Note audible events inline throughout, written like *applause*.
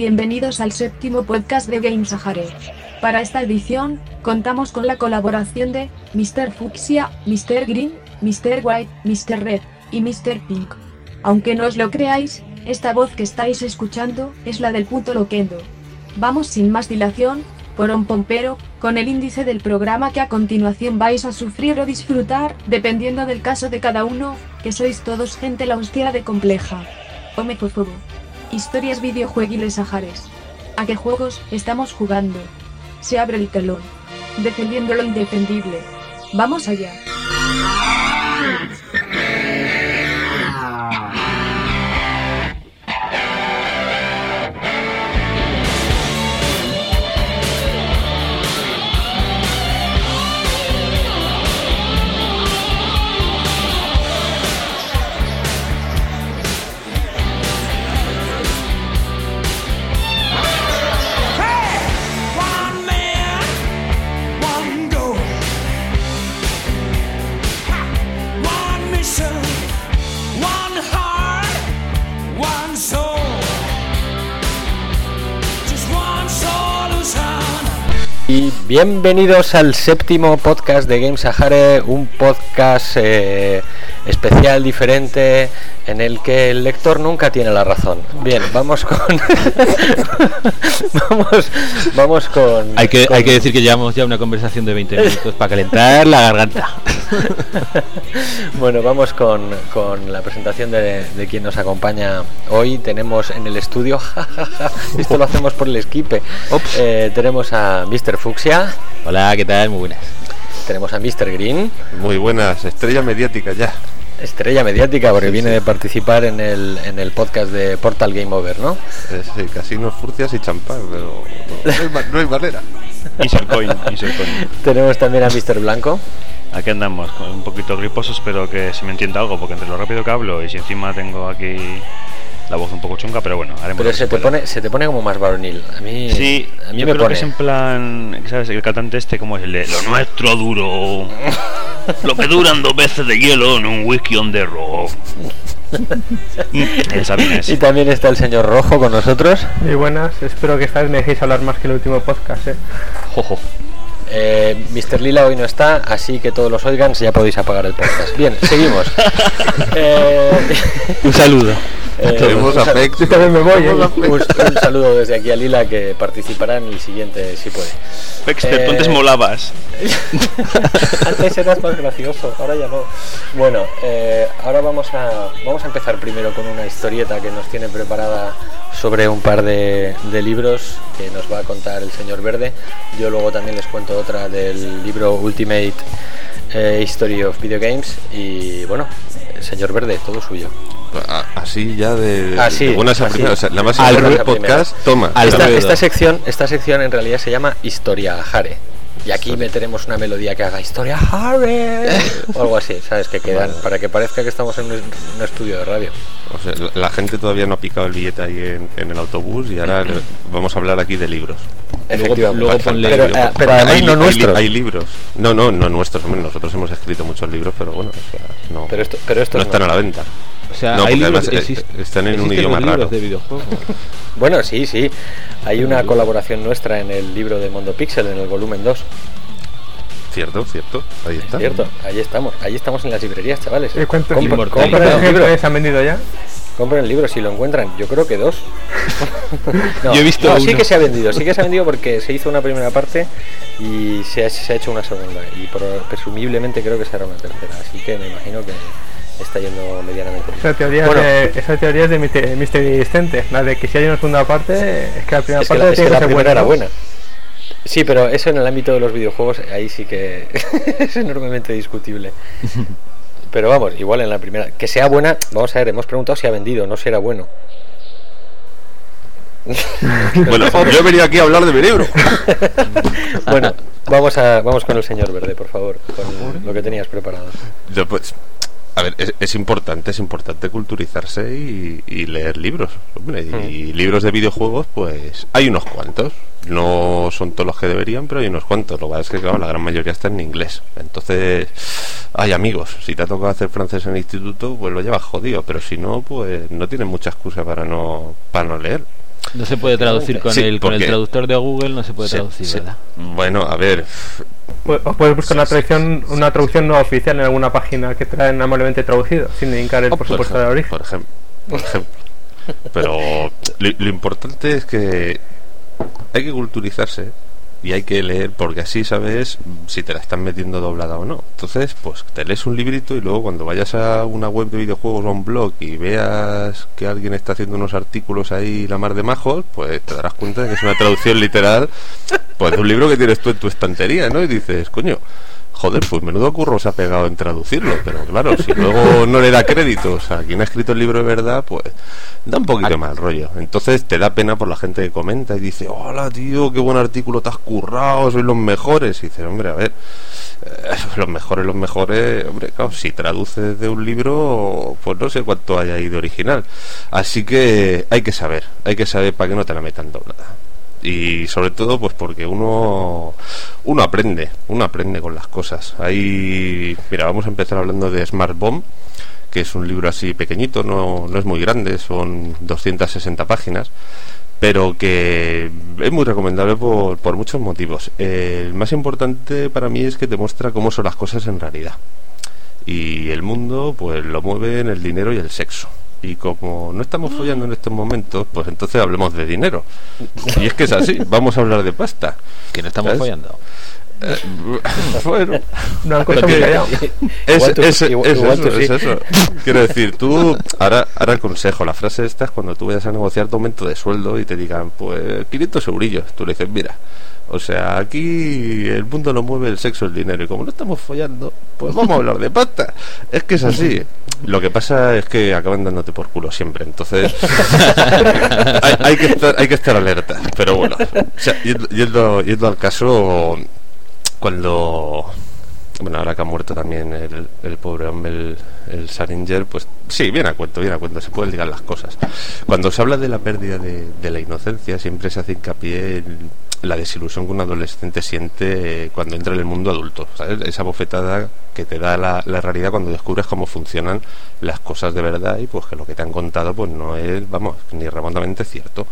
bienvenidos al séptimo podcast de Game Sahare. Para esta edición, contamos con la colaboración de Mr. Fuchsia, Mr. Green, Mr. White, Mr. Red y Mr. Pink. Aunque no os lo creáis, esta voz que estáis escuchando es la del puto loquendo. Vamos sin más dilación, por un pompero, con el índice del programa que a continuación vais a sufrir o disfrutar, dependiendo del caso de cada uno, que sois todos gente la hostia de compleja. Favor. Historias videojueguiles sahares. ¿A qué juegos estamos jugando? Se abre el telón. Defendiendo lo indefendible. Vamos allá. Y bienvenidos al séptimo podcast de Game Sahare, un podcast eh, especial, diferente, en el que el lector nunca tiene la razón. Bien, vamos con. *laughs* vamos, vamos con. Hay que, con- hay que decir que llevamos ya una conversación de 20 minutos para calentar la garganta. *laughs* bueno, vamos con, con la presentación de, de quien nos acompaña hoy. Tenemos en el estudio, *laughs* esto lo hacemos por el esquipe. Eh, tenemos a Mr. Fuxia, Hola, ¿qué tal? Muy buenas. tenemos a Mr. Green. Muy buenas, estrella mediática ya. Estrella mediática porque viene de participar en el, en el podcast de Portal Game Over, ¿no? Eh, sí, casinos, furcias y champán, pero no, no hay, no hay manera. Tenemos también a Mr. Blanco. Aquí andamos, con un poquito griposo, espero que se me entienda algo, porque entre lo rápido que hablo y si encima tengo aquí la voz un poco chunga, pero bueno, haremos Pero se te, pone, se te pone como más varonil. A mí, Sí, a mí yo me creo pone. que es en plan, ¿sabes? El cantante este, como es el de Lo nuestro duro, *laughs* lo que duran dos veces de hielo en un whisky on the rock. Y también está el señor Rojo con nosotros. Muy buenas, espero que esta vez me dejéis hablar más que el último podcast, ¿eh? Jojo. Eh, Mr. Lila hoy no está, así que todos los oigan, ya podéis apagar el podcast. Bien, seguimos. *laughs* Eh, Un saludo. Eh, Tenemos un a sal- Pex. Yo también me voy, ¿eh? un, un saludo desde aquí a Lila que participará en el siguiente si puede. Pexter, Eh, tú antes molabas. *laughs* Antes eras más gracioso, ahora ya no. Bueno, eh, ahora vamos a, vamos a empezar primero con una historieta que nos tiene preparada sobre un par de, de libros que nos va a contar el señor Verde. Yo luego también les cuento otra del libro Ultimate eh, History of Video Games. Y bueno, señor Verde, todo suyo. Así ya de, Así, de buenas a así. primeras. O sea, la más Al ruedo podcast, toma. Esta, sección, esta sección en realidad se llama Historia Jare. Y aquí meteremos una melodía que haga Historia Jare *laughs* o algo así, ¿sabes? Que quedan para que parezca que estamos en un, estudio de radio. O sea, la, gente todavía no ha picado el billete ahí en, en el autobús y ahora vamos a hablar aquí de libros. Luego ponle pero, libro, eh, por pero además hay, no libros. No, no, no nuestros. hombre, nosotros hemos escrito muchos libros, pero bueno, o sea, no, Pero esto, pero esto no están a la venta. O sea, No, hay libros, además, eh, exist- están en un idioma raro. de videojuegos. *laughs* Bueno, sí, sí. Hay una colaboración nuestra en el libro de Mondo Pixel, en el volumen 2. Cierto, cierto. Ahí está. Cierto, ahí estamos. Ahí estamos en las librerías, chavales. ¿Y ¿Cuántos libros Inmortal. compren el libro. se han vendido ya? Compren el libro si lo encuentran. Yo creo que dos. *laughs* No, Yo he visto no, sí que se ha vendido. Sí que se ha vendido porque se hizo una primera parte y se ha, se ha hecho una segunda. Y pro- presumiblemente creo que será una tercera. Así que me imagino que está yendo medianamente bien. Esa teoría, Bueno, de, esa teoría es de Mr. Mr. Existente. La de que si hay una segunda parte, es que la primera es que parte la, es que la primera era ¿no? buena. Sí, pero eso en el ámbito de los videojuegos, ahí sí que *laughs* es enormemente discutible. *laughs* Pero vamos, igual en la primera. Que sea buena, vamos a ver, hemos preguntado si ha vendido, no si era bueno. *laughs* Bueno, yo he venido aquí a hablar de mi libro. Bueno, vamos, a, vamos con el señor Verde, por favor, con lo que tenías preparado. Yo, pues, a ver, es, es importante, es importante culturizarse y, y leer libros. hombre, y libros de videojuegos, pues hay unos cuantos. No son todos los que deberían, pero hay unos cuantos. Lo que pasa es que, claro, la gran mayoría está en inglés. Entonces, hay amigos. Si te ha tocado hacer francés en el instituto, pues lo llevas jodido. Pero si no, pues no tienes mucha excusa para no, para no leer. No se puede traducir con, Sí, el, con el traductor de Google, no se puede Sí, traducir, sí. ¿verdad? Bueno, a ver, Pu- Os puedes buscar una traducción, una traducción no oficial en alguna página que traen amablemente traducido, sin indicar el Oh, por por supuesto de origen. Por ejemplo. Por ejemplo. Pero lo, lo importante es que hay que culturizarse y hay que leer porque así sabes si te la están metiendo doblada o no. Entonces, pues te lees un librito y luego cuando vayas a una web de videojuegos o a un blog y veas que alguien está haciendo unos artículos ahí la mar de majos, pues te darás cuenta de que es una traducción literal pues de un libro que tienes tú en tu estantería, ¿no? Y dices, coño, Joder, pues menudo curro se ha pegado en traducirlo, pero claro, si luego no le da créditos a quien ha escrito el libro de verdad, pues da un poquito de mal rollo. Entonces te da pena por la gente que comenta y dice, hola tío, qué buen artículo te has currado, sois los mejores. Y dices, hombre, a ver, eh, *laughs* los mejores, los mejores, hombre, claro, si traduces de un libro, pues no sé cuánto hay ahí de original. Así que hay que saber, hay que saber para que no te la metan doblada y sobre todo pues porque uno uno aprende uno aprende con las cosas. Ahí mira vamos a empezar hablando de Smart Bomb que es un libro así pequeñito no, no es muy grande son 260 páginas pero que es muy recomendable por, por muchos motivos. El más importante para mí es que te muestra cómo son las cosas en realidad. Y el mundo pues lo mueven el dinero y el sexo y como no estamos follando en estos momentos, pues entonces hablemos de dinero. Y es que es así, vamos a hablar de pasta. Que no estamos ¿Sabes? follando. Eh, *laughs* bueno, No cosa que- es, es- eso, es eso. Quiero decir, tú, ahora, ahora el consejo, la frase esta es cuando tú vayas a negociar tu aumento de sueldo y te digan, pues 500 eurillos, tú le dices, mira, o sea, aquí el mundo lo mueve el sexo, el dinero, y como no estamos follando, pues vamos a hablar de pasta. Es que es así. Lo que pasa es que acaban dándote por culo siempre, entonces *laughs* hay, que estar, alerta. Pero bueno, o sea, yendo, yendo, al caso, cuando bueno ahora que ha muerto también el, pobre hombre el, el Salinger pues sí viene a cuento viene a cuento se pueden ligar las cosas cuando se habla de la pérdida de, de la inocencia siempre se hace hincapié en la desilusión que un adolescente siente eh, cuando entra en el mundo adulto ¿sabes? esa bofetada que te da la, realidad cuando descubres cómo funcionan las cosas de verdad y pues que lo que te han contado pues no es vamos ni remotamente cierto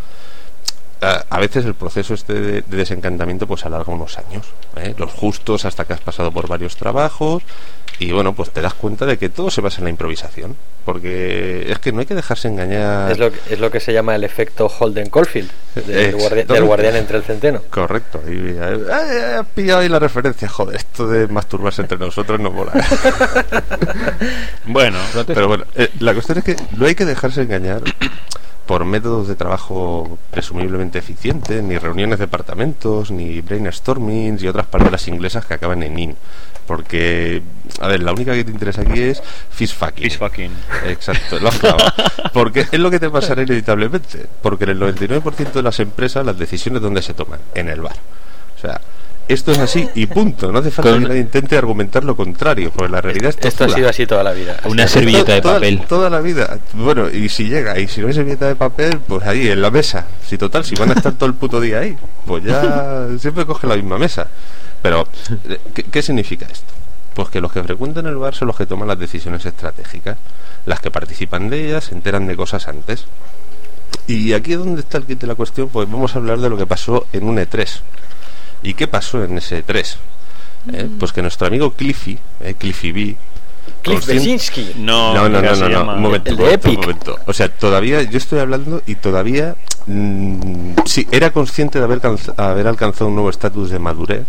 a, a veces el proceso este de, de desencantamiento pues alarga unos años ¿eh? los justos hasta que has pasado por varios trabajos y bueno pues te das cuenta de que todo se basa en la improvisación porque es que no hay que dejarse engañar Es lo, que, es lo que se llama el efecto Holden Caulfield, del, guardia- del guardián entre el centeno. correcto y, eh, eh, has pillado ahí la referencia joder esto de masturbarse entre nosotros no mola *laughs* Bueno, Pero bueno, eh, la cuestión es que no hay que dejarse engañar por métodos de trabajo presumiblemente eficientes, ni reuniones de departamentos, ni brainstormings y otras palabras inglesas que acaban en in. Porque, a ver, la única que te interesa aquí es fish fucking. Fish fucking. Exacto, lo has clavado. Porque es lo que te pasará inevitablemente. Porque en el 99% de las empresas las decisiones donde se toman, en el bar. O sea, esto es así y punto. No hace falta Con- que nadie intente argumentar lo contrario, porque la realidad es Esto ha sido así toda la vida. Una Así- servilleta de Toda- papel. Toda la vida. Bueno, y si llega, y si no hay servilleta de papel, pues ahí, en la mesa. Si total, si van a estar todo el puto día ahí, pues ya siempre coge la misma mesa. Pero, ¿qué, qué significa esto? Pues que los que frecuentan el bar son los que toman las decisiones estratégicas. Las que participan de ellas se enteran de cosas antes. Y aquí es donde está el kit de la cuestión, pues vamos a hablar de lo que pasó en un E3. ¿Y qué pasó en ese E3? Eh, Pues que nuestro amigo Cliffy, eh, Cliffy B, Cliff conscien-. No, no, no, no, no, un momento, El momento, un Epic. momento. O sea, todavía, yo estoy hablando y todavía, mm, sí, era consciente de haber, haber alcanzado un nuevo estatus de madurez,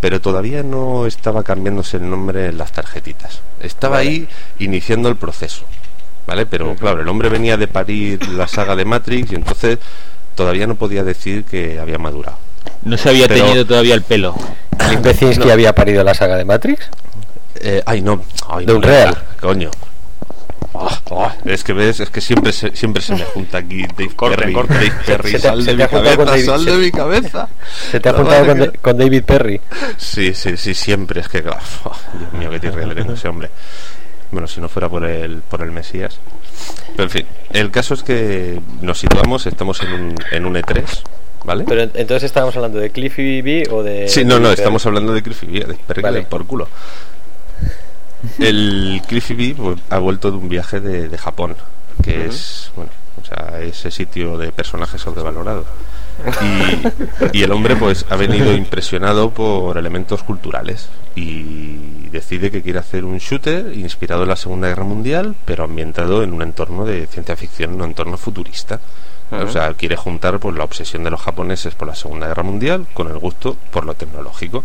pero todavía no estaba cambiándose el nombre en las tarjetitas. Estaba Vale. ahí iniciando el proceso, ¿vale? Pero claro, el hombre venía de parir la saga de Matrix y entonces todavía no podía decir que había madurado. No se había Pero- teñido todavía el pelo. Cliff Besinski había parido la saga de Matrix. Eh, ay, no. Ay, De no, Unreal. Coño. Ah, ah, es que ves, es que siempre se, siempre se me junta aquí Dave Corten, Perry. Dave Perry, Se sal se de mi ha juntado con cabeza, David- sal se- de mi cabeza. Se te ha juntado con, que- con David Perry. Sí, sí, sí, siempre, es que, claro, oh, Dios mío, qué tirria le tengo ese hombre. Bueno, si no fuera por el, por el Mesías. Pero en fin, el caso es que nos situamos, estamos en un, en un E3, ¿vale? Pero en- entonces estábamos hablando de Cliffy B o de. Sí, no, no, estamos hablando de Cliffy B, de Vale. por culo. El Cliffy B pues, ha vuelto de un viaje de, de Japón, que es, bueno, o sea, ese sitio de personajes sobrevalorados. Y, y el hombre pues ha venido impresionado por elementos culturales y decide que quiere hacer un shooter inspirado en la Segunda Guerra Mundial, pero ambientado en un entorno de ciencia ficción, un entorno futurista. O sea, quiere juntar pues la obsesión de los japoneses por la Segunda Guerra Mundial con el gusto por lo tecnológico.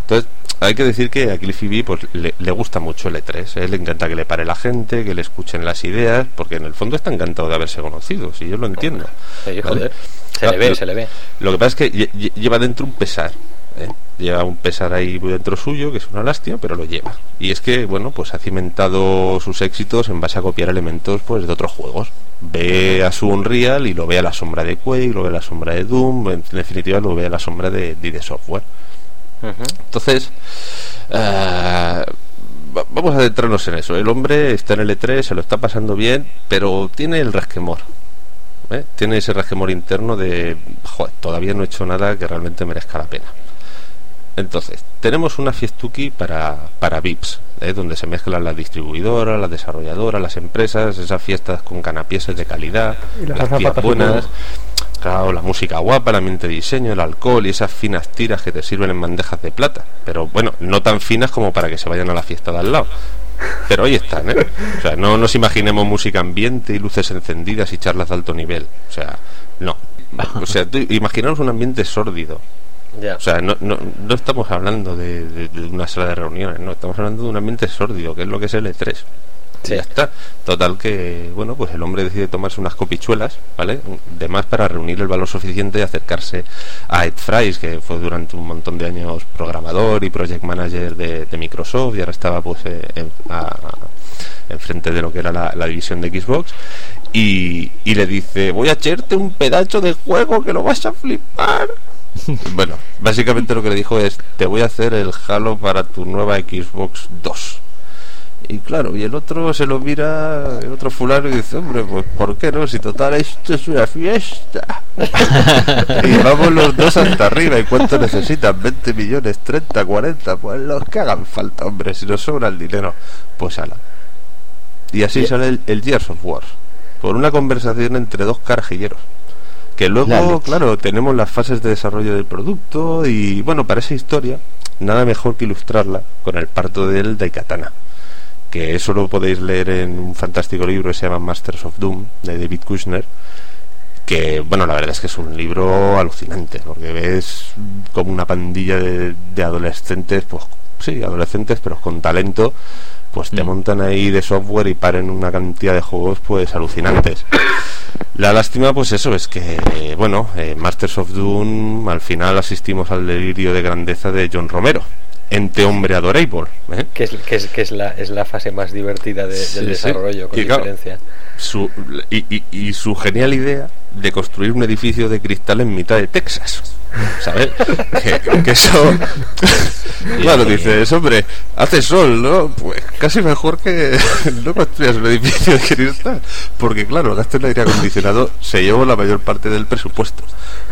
Entonces, hay que decir que a Cliffy B pues, le, le gusta mucho el E3. ¿eh? Le encanta que le pare la gente, que le escuchen las ideas, porque en el fondo está encantado de haberse conocido, si yo lo entiendo. Sí, ¿vale? joder. Se le ve, lo- se le ve. Lo que pasa es que lle- lle- lleva dentro un pesar. ¿Eh? Lleva un pesar ahí dentro suyo, que es una lástima, pero lo lleva. Y es que, bueno, pues ha cimentado sus éxitos en base a copiar elementos pues de otros juegos. Ve a su Unreal y lo ve a la sombra de Quake, lo ve a la sombra de Doom, en definitiva lo ve a la sombra de, ID Software. Entonces, va- vamos a adentrarnos en eso. El hombre está en el E3, se lo está pasando bien, pero tiene el resquemor. ¿eh? Tiene ese resquemor interno de, joder, todavía no he hecho nada que realmente merezca la pena. Entonces, tenemos una fiestuki para, para VIPs, ¿eh? donde se mezclan las distribuidoras, las desarrolladoras, las empresas, esas fiestas con canapieses de calidad, Y las las buenas, claro, la música guapa, el ambiente de diseño, el alcohol y esas finas tiras que te sirven en bandejas de plata. Pero bueno, no tan finas como para que se vayan a la fiesta de al lado. Pero ahí están, ¿eh? O sea, no nos imaginemos música ambiente y luces encendidas y charlas de alto nivel. O sea, no. O sea, tú imaginaos un ambiente sórdido, O sea, no, no, no estamos hablando de, de- de una sala de reuniones, no, estamos hablando de un ambiente sórdido, que es lo que es el E3. Sí. Y ya está. Total que, bueno, pues el hombre decide tomarse unas copichuelas, ¿vale? De más para reunir el valor suficiente y acercarse a Ed Fries, que fue durante un montón de años programador y project manager de, de Microsoft y ahora estaba pues eh, en, a- enfrente de lo que era la, la división de Xbox y, y le dice, voy a echarte un pedazo de juego que lo vas a flipar. *laughs* Bueno, básicamente lo que le dijo es, te voy a hacer el Halo para tu nueva Xbox 2. Y claro, y el otro se lo mira, el otro fulano y dice, hombre, pues ¿por qué no? Si total esto es una fiesta. *laughs* y vamos los dos hasta arriba. ¿Y cuánto necesitan? ¿20 millones? ¿30? ¿40? Pues los que hagan falta, hombre, si nos sobra el dinero. Pues ala. Y así sale el, el Gears of War. Por una conversación entre dos carajilleros. Que luego, claro, tenemos las fases de desarrollo del producto y bueno, para esa historia, nada mejor que ilustrarla con el parto del Daikatana. Que eso lo podéis leer en un fantástico libro que se llama Masters of Doom, de David Kushner. Que, bueno, la verdad es que es un libro alucinante, porque ves como una pandilla de, de adolescentes, pues sí, adolescentes, pero con talento, pues te Mm. montan ahí de software y paren una cantidad de juegos pues alucinantes. La lástima pues eso es que bueno, eh, Masters of Doom al final asistimos al delirio de grandeza de John Romero, ente hombre adorable, ¿eh? Que, es, que, es, que es, la, es la fase más divertida de- Sí, del sí. desarrollo, con Y claro, diferencia. su, y, y- y su genial idea de construir un edificio de cristal en mitad de Texas. ¿Sabes? que, que eso. *laughs* *laughs* claro, dices, hombre, hace sol, ¿no? Pues casi mejor que *laughs* no construyas un edificio de cristal. Porque, claro, el gasto en aire acondicionado se llevó la mayor parte del presupuesto.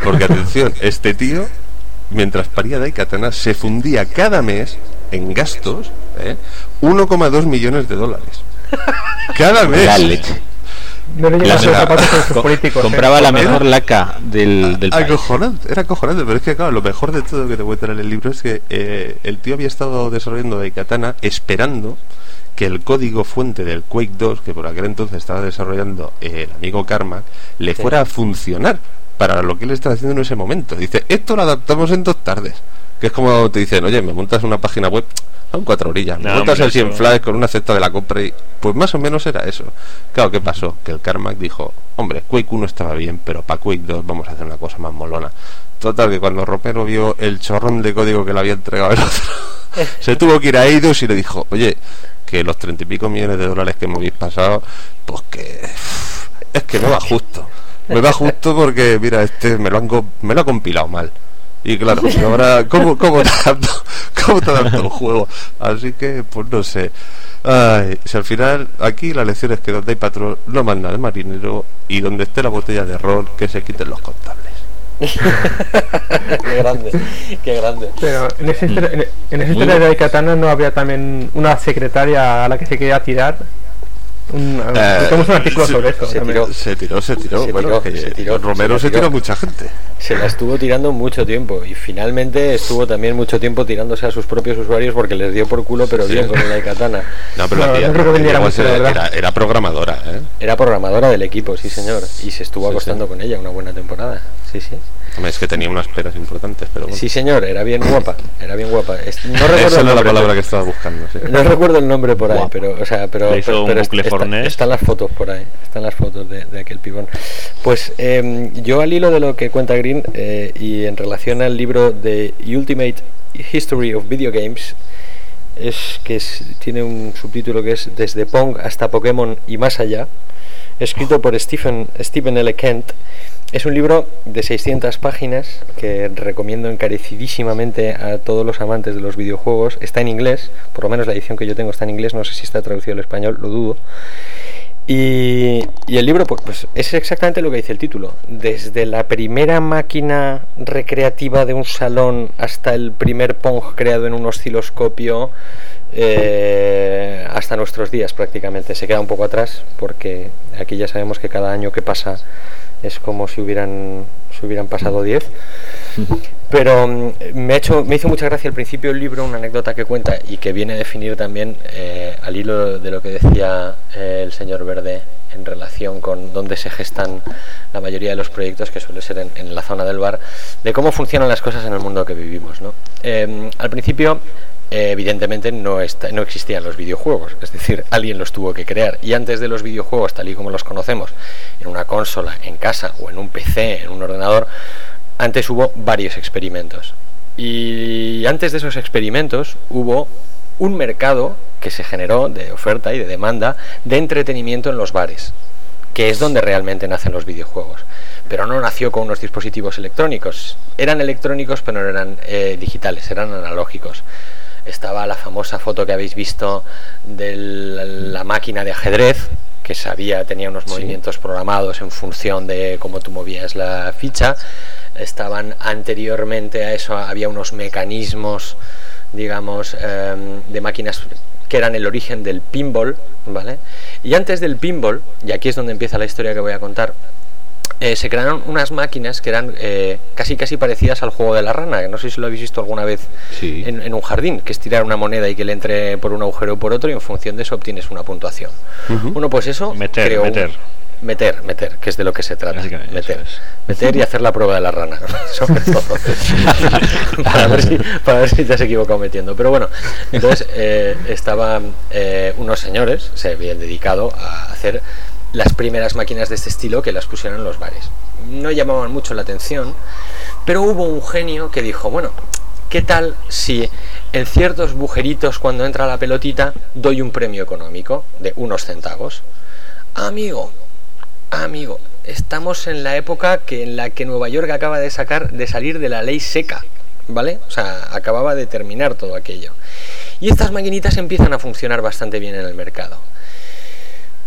Porque, atención, este tío, mientras paría Daikatana, se fundía cada mes en gastos ¿eh? 1,2 millones de dólares. Cada mes. La leche. No le La llegan los mejor- zapatos con sus co- políticos. ¿eh? compraba la mejor laca del, del país. Acojonante, era acojonante, pero es que claro, lo mejor de todo que te cuentan en el libro es que eh, el tío había estado desarrollando Daikatana esperando que el código fuente del Quake 2, que por aquel entonces estaba desarrollando eh, el amigo Carmack, le Sí. fuera a funcionar para lo que él estaba haciendo en ese momento. Dice, esto lo adaptamos en dos tardes. Que es como te dicen, oye, me montas una página web, son cuatro orillas, me No, montas el 100 eso- flash con una cesta de la compra y pues más o menos era eso. Claro, ¿qué pasó? Que el Carmack dijo, hombre, Quake 1 estaba bien, pero para Quake 2 vamos a hacer una cosa más molona. Total, que cuando Romero vio el chorrón de código que le había entregado el otro, *laughs* se tuvo que ir a Eidos y le dijo, oye, que los treinta y pico millones de dólares que me habéis pasado, pues que es que me va justo. Me va justo porque, mira, este me lo, han, me lo ha compilado mal. Y claro, pues ahora, ¿cómo, cómo, te adapto, ¿cómo te adapto el juego? Así que, pues no sé. Ay, si al final, aquí la lección es que donde hay patrón, no manda de marinero y donde esté la botella de ron, que se quiten los contables. *laughs* qué grande, qué grande. Pero en esa historia, en, en esa historia de Katana no había también una secretaria a la que se quería tirar. Un, Eh, un artículo sí, sobre eso. se tiró. Se tiró, se tiró. Se bueno, tiró, que se tiró, con Romero se se, la tiró. tira mucha gente. Se la estuvo tirando mucho tiempo y finalmente estuvo también mucho tiempo tirándose a sus propios usuarios porque les dio por culo, pero Sí. bien con una katana. No, pero No, la tía- no creo que mucho, se- era, era programadora, ¿eh? Era programadora del equipo, sí señor, y se estuvo Sí, acostando sí. con ella una buena temporada. Sí, sí. Es que tenía unas peras importantes, pero bueno. Sí, señor, era bien guapa, era bien guapa. Es- No recuerdo Esa es la nombre, palabra pero- que estaba buscando. sí. No recuerdo el nombre por ahí, Guapa. pero, o sea, pero, pero- un pero bucle está- fornés. están las fotos por ahí, están las fotos de, de aquel pibón. Pues em, yo al hilo de lo que cuenta Green eh, y en relación al libro de Ultimate History of Video Games, es que es- tiene un subtítulo que es Desde Pong hasta Pokémon y más allá, escrito por Stephen, Stephen L. Kent. Es un libro de 600 páginas que recomiendo encarecidísimamente a todos los amantes de los videojuegos. Está en inglés, por lo menos la edición que yo tengo está en inglés, no sé si está traducido al español, lo dudo. Y, el libro pues, pues, es exactamente lo que dice el título. Desde la primera máquina recreativa de un salón hasta el primer Pong creado en un osciloscopio eh, hasta nuestros días prácticamente. Se queda un poco atrás porque aquí ya sabemos que cada año que pasa es como si hubieran, hubieran pasado 10. Pero mm, me, ha hecho, me hizo mucha gracia al principio el libro, una anécdota que cuenta y que viene a definir también eh, al hilo de lo que decía eh, el señor Verde en relación con dónde se gestan la mayoría de los proyectos, que suele ser en, en la zona del bar, de cómo funcionan las cosas en el mundo que vivimos. ¿no? Al principio, eh, evidentemente, no, está- no existían los videojuegos, es decir, alguien los tuvo que crear. Y antes de los videojuegos, tal y como los conocemos, en una consola, en casa o en un PC, en un ordenador, antes hubo varios experimentos. Y antes de esos experimentos hubo un mercado que se generó de oferta y de demanda de entretenimiento en los bares, que es donde realmente nacen los videojuegos. Pero no nació con unos dispositivos electrónicos. Eran electrónicos, pero no eran eh, digitales, eran analógicos. Estaba la famosa foto que habéis visto de la máquina de ajedrez, que sabía, tenía unos movimientos programados en función de cómo tú movías la ficha. Estaban anteriormente a eso, había unos mecanismos, digamos, em, de máquinas que eran el origen del pinball, ¿vale? Y antes del pinball, y aquí es donde empieza la historia que voy a contar, eh, se crearon unas máquinas que eran eh, casi casi parecidas al juego de la rana, que no sé si lo habéis visto alguna vez Sí. en, en un jardín, que es tirar una moneda y que le entre por un agujero o por otro y en función de eso obtienes una puntuación. Bueno, pues eso Meter, un- meter. meter, meter, que es de lo que se trata. Meter, es. meter y hacer la prueba de la rana, *laughs* sobre todo. *laughs* para, ver si, para ver si te has equivocado metiendo. Pero bueno, entonces eh, estaban eh, unos señores, se habían dedicado a hacer las primeras máquinas de este estilo que las pusieron en los bares. No llamaban mucho la atención, pero hubo un genio que dijo, bueno, ¿qué tal si en ciertos bujeritos cuando entra la pelotita doy un premio económico de unos centavos? Amigo, amigo, estamos en la época que en la que Nueva York acaba de sacar de salir de la ley seca, ¿vale? O sea, acababa de terminar todo aquello. Y estas maquinitas empiezan a funcionar bastante bien en el mercado.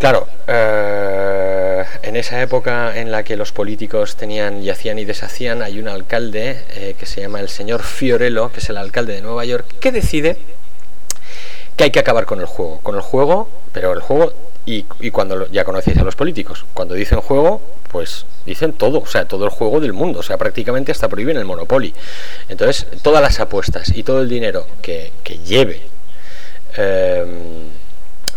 Claro, eh, en esa época en la que los políticos tenían y hacían y deshacían, hay un alcalde eh, que se llama el señor Fiorello, que es el alcalde de Nueva York, que decide que hay que acabar con el juego. Con el juego, pero el juego, y, y cuando lo- ya conocéis a los políticos, cuando dicen juego, pues dicen todo, o sea, todo el juego del mundo, o sea, prácticamente hasta prohíben el Monopoly. Entonces, todas las apuestas y todo el dinero que, lleve. em,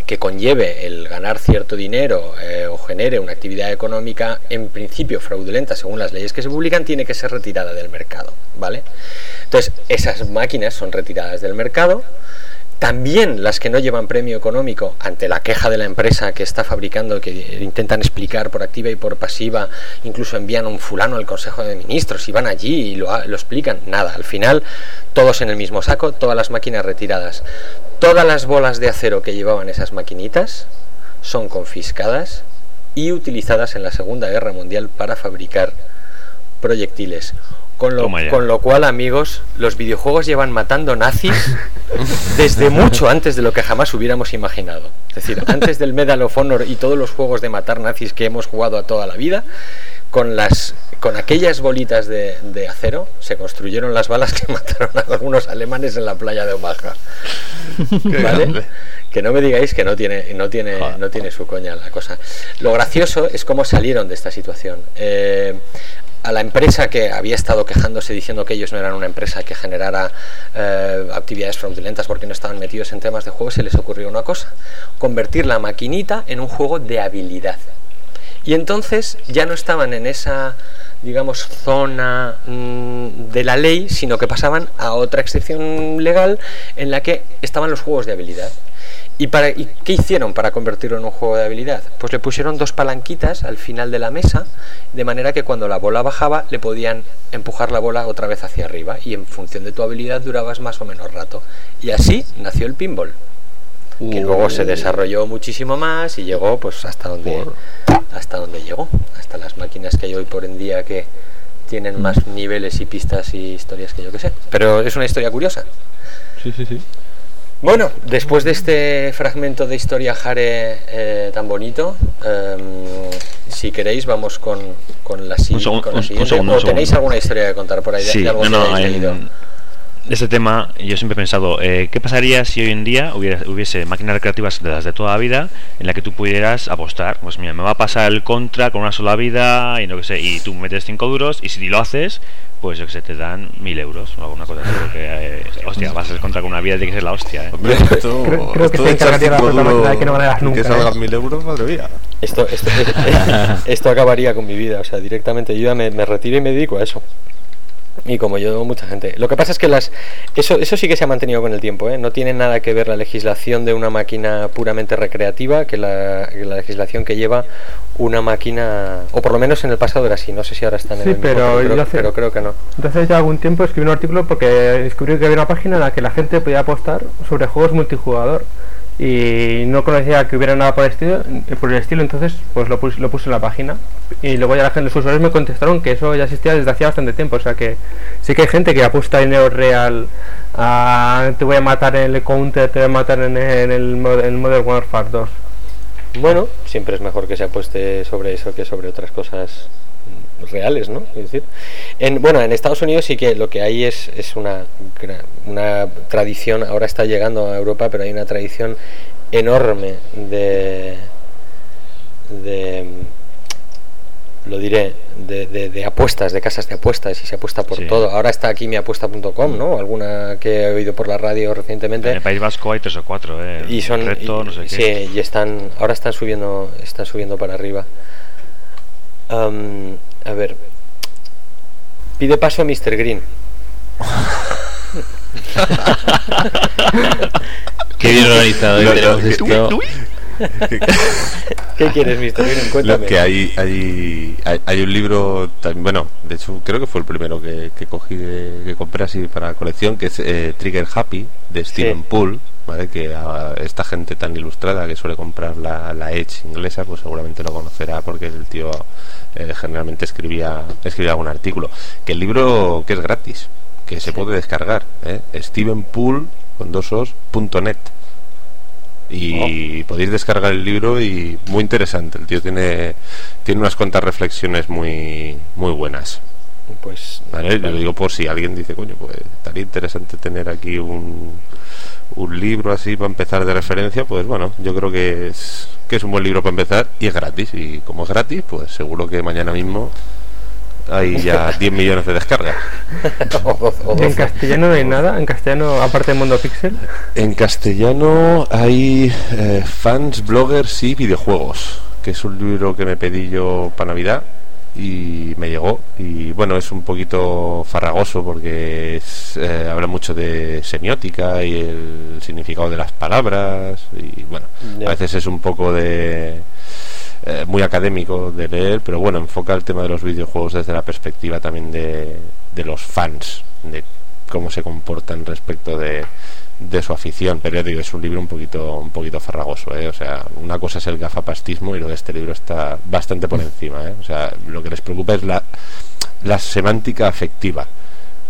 que conlleve el ganar cierto dinero eh, o genere una actividad económica en principio fraudulenta según las leyes que se publican tiene que ser retirada del mercado, ¿vale? Entonces, esas máquinas son retiradas del mercado. También las que no llevan premio económico ante la queja de la empresa que está fabricando, que intentan explicar por activa y por pasiva, incluso envían un fulano al Consejo de Ministros y van allí y lo, lo explican. Nada, al final todos en el mismo saco, todas las máquinas retiradas. Todas las bolas de acero que llevaban esas maquinitas son confiscadas y utilizadas en la Segunda Guerra Mundial para fabricar proyectiles. Con lo, con lo cual, amigos, los videojuegos llevan matando nazis *laughs* desde mucho antes de lo que jamás hubiéramos imaginado. Es decir, antes del Medal of Honor y todos los juegos de matar nazis que hemos jugado a toda la vida, con las con aquellas bolitas de, de acero se construyeron las balas que *laughs* mataron a algunos alemanes en la playa de Omaha. Que no me digáis que no tiene, no tiene, no tiene su coña la cosa. Lo gracioso es cómo salieron de esta situación. Eh, a la empresa que había estado quejándose diciendo que ellos no eran una empresa que generara eh, actividades fraudulentas porque no estaban metidos en temas de juego, se les ocurrió una cosa, convertir la maquinita en un juego de habilidad. Y entonces ya no estaban en esa, digamos, zona mm, de la ley, sino que pasaban a otra excepción legal en la que estaban los juegos de habilidad. ¿Y, para, ¿Y qué hicieron para convertirlo en un juego de habilidad? Pues le pusieron dos palanquitas al final de la mesa, de manera que cuando la bola bajaba le podían empujar la bola otra vez hacia arriba y en función de tu habilidad durabas más o menos rato. Y así nació el pinball que luego se desarrolló muchísimo más y llegó pues hasta donde hasta donde llegó hasta las máquinas que hay hoy por en día que tienen más niveles y pistas y historias que yo que sé pero es una historia curiosa Sí, sí, sí. Bueno después de este fragmento de historia jare eh, tan bonito em, si queréis vamos con, con la, si- Un segun- con la un- un siguiente. segundo, o tenéis alguna historia que contar por ahí Sí, de algo no, que no, en este tema yo siempre he pensado, eh, ¿qué pasaría si hoy en día hubiera, hubiese máquinas recreativas de las de toda la vida en la que tú pudieras apostar? Pues mira, me va a pasar el contra con una sola vida y no que sé, y tú metes 5 duros y si lo haces, pues yo que sé, te dan 1000 euros o alguna cosa así, porque, eh, hostia, vas el contra con una vida, tiene que ser la hostia, ¿eh? Hombre, esto, Creo- creo que esto se encargaría la que no ganaras y nunca, Que ¿eh? salgan mil euros, madre mía. Esto, esto, *laughs* esto acabaría con mi vida, o sea, directamente yo ya me, me retiro y me dedico a eso. Y como yo, mucha gente. Lo que pasa es que las eso, eso sí que se ha mantenido con el tiempo, ¿eh? No tiene nada que ver la legislación de una máquina puramente recreativa que la, que la legislación que lleva una máquina, o por lo menos en el pasado era así, no sé si ahora están en Sí, el mismo, pero creo, hace- pero creo que no. Entonces ya algún tiempo escribí un artículo porque descubrí que había una página en la que la gente podía apostar sobre juegos multijugador y no conocía que hubiera nada por el estilo, por el estilo entonces pues lo puse, lo puse en la página y luego ya la gente, los usuarios me contestaron que eso ya existía desde hacía bastante tiempo, o sea que sí que hay gente que apuesta dinero real a te voy a matar en el counter, te voy a matar en el, en el, Modern Warfare 2. Bueno, siempre es mejor que se apueste sobre eso que sobre otras cosas reales, ¿no? Es decir, en, bueno, en Estados Unidos sí que lo que hay es, es una, una tradición, ahora está llegando a Europa, pero hay una tradición enorme de, de mm, lo diré, de, de- de apuestas, de casas de apuestas y se apuesta por Sí. todo. Ahora está aquí miapuesta.com, ¿no? Alguna que he oído por la radio recientemente. En el País Vasco hay tres o cuatro, ¿eh? Y son Reto, y- no sé qué. sí, y están ahora están subiendo están subiendo para arriba. Am, a ver. Pide paso a Mr. Green. *laughs* Qué bien organizado Lo- lo- que- esto. *laughs* ¿Qué quieres, Mr. Green? Cuéntame. Lo que hay, hay, hay, hay un libro, también, bueno, de hecho creo que fue el primero que, que cogí, de- que compré así para colección, que es eh, Trigger Happy, de Stephen Poole, ¿vale? que a esta gente tan ilustrada que suele comprar la, la Edge inglesa, pues seguramente lo conocerá porque el tío eh, generalmente escribía, escribía algún artículo. Que el libro que es gratis, que se puede descargar, ¿eh? Stephenpool con dos os, punto net y podéis descargar el libro y muy interesante el tío tiene tiene unas cuantas reflexiones muy muy buenas Pues ¿vale? Yo lo digo por si alguien dice coño pues estaría interesante tener aquí un un libro así para empezar de referencia pues bueno yo creo que es que es un buen libro para empezar y es gratis. Y como es gratis pues seguro que mañana mismo hay ya *laughs* 10 millones de descargas. *laughs* O doce- o En castellano no hay nada, en castellano aparte de Mundo Pixel. En castellano hay eh, fans, bloggers y videojuegos, que es un libro que me pedí yo para Navidad y me llegó. Y bueno, es un poquito farragoso porque es, eh, habla mucho de semiótica y el significado de las palabras. Y bueno, a veces es un poco de. eh, muy académico de leer, pero bueno, enfoca el tema de los videojuegos desde la perspectiva también de, de los fans, de cómo se comportan respecto de, de su afición. Pero ya digo, es un libro un poquito, un poquito farragoso, ¿eh? O sea, una cosa es el gafapastismo y lo de este libro está bastante por encima, ¿eh? O sea, lo que les preocupa es la, la semántica afectiva.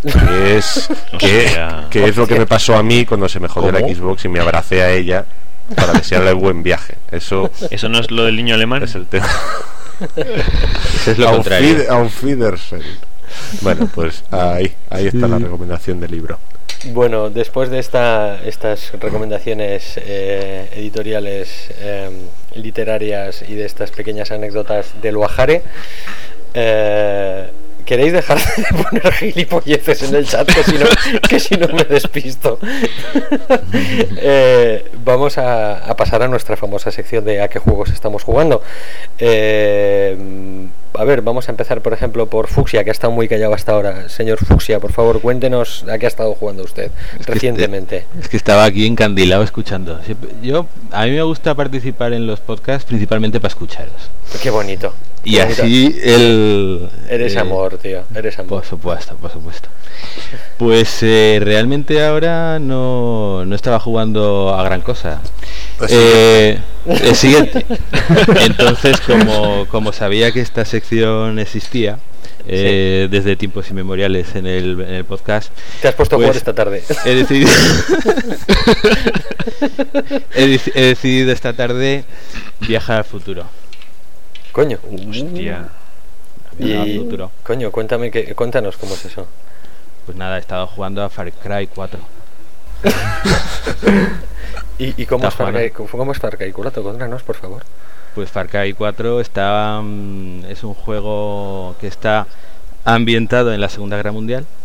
Que es, *laughs* que, es lo que me pasó a mí cuando se me jodió la. Xbox y me abracé a ella para desearle buen viaje. Eso ¿Eso no es lo del niño alemán? es el tema. Eso *laughs* es lo Auf contrario. Wied- Auf Wiedersehen. Bueno, pues ahí, ahí está la recomendación del libro. Bueno, después de esta, estas recomendaciones eh, editoriales, eh, literarias y de estas pequeñas anécdotas del Guajare, eh, ¿queréis dejar de *laughs* poner gilipolleces en el chat? Que si no, que si no me despisto. *laughs* Eh, vamos a, a pasar a nuestra famosa sección de a qué juegos estamos jugando. Eh, a ver, vamos a empezar, por ejemplo, por Fuxia, que ha estado muy callado hasta ahora. Señor Fuxia, por favor, cuéntenos a qué ha estado jugando usted Es recientemente. este- es que estaba aquí encandilado escuchando. Yo, a mí me gusta participar en los podcasts principalmente para escucharos. Qué bonito. Y así el... Eres eh, amor, tío. Eres amor. Por supuesto, por supuesto. Pues eh, realmente ahora no, no estaba jugando a gran cosa. Pues Eh, el siguiente. *laughs* Entonces, como, como sabía que esta sección existía eh, desde tiempos inmemoriales en el, en el podcast, Te has puesto a pues, jugar esta tarde. he decidido, *laughs* he, deci- he decidido esta tarde viajar al futuro. Coño. Hostia. Y, coño, cuéntame que, cuéntanos cómo es eso. Pues nada, he estado jugando a Far Cry 4. *laughs* ¿Y, y cómo, es Far Cry, cómo es Far Cry? Curato, cuéntanos, por favor. Pues Far Cry 4 está, mm, es un juego que está ambientado en la Segunda Guerra Mundial. *laughs*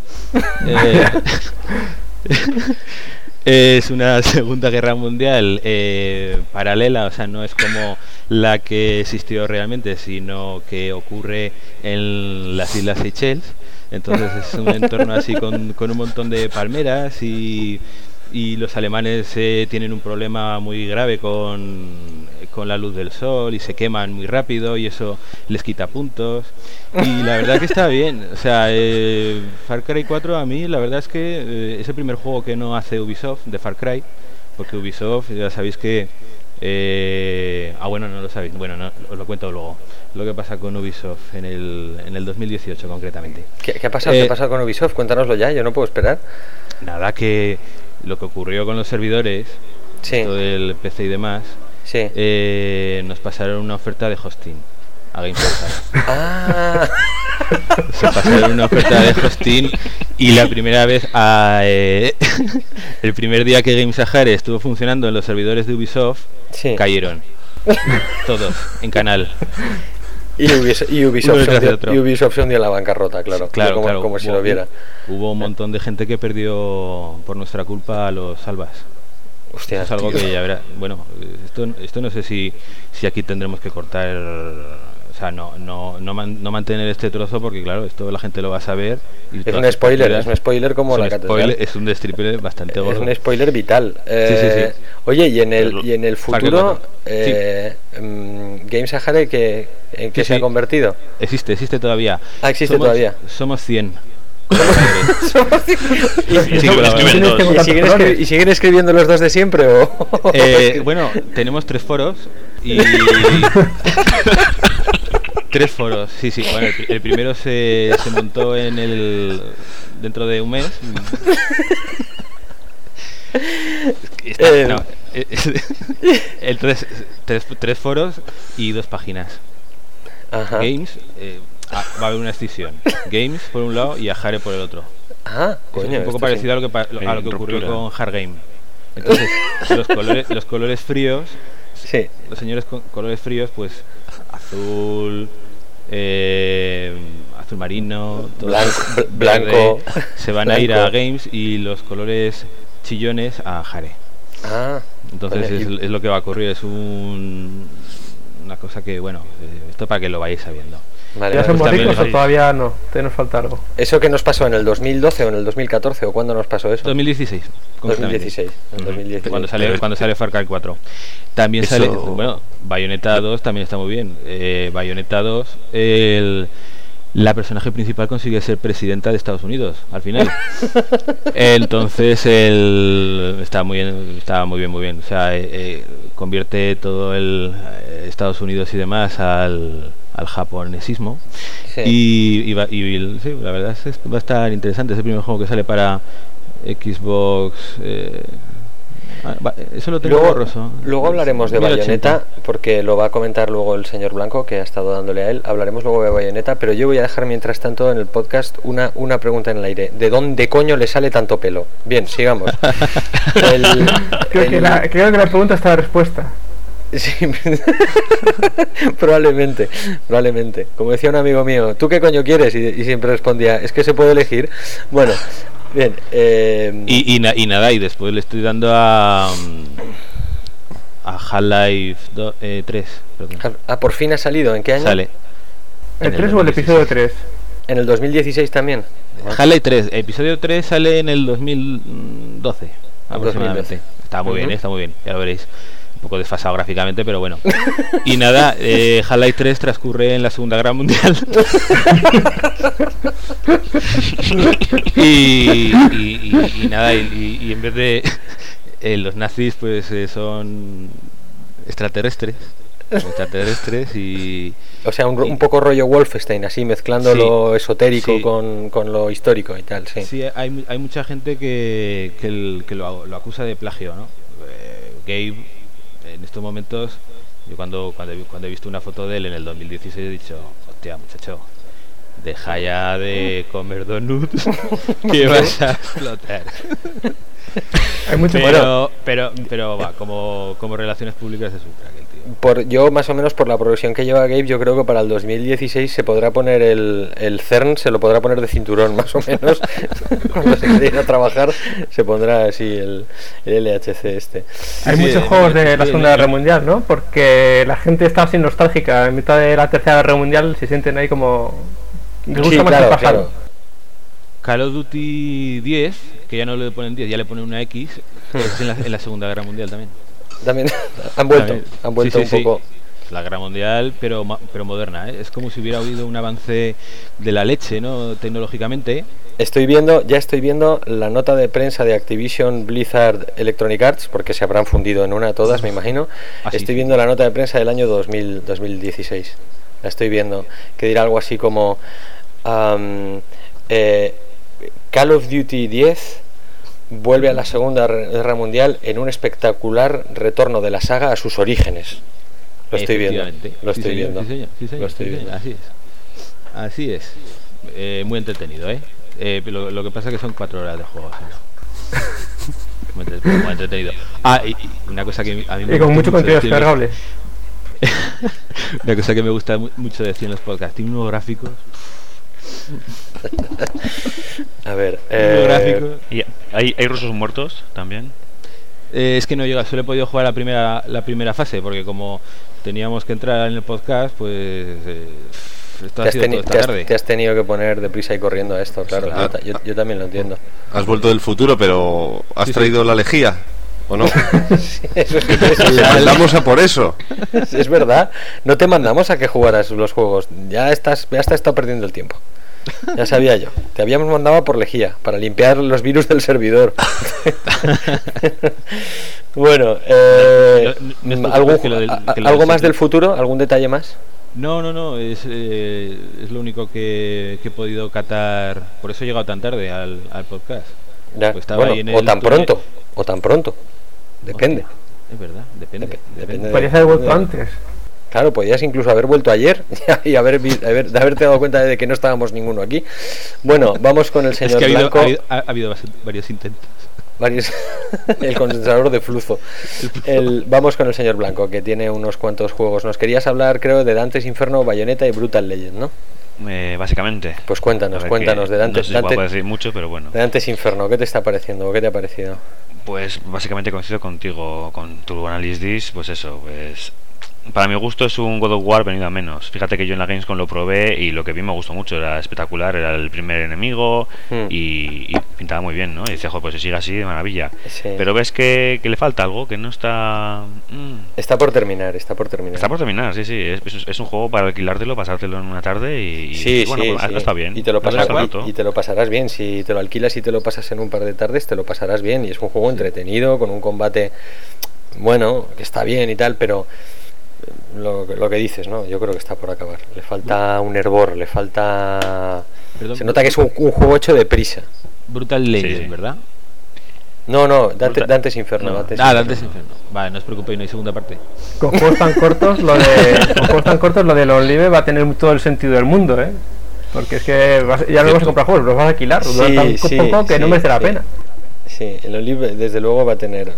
Eh, *laughs* es una Segunda Guerra Mundial eh, paralela, o sea, no es como la que existió realmente, sino que ocurre en las Islas Seychelles. Entonces es un entorno así con, con un montón de palmeras y, y los alemanes eh, tienen un problema muy grave con, con la luz del sol y se queman muy rápido y eso les quita puntos. Y la verdad que está bien. O sea, eh, Far Cry 4 a mí la verdad es que eh, es el primer juego que no hace Ubisoft de Far Cry, porque Ubisoft ya sabéis que... eh, ah, bueno, no lo sabéis. Bueno, no, os lo cuento luego. Lo que pasa con Ubisoft en el, en el 2018 concretamente. ¿Qué, qué ha pasado? ¿Qué Eh, ha pasado con Ubisoft? Cuéntanoslo ya, yo no puedo esperar. Nada que lo que ocurrió con los servidores, Sí, todo el PC y demás, sí. eh, nos pasaron una oferta de hosting a Game. *laughs* Ah, Se pasaron una oferta de hosting y la primera vez, a, eh, *laughs* el primer día que Game Sahara estuvo funcionando en los servidores de Ubisoft, sí. cayeron. *laughs* Todos, en canal. Y Ubisoft, y Ubisoft, y Ubisoft en la bancarrota, claro. Claro, como, claro. como si Hubo- lo viera. Hubo un montón de gente que perdió por nuestra culpa a los salvas. Hostia, es algo tío. que ya verá. Bueno, esto, esto no sé si, si aquí tendremos que cortar. O sea, no, no, no, man- no mantener este trozo porque, claro, esto la gente lo va a saber. y Es un spoiler, es un spoiler como es la un catedral. es un destriple bastante Es gordo. un spoiler vital. Eh, sí. Oye, y en el, y en el futuro, eh, mm, Game Sahara, ¿qué, ¿en qué Sí, se ha convertido? Existe, existe todavía. Ah, existe Somos- todavía. Somos 100. *laughs* Y, que siguen, y escribiendo los dos de siempre? O... Eh, bueno, tenemos tres foros y. *laughs* tres foros, sí, sí. Bueno, el, pri- el primero se, se montó en el. dentro de un mes. Está- Eh. no, eh, *laughs* entonces, tres, tres foros y dos páginas. Ajá. Games, eh, ah, va a haber una escisión. Games por un lado y Ajare por el otro. Ah, Es coño. un poco parecido sí. a lo que, a lo que ocurrió con Hard Game. Entonces, *laughs* los colores, los colores fríos Sí. los señores con colores fríos, pues azul, eh, azul marino, todo Blanco- *laughs* verde, bl- blanco, se van a ir a. Games y los colores chillones a Jare. Ah, Entonces Vale, es, y- es lo que va a ocurrir, es un, una cosa que, bueno, eh, esto para que lo vayáis sabiendo. vale, ¿Ya somos ricos o todavía no? Te nos falta algo. ¿Eso que nos pasó en el 2012 o en el 2014 o cuándo nos pasó eso? 2016. concretamente. 2016. en Ujú. 2016. Cuando sale, cuando sale Far Cry 4. También Eso- sale, bueno, Bayonetta 2 también está muy bien. Eh, Bayonetta 2, el, la personaje principal consigue ser presidenta de Estados Unidos al final. *laughs* Entonces el, está muy bien, está muy bien, muy bien. O sea, eh, eh, convierte todo el eh, Estados Unidos y demás al, al japonesismo. Sí. Y, y va- y el- sí, la verdad es que va a estar interesante. Es el primer juego que sale para Xbox. Eh, Ah, eso lo tengo Luego, borroso. luego hablaremos de 1080. Bayonetta, porque lo va a comentar luego el señor Blanco, que ha estado dándole a él. Hablaremos luego de Bayonetta, pero yo voy a dejar mientras tanto en el podcast una, una pregunta en el aire. ¿De dónde coño le sale tanto pelo? Bien, sigamos. *laughs* El- Creo, que la, creo que la pregunta está la respuesta. Sí, *laughs* probablemente, probablemente. Como decía un amigo mío, ¿tú qué coño quieres? Y, y siempre respondía, es que se puede elegir. Bueno, bien. eh, Y, y, na- y nada, y después le estoy dando a. mm, A Half-Life do- eh, 3. perdón. ah, por fin ha salido. ¿En qué año? Sale. ¿El En el 3 o el 2016. episodio 3? En el 2016 también. Half-Life 3, episodio 3 sale en el 2012 aproximadamente. 2012. Está muy bien, Ujú. eh, está muy bien, ya lo veréis. Un poco desfasado gráficamente, pero bueno. *laughs* Y nada, eh, Half-Life 3 transcurre en la Segunda Guerra Mundial. *laughs* y, y- y- y nada, y, en vez de eh, los nazis, pues eh, son extraterrestres. Extraterrestres y. O sea, un, un poco rollo Wolfenstein, así mezclando Sí, lo esotérico sí. con, con lo histórico y tal, sí. Sí, hay, hay mucha gente que, que, el- que lo, lo acusa de plagio, ¿no? Eh, Gabe, en estos momentos, yo cuando, cuando, he- cuando he visto una foto de él en el 2016 he dicho, hostia, muchacho, deja ya de comer donuts *laughs* que vas a explotar. Hay mucho Pero, pero, pero va, como, como relaciones públicas es un crack el tío. Por, yo, más o menos, por la progresión que lleva Gabe, yo creo que para el 2016 se podrá poner el, el CERN, se lo podrá poner de cinturón, más o menos. *laughs* Cuando se quiera ir a trabajar, se pondrá así el, el LHC este. Hay Sí, muchos sí, juegos de la Segunda sí. Guerra Mundial, ¿no? Porque la gente está así nostálgica. En mitad de la Tercera Guerra Mundial se sienten ahí como... Les gusta Sí, más claro, el claro. Call of Duty 10, que ya no le ponen 10, ya le ponen una X, es en la, en la Segunda Guerra Mundial también. También *laughs* han vuelto, También. han vuelto Sí, sí, un sí. poco. La Guerra Mundial, pero pero moderna, ¿eh? Es como si hubiera habido un avance de la leche, ¿no? Tecnológicamente. Estoy viendo, ya estoy viendo la nota de prensa de Activision Blizzard Electronic Arts, porque se habrán fundido en una todas, me imagino. Ah. Estoy viendo la nota de prensa del año 2000, 2016. La estoy viendo, que dirá algo así como am, eh, Call of Duty 10 vuelve a la Segunda Guerra Mundial en un espectacular retorno de la saga a sus orígenes. Lo estoy viendo. Lo estoy viendo. Lo estoy viendo. Así es. Así es. Eh, muy entretenido, ¿eh? Eh, lo, lo que pasa es que son cuatro horas de juego. ¿sí? *laughs* muy, entre- muy entretenido. Ah, y, y una cosa que a mí me Y con mucho contenido descargable. *laughs* Una cosa que me gusta mu- mucho decir en los podcasts, tiene unos gráficos. A ver, eh, gráficos. ¿Y hay, hay rusos muertos también? Eh, es que no llega, solo he podido jugar la primera, la primera fase, porque como teníamos que entrar en el podcast, pues eh, esto te ha has, sido teni- toda esta te has- tarde. te has tenido que poner deprisa y corriendo a esto, claro. claro. Yo, ta- yo- yo también lo entiendo. Has vuelto del futuro, pero ¿has Sí, sí. traído la lejía? ¿O no? *laughs* Sí, eso es, eso es- Te mandamos a por eso. es verdad. No te mandamos a que jugaras los juegos. Ya estás, ya has estado perdiendo el tiempo. Ya sabía yo. Te habíamos mandado a por lejía para limpiar los virus del servidor. *laughs* bueno, eh, No, no es por ¿algún- que lo del- a- que lo ¿algo más del futuro? ¿Algún detalle más? No, no, no, es, eh, es lo único que, que he podido catar. Por eso he llegado tan tarde al, al podcast. Ya, Pues estaba bueno, ahí en o tan túnel. pronto, o tan pronto. Depende. Es verdad, depende. Dep- depende. depende de- Podrías haber vuelto antes. Claro, podías incluso haber vuelto ayer *laughs* y haber, vi- haber- de haberte dado cuenta de que no estábamos ninguno aquí. Bueno, vamos con el Es señor que ha habido, Blanco. ha habido- ha- varios intentos. varios- *laughs* el condensador de flujo. El- vamos con el señor Blanco, que tiene unos cuantos juegos. Nos querías hablar, creo, de Dantes Inferno, Bayonetta y Brutal Legend, ¿no? Eh, básicamente. Pues cuéntanos, cuéntanos de Dantes, No sé si Dante- puedo decir mucho, pero bueno. de Dantes Inferno. ¿Qué te está pareciendo? ¿Qué te ha parecido? Pues básicamente coincido contigo, con tu Analysis pues eso, pues para mi gusto es un God of War venido a menos. Fíjate que yo en la Gamescom lo probé y lo que vi me gustó mucho, era espectacular, era el primer enemigo Hmm. y, y pintaba muy bien, ¿no? Y decía, "Jo, pues si sigue así, de maravilla. Sí. Pero ves que, que le falta algo, que no está... mm, Está por terminar, está por terminar. Está por terminar, sí, sí. Es, un juego para alquilártelo, pasártelo en una tarde y, y, Sí, bueno, sí, pues, está bien. Y te, lo No pasas- barato. y, te lo pasarás bien. Si te lo alquilas y te lo pasas en un par de tardes, te lo pasarás bien. Y es un juego entretenido, con un combate bueno, que está bien y tal, pero lo, lo que dices, ¿no? Yo creo que está por acabar. Le falta un hervor, le falta... Perdón, Se nota que es un, un juego hecho de prisa. Brutal Legend, sí. ¿verdad? No, no, Dante. Dante's Inferno. No. Dante's Ah, Inferno. Dante's Inferno. Vale, no os preocupéis, no hay segunda parte. Con juegos tan cortos, lo de, *laughs* con juegos tan cortos, lo de los live va a tener todo el sentido del mundo, ¿eh? Porque es que vas- ya no vas a comprar juegos, los vas a alquilar. Sí, Dura tan sí, poco que no merece la sí. pena. Sí, el Olive desde luego va a tener,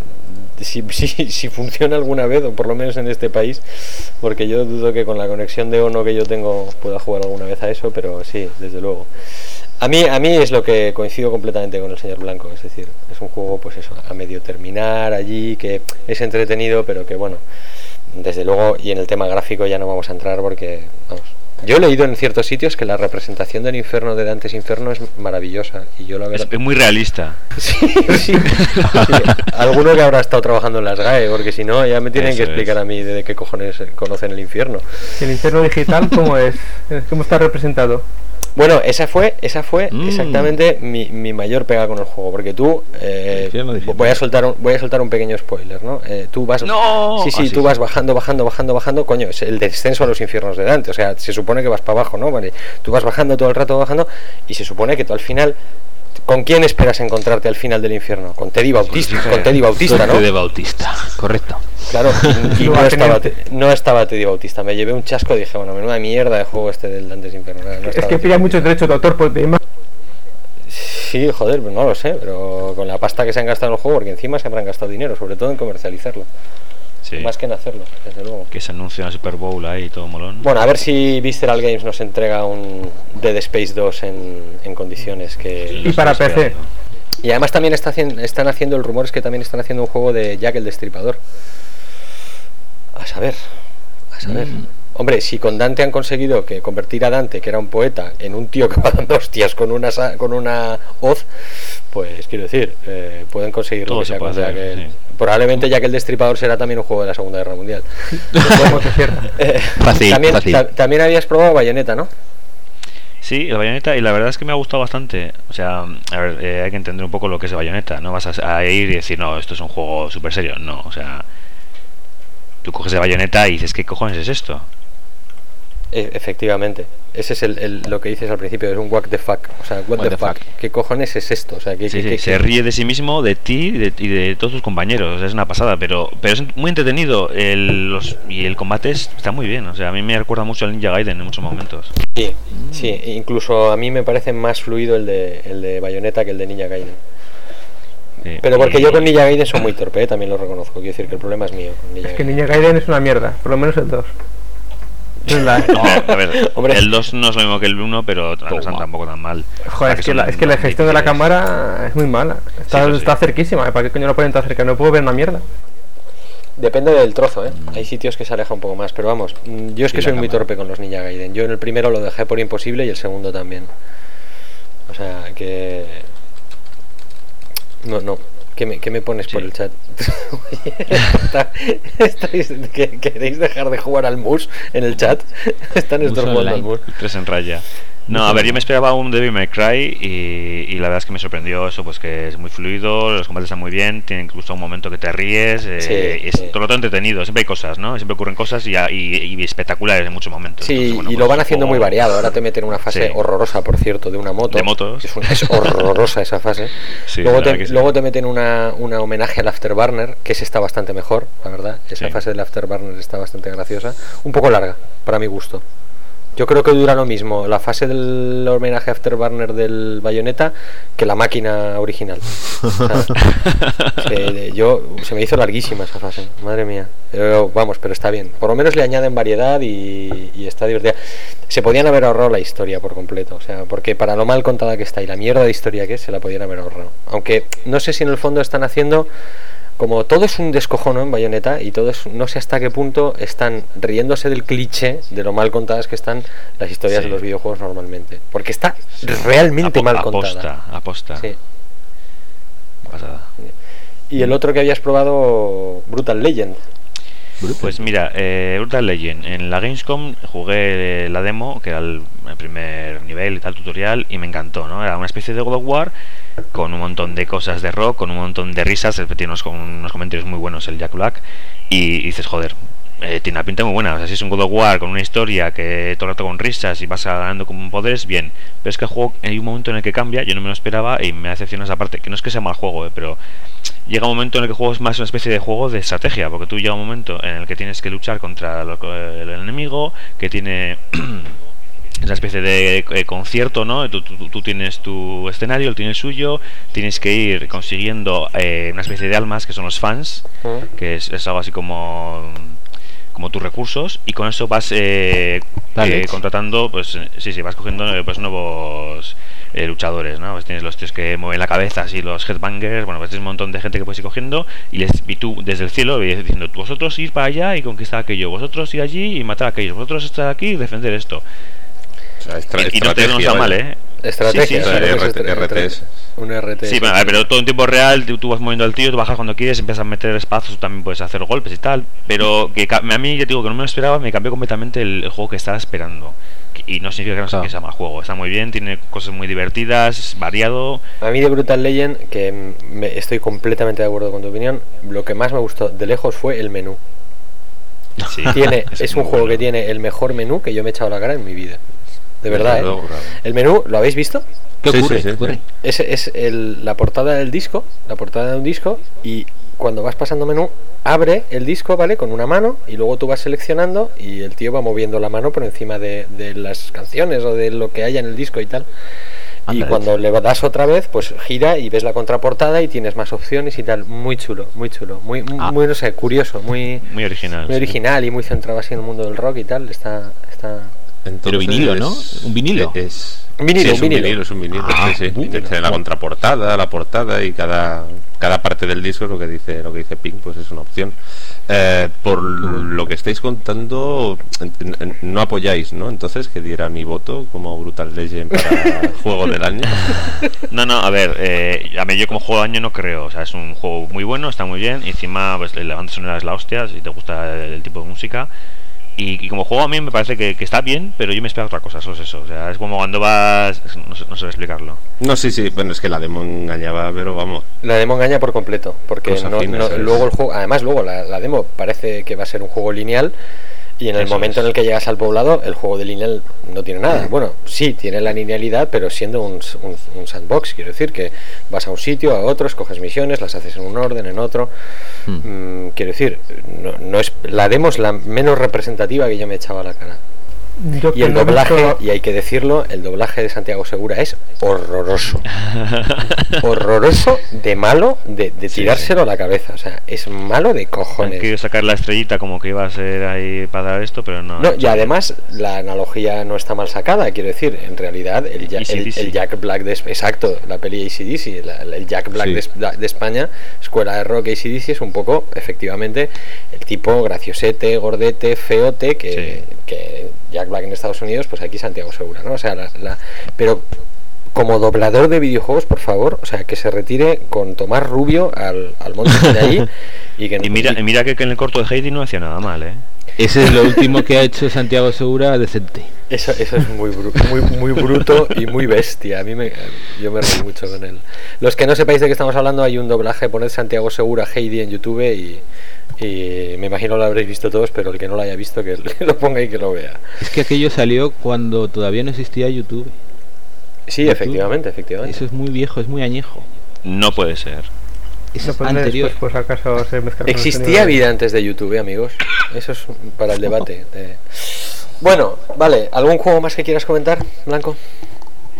si, *laughs* si, si funciona alguna vez, o por lo menos en este país, porque yo dudo que con la conexión de Ono que yo tengo pueda jugar alguna vez a eso, pero sí, desde luego. A mí, a mí es lo que coincido completamente con el señor Blanco, es decir, es un juego pues eso, a medio terminar allí, que es entretenido, pero que bueno, desde luego, y en el tema gráfico ya no vamos a entrar porque, vamos, yo he leído en ciertos sitios que la representación del infierno de Dante's Inferno es maravillosa, y yo la Es, verdad... es muy realista. *laughs* Sí, sí, sí. Alguno que habrá estado trabajando en las GAE, porque si no, ya me tienen Eso que explicar es. a mí de qué cojones conocen el infierno. El infierno digital, ¿cómo es? ¿Cómo está representado? Bueno, esa fue, esa fue Mm. exactamente mi, mi mayor pega con el juego, porque tú, eh, voy a soltar un, voy a soltar un pequeño spoiler, ¿no? Eh, tú vas, ¡No! sí, sí, Ah, sí, tú sí. vas bajando, bajando, bajando, bajando, coño, es el descenso a los infiernos de Dante, o sea, se supone que vas para abajo, ¿no? Vale, tú vas bajando todo el rato bajando y se supone que tú al final, ¿con quién esperas encontrarte al final del infierno? Con Teddy Bautista, con Teddy Bautista, ¿no? de Bautista, correcto. Claro, y *laughs* no estaba, no estaba Teddy Bautista. Me llevé un chasco y dije, bueno, menuda mierda de juego este del Dantes Inferno. No, Es que Teddy pilla muchos derechos de autor por tema. Sí, joder, pues no lo sé, pero con la pasta que se han gastado en el juego, porque encima se habrán gastado dinero, sobre todo en comercializarlo, Sí. más que en hacerlo, desde luego. Que se anuncia en el Super Bowl ahí, todo molón. Bueno, a ver si Visceral Games nos entrega un Dead Space 2 en, en condiciones que... Y para PC. esperando. Y además también está están haciendo, el rumor es que también están haciendo un juego de Jack el Destripador. A saber, a saber. Mm. Hombre, si con Dante han conseguido que convertir a Dante, que era un poeta, en un tío que va dando hostias con una, sa- con una hoz, pues quiero decir, eh, pueden conseguir lo que se sea puede con Jack hacer, el- sí. Probablemente Jack el Destripador será también un juego de la Segunda Guerra Mundial. *laughs* Eh, Fácil, también, fácil. ta- también habías probado Bayonetta, ¿no? Sí, el Bayonetta, y la verdad es que me ha gustado bastante. O sea, a ver, eh, hay que entender un poco lo que es el Bayonetta. No vas a, a ir y decir, no, esto es un juego súper serio. No, o sea, tú coges el Bayonetta y dices, ¿qué cojones es esto? E- efectivamente. Ese es el, el- lo que dices al principio, es un what the fuck. O sea, what, What the, the fuck. fuck. ¿Qué cojones es esto? O sea, ¿qué, Sí, qué- sí, qué- se qué- ríe de sí mismo, de ti y de, y de todos tus compañeros. o sea, es una pasada, pero, pero es muy entretenido. El, los, y el combate es- está muy bien. O sea, a mí me recuerda mucho al Ninja Gaiden en muchos momentos. Sí, sí, incluso a mí me parece más fluido el de, el de Bayonetta que el de Ninja Gaiden. Sí, Pero porque y- yo con Ninja Gaiden soy muy torpe, ¿eh? también lo reconozco. Quiero decir que el problema es mío. Con Ninja Es que. Ninja Gaiden es una mierda, por lo menos el 2. Es la- No, a ver, Hombre. el 2 no es lo mismo que el 1, pero no están tampoco tan mal. Joder, es que, la, es que la gestión de la cámara es muy mala. Está, Sí, sí. está cerquísima. ¿Para qué coño lo ponen tan cerca? No puedo ver una mierda. Depende del trozo, ¿eh? Hay sitios que se aleja un poco más, pero vamos, mm, yo es Sí, que soy muy torpe con los Ninja Gaiden. Yo en el primero lo dejé por imposible y el segundo también. O sea, que... No, no. ¿Qué me, qué me pones por el chat? *laughs* ¿Queréis dejar de jugar al mus en el chat? Están jugando al mus. Tres en raya. No, a ver, yo me esperaba un Devil May Cry y, y la verdad es que me sorprendió eso, pues que es muy fluido, los combates están muy bien, tiene incluso un momento que te ríes, eh, Sí, es sí. todo lo tanto entretenido, siempre hay cosas, ¿no? Siempre ocurren cosas y, y- y espectaculares en muchos momentos. Sí, Entonces, bueno, y pues lo es van haciendo muy variado. Ahora te *laughs* meten una fase Sí. horrorosa, por cierto, de una moto. De motos. Es, horrorosa esa fase. *laughs* Sí, luego, te, luego te meten una, una homenaje al Afterburner, que ese está bastante mejor, la verdad. Esa fase del Afterburner está bastante graciosa. Un poco larga, para mi gusto. Yo creo que dura lo mismo la fase del homenaje Afterburner del Bayonetta que la máquina original. *laughs* Es que yo se me hizo larguísima esa fase, madre mía. Pero, vamos, pero está bien. Por lo menos le añaden variedad y, y está divertida. Se podían haber ahorrado la historia por completo, o sea, porque para lo mal contada que está y la mierda de historia que es, se la podían haber ahorrado. Aunque no sé si en el fondo están haciendo como todo es un descojono en Bayonetta y todo es, no sé hasta qué punto están riéndose del cliché de lo mal contadas que están las historias Sí. de los videojuegos normalmente. Porque está realmente Apo- mal aposta, contada. aposta. Sí. Pasada. Y el otro que habías probado, Brutal Legend. Pues mira, eh, Legend, en la Gamescom jugué la demo, que era el, primer nivel y tal tutorial, y me encantó, ¿no? Era una especie de God of War con un montón de cosas de rock, con un montón de risas, tiene unos, unos comentarios muy buenos el Jack Black, y dices, joder, eh, tiene una pinta muy buena. O sea, si es un God of War con una historia que todo el rato con risas y vas ganando con poderes, bien. Pero es que el juego hay un momento en el que cambia, yo no me lo esperaba y me decepciona esa parte. Que no es que sea mal juego, eh, pero llega un momento en el que el juego es más una especie de juego de estrategia, porque tú llega un momento en el que tienes que luchar contra el enemigo, que tiene *clears throat* es una especie de eh, concierto, ¿no? Tú, tú- tú tienes tu escenario, él tiene el suyo, tienes que ir consiguiendo eh, una especie de almas que son los fans, que es, es algo así como como tus recursos y con eso vas eh, eh, contratando pues sí sí vas cogiendo eh, pues nuevos eh, luchadores no pues tienes los tíos que mueven la cabeza así los headbangers bueno pues tienes un montón de gente que puedes ir cogiendo y, les, y tú desde el cielo diciendo vosotros ir para allá y conquistar aquello vosotros ir allí y matar a aquellos vosotros estar aquí y defender esto O sea, estra- y, y no te no estrategia, está mal eh Estrategia. Sí, sí, sí, es RTS. Un RTS. Sí, bueno, pero todo en tiempo real, tú, vas moviendo al tío, tú bajas cuando quieres, empiezas a meter espacios, tú también puedes hacer golpes y tal. Pero que a mí, ya te digo que no me lo esperaba, me cambió completamente el, el juego que estaba esperando. Y no significa que no sea, Claro. que sea mal juego, está muy bien, tiene cosas muy divertidas, es variado. A mí de Brutal Legend, que me- estoy completamente de acuerdo con tu opinión, lo que más me gustó de lejos fue el menú. Tiene, *laughs* es, un muy juego bueno. que tiene el mejor menú que yo me he echado la cara en mi vida. De verdad, ¿eh? claro. El menú, ¿lo habéis visto? ¿Qué Sí, ocurre? sí, sí, ¿Qué ocurre? sí. Es, es el- la portada del disco, la portada de un disco, y cuando vas pasando menú, abre el disco, ¿vale? Con una mano, y luego tú vas seleccionando, y el tío va moviendo la mano por encima de, de las canciones o de lo que haya en el disco y tal. Y cuando le das otra vez, pues gira y ves la contraportada y tienes más opciones y tal. Muy chulo, muy chulo. Muy, Ah. muy no sé, curioso, muy, Muy original. muy sí. original y muy centrado así en el mundo del rock y tal. Está, está, Entonces, vinilo, ¿no? ¿Un vinilo? Es, Un vinilo, sí, es un vinilo. es un vinilo. Ah, sí, sí. un vinilo. Tiene la contraportada, la portada y cada, cada parte del disco lo que dice lo que dice Pink pues es una opción. Eh, por lo que estáis contando, no apoyáis, ¿no? Entonces que diera mi voto como Brutal Legend para *laughs* juego del año. No, no, a ver, eh, a mí yo como juego de año no creo. O sea, es un juego muy bueno, está muy bien. Y encima, pues la banda sonora es la hostia, si te gusta el, tipo de música. Y, y como juego a mí me parece que, que está bien, pero yo me espero otra cosa, solo es eso. O sea, es como cuando vas. No sé, no sé explicarlo. No, sí, sí, bueno, es que la demo engañaba, pero vamos. La demo engaña por completo, porque no- no- luego el juego, además luego la, la demo parece que va a ser un juego lineal y en el Eso momento es. en el que llegas al poblado el juego de lineal no tiene nada. Bueno, sí, tiene la linealidad, pero siendo un, s- un- un sandbox, quiero decir que vas a un sitio, a otro, escoges misiones, las haces en un orden, en otro. Mm, quiero decir, no, no es la demo es la menos representativa que yo me echaba a la cara. Yo Y el doblaje, visto- y hay que decirlo, el doblaje de Santiago Segura es horroroso. *laughs* horroroso de malo, de, de Sí, tirárselo a la cabeza. O sea, es malo de Han cojones. querido sacar la estrellita como que iba a ser ahí para dar esto, pero no. No, y además la analogía no está mal sacada, quiero decir, en realidad el, Ja- el- Jack Black de exacto, la peli ACDC, la- la- el Jack Black Sí. de, de España, escuela de rock ACDC es un poco, efectivamente, el tipo graciosete, gordete, feote, que, Sí. que Jack Black en Estados Unidos, pues aquí Santiago Segura, ¿no? O sea, la- la- pero como doblador de videojuegos, por favor, o sea, que se retire con Tomás Rubio al, al monte de ahí *laughs* y que Y mira, y mira que, que en el corto de Heidi no hacía nada mal, ¿eh? Ese es lo último que ha hecho Santiago Segura decente. Eso, eso es muy, bru- muy, muy bruto y muy bestia. A mí me, yo me reí mucho con él. Los que no sepáis de qué estamos hablando, hay un doblaje, poned Santiago Segura Heidi en YouTube y, y me imagino lo habréis visto todos, pero el que no lo haya visto, que *laughs* lo ponga y que lo vea. Es que aquello salió cuando todavía no existía YouTube. Sí, YouTube. efectivamente, efectivamente. Eso es muy viejo, es muy añejo. No puede ser. Es No, pues anterior. después, pues acaso se Existía vida antes de YouTube, eh, amigos. Eso es para el debate. de- Bueno, vale. ¿Algún juego más que quieras comentar, Blanco?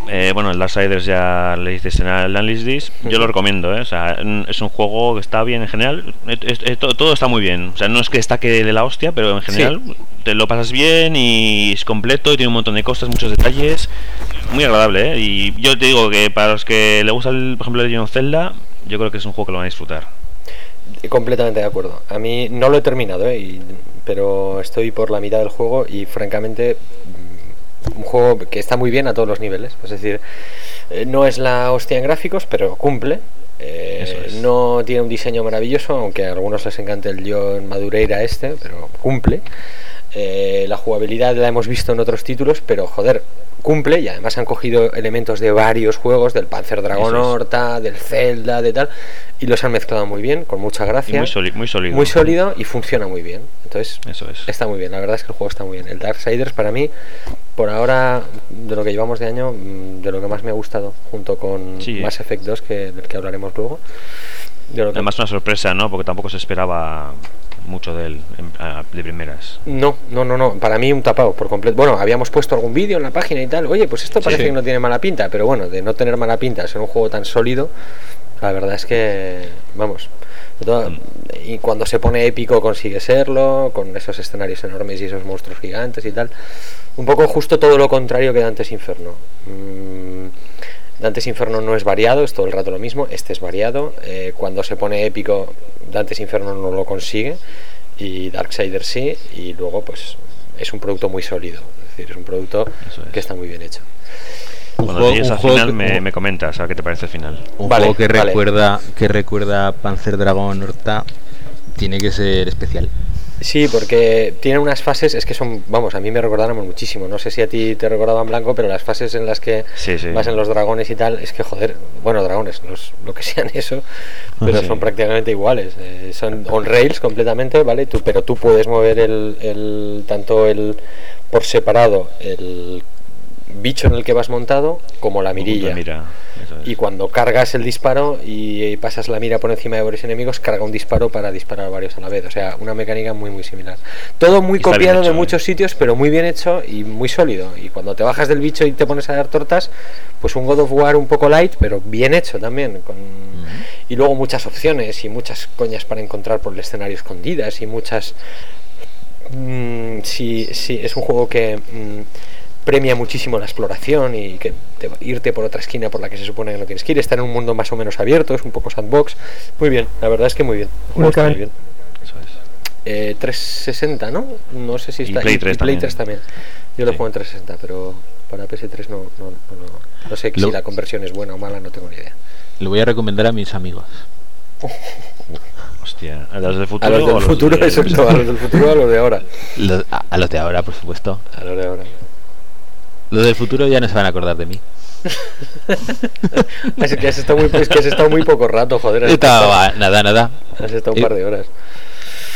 Eh, bueno, el Darksiders ya le dices en el Analysis Disc. Yo lo recomiendo, ¿eh? O sea, es un juego que está bien en general. Es- es- todo, está muy bien. O sea, no es que destaque de la hostia, pero en general te lo pasas bien y es completo y tiene un montón de cosas, muchos detalles. Muy agradable, ¿eh? Y yo te digo que para los que le gusta, el, por ejemplo, Legend of Zelda, yo creo que es un juego que lo van a disfrutar. Completamente de acuerdo. A mí no lo he terminado, ¿eh? Y- pero estoy por la mitad del juego y francamente mm, un juego que está muy bien a todos los niveles. Es decir, eh, no es la hostia en gráficos, pero cumple. Eh, es. No tiene un diseño maravilloso, aunque a algunos les encante el John Madureira este, pero cumple. Eh, la jugabilidad la hemos visto en otros títulos, pero joder, cumple y además han cogido elementos de varios juegos, del Panzer Dragon es. Horta, del Zelda, de tal, y los han mezclado muy bien, con mucha Y gracia. muy, sólido muy sólido. Muy sólido y funciona muy bien. Entonces, Eso es. está muy bien. La verdad es que el juego está muy bien. El Darksiders para mí, por ahora, de lo que llevamos de año, mm, de lo que más me ha gustado, junto con Sí. Mass Effect 2, que, del que hablaremos luego. Además una sorpresa, ¿no? Porque tampoco se esperaba mucho de él de primeras. No, no, no, no. Para mí un tapado por completo. Bueno, habíamos puesto algún vídeo en la página y tal. Oye, pues esto parece sí. que no tiene mala pinta, pero bueno, de no tener mala pinta, ser un juego tan sólido, la verdad es que, vamos. todo- Mm. y cuando se pone épico consigue serlo, con esos escenarios enormes y esos monstruos gigantes y tal. Un poco justo todo lo contrario que Dantes Inferno. Mm, Dantes Inferno no es variado, es todo el rato lo mismo. Este es variado. Eh, cuando se pone épico, Dantes Inferno no lo consigue. Y Darksiders sí. Y luego, pues, es un producto muy sólido. Es decir, es un producto es. que está muy bien hecho. Un Cuando juego- llegues al final que- me, comentas a qué te parece el final. Un Vale, juego que vale. recuerda que recuerda a Panzer Dragon Horta tiene que ser especial. Sí, porque tiene unas fases, es que son, vamos, a mí me recordaron muchísimo. No sé si a ti te recordaban blanco, pero las fases en las que Sí, sí. vas en los dragones y tal, es que joder, bueno, dragones, los- lo que *laughs* sean eso, pero Sí. son prácticamente iguales. eh, son on rails completamente, ¿vale? Tú, pero tú puedes mover el, el tanto el por separado el bicho en el que vas montado como la mirilla. Mira, es. Y cuando cargas el disparo y pasas la mira por encima de varios enemigos, carga un disparo para disparar varios a la vez. O sea, una mecánica muy muy similar. Todo muy Está copiado hecho, de ¿eh? muchos sitios, pero muy bien hecho y muy sólido. Y cuando te bajas del bicho y te pones a dar tortas, pues un God of War un poco light, pero bien hecho también. Con... Y luego muchas opciones y muchas coñas para encontrar por el escenario escondidas y muchas... Mm, sí, sí, es un juego que... mm, premia muchísimo la exploración y que te- irte por otra esquina por la que se supone que no tienes que ir, estar en un mundo más o menos abierto, es un poco sandbox. Muy bien, la verdad es que muy bien. Está muy bien. Eso es. Eh, 360, ¿no? No sé si Y está. Play 3 también. también. Yo lo juego en 360, pero para PS3 no, no, no, no- no sé Lo- si la conversión es buena o mala, no tengo ni idea. Lo voy a recomendar a mis amigos. *laughs* Hostia, ¿a los del A futuro? los o del a futuro, de- *laughs* a los del futuro o a los de ahora. Los- a, a los de ahora, por supuesto. A los de ahora. Los del futuro ya no se van a acordar de mí. *laughs* Así que has estado muy, es que has estado muy poco rato, joder. Has Estaba- estado, nada, nada. has estado un Eh, par de horas.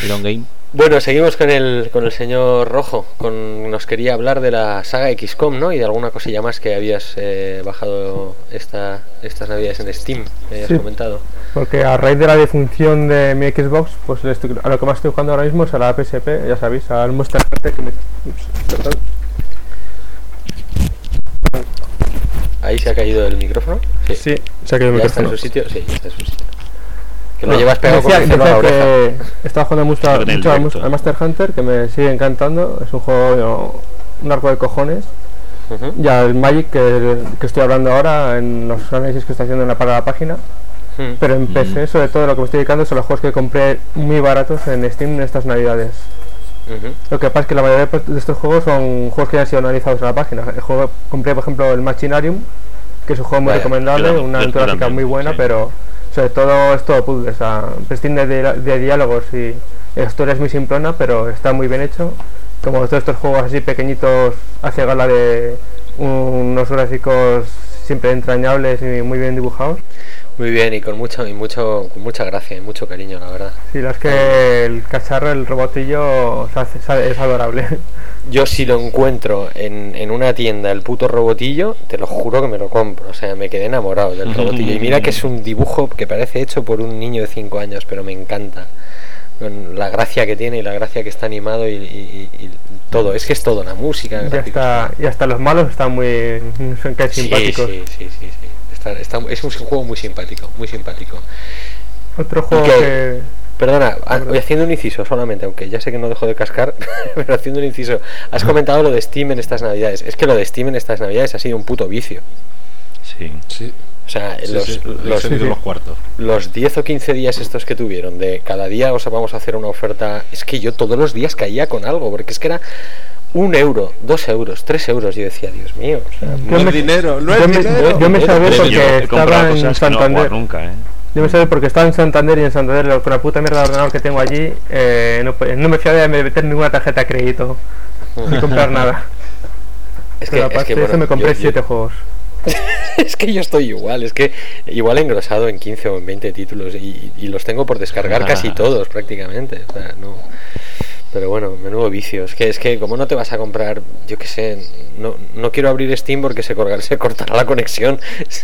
Long game. Bueno, seguimos con el, con el señor Rojo. Con, nos quería hablar de la saga XCOM, ¿no? Y de alguna cosilla más que habías eh, bajado esta, estas navidades en Steam, que habías Sí. comentado. Porque a raíz de la defunción de mi Xbox, pues a lo que más estoy jugando ahora mismo es a la PSP, ya sabéis, al Monster Hunter que me... ups, Ahí se ha caído el micrófono. Sí, se ha quedado el ¿Ya está en micrófono. su sitio? Sí, ya está en su sitio. Que lo No, llevas pegado con decía- el a oreja. que estaba jugando mucho, el al Master Hunter, que me sigue encantando. Es un juego, no, un arco de cojones. Ujú. Y al Magic, que, que estoy hablando ahora en los análisis que estoy haciendo en la, para la página. Mm. Pero en PC, sobre todo lo que me estoy dedicando son los juegos que compré muy baratos en Steam en estas navidades. Lo que pasa es que la mayoría de estos juegos son juegos que ya han sido analizados en la página. El juego, compré, por ejemplo, el Machinarium, que es un juego muy Vaya, recomendable, una aventura gráfica muy buena, sí. pero sobre todo es todo puzzle. O sea, prescinde de, de diálogos y la historia es muy simplona, pero está muy bien hecho. Como todos estos juegos así pequeñitos hacia gala de unos gráficos siempre entrañables y muy bien dibujados. Muy bien y con mucho y mucho con mucha gracia y mucho cariño, la verdad. Sí, la es que el cacharro, el robotillo, es adorable. *laughs* Yo si lo encuentro en, en una tienda, el puto robotillo, te lo juro que me lo compro. O sea, me quedé enamorado del robotillo. Y mira que es un dibujo que parece hecho por un niño de 5 años, pero me encanta. Con La gracia que tiene y la gracia que está animado y, y- y- y todo. Es que es todo, la música. Y hasta, y hasta los malos están muy son Sí, simpáticos. sí, sí, sí, sí. Está- está- es un juego muy simpático, muy simpático. Otro juego que Perdona, a- voy haciendo un inciso solamente, aunque ya sé que no dejo de cascar, *laughs* pero haciendo un inciso. Has comentado lo de Steam en estas navidades. Es que lo de Steam en estas navidades ha sido un puto vicio. Sí. Sí, O sea, sí, los, sí, los cuartos. los 10 o 15 días estos que tuvieron, de cada día os vamos a hacer una oferta, es que yo todos los días caía con algo, porque es que era un euro, dos euros, tres euros. Yo decía, Dios mío, o sea, Yo me- dinero, no yo es me, dinero. yo me sabía porque estaba en no Santander. nunca, ¿eh? Yo me sabía porque estaba en Santander y en Santander con la puta mierda de ordenador que tengo allí eh, no, no me fiaba de meter ninguna tarjeta de crédito ni comprar nada. *laughs* Es que, Pero es aparte que, bueno, eso me compré yo- yo- 7 juegos. *laughs* es que yo estoy igual, es que igual he engrosado en 15 o en 20 títulos y, y los tengo por descargar casi todos prácticamente. O sea, no. Pero bueno, menudo vicio. Es que, es que como no te vas a comprar, yo qué sé, no, no quiero abrir Steam porque se, colgar- se cortará la conexión. *laughs* Si,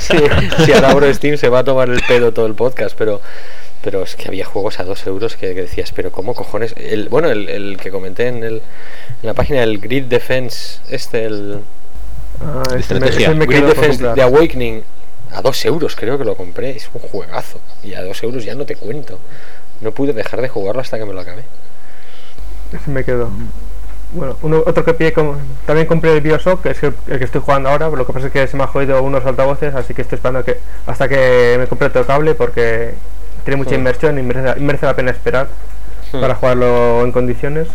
si- si ahora abro Steam se va a tomar el pedo todo el podcast, pero pero es que había juegos a 2 euros que, que decías, pero ¿cómo cojones? El, bueno, el, el que comenté en, el, en la página del Grid Defense, este, el, Ah, me, Estrategia. ese me Grid Defense de Awakening a 2 euros creo que lo compré, es un juegazo. Y a 2 euros ya no te cuento. No pude dejar de jugarlo hasta que me lo acabé. Ese *laughs* me quedó. Bueno, uno, otro que pillé, como, también compré el Bioshock, que es el, el que estoy jugando ahora, pero lo que pasa es que se me ha jodido unos altavoces, así que estoy esperando que, hasta que me compre otro cable porque tiene mucha Hmm. inversión y merece, merece la pena esperar Hmm. para jugarlo en condiciones.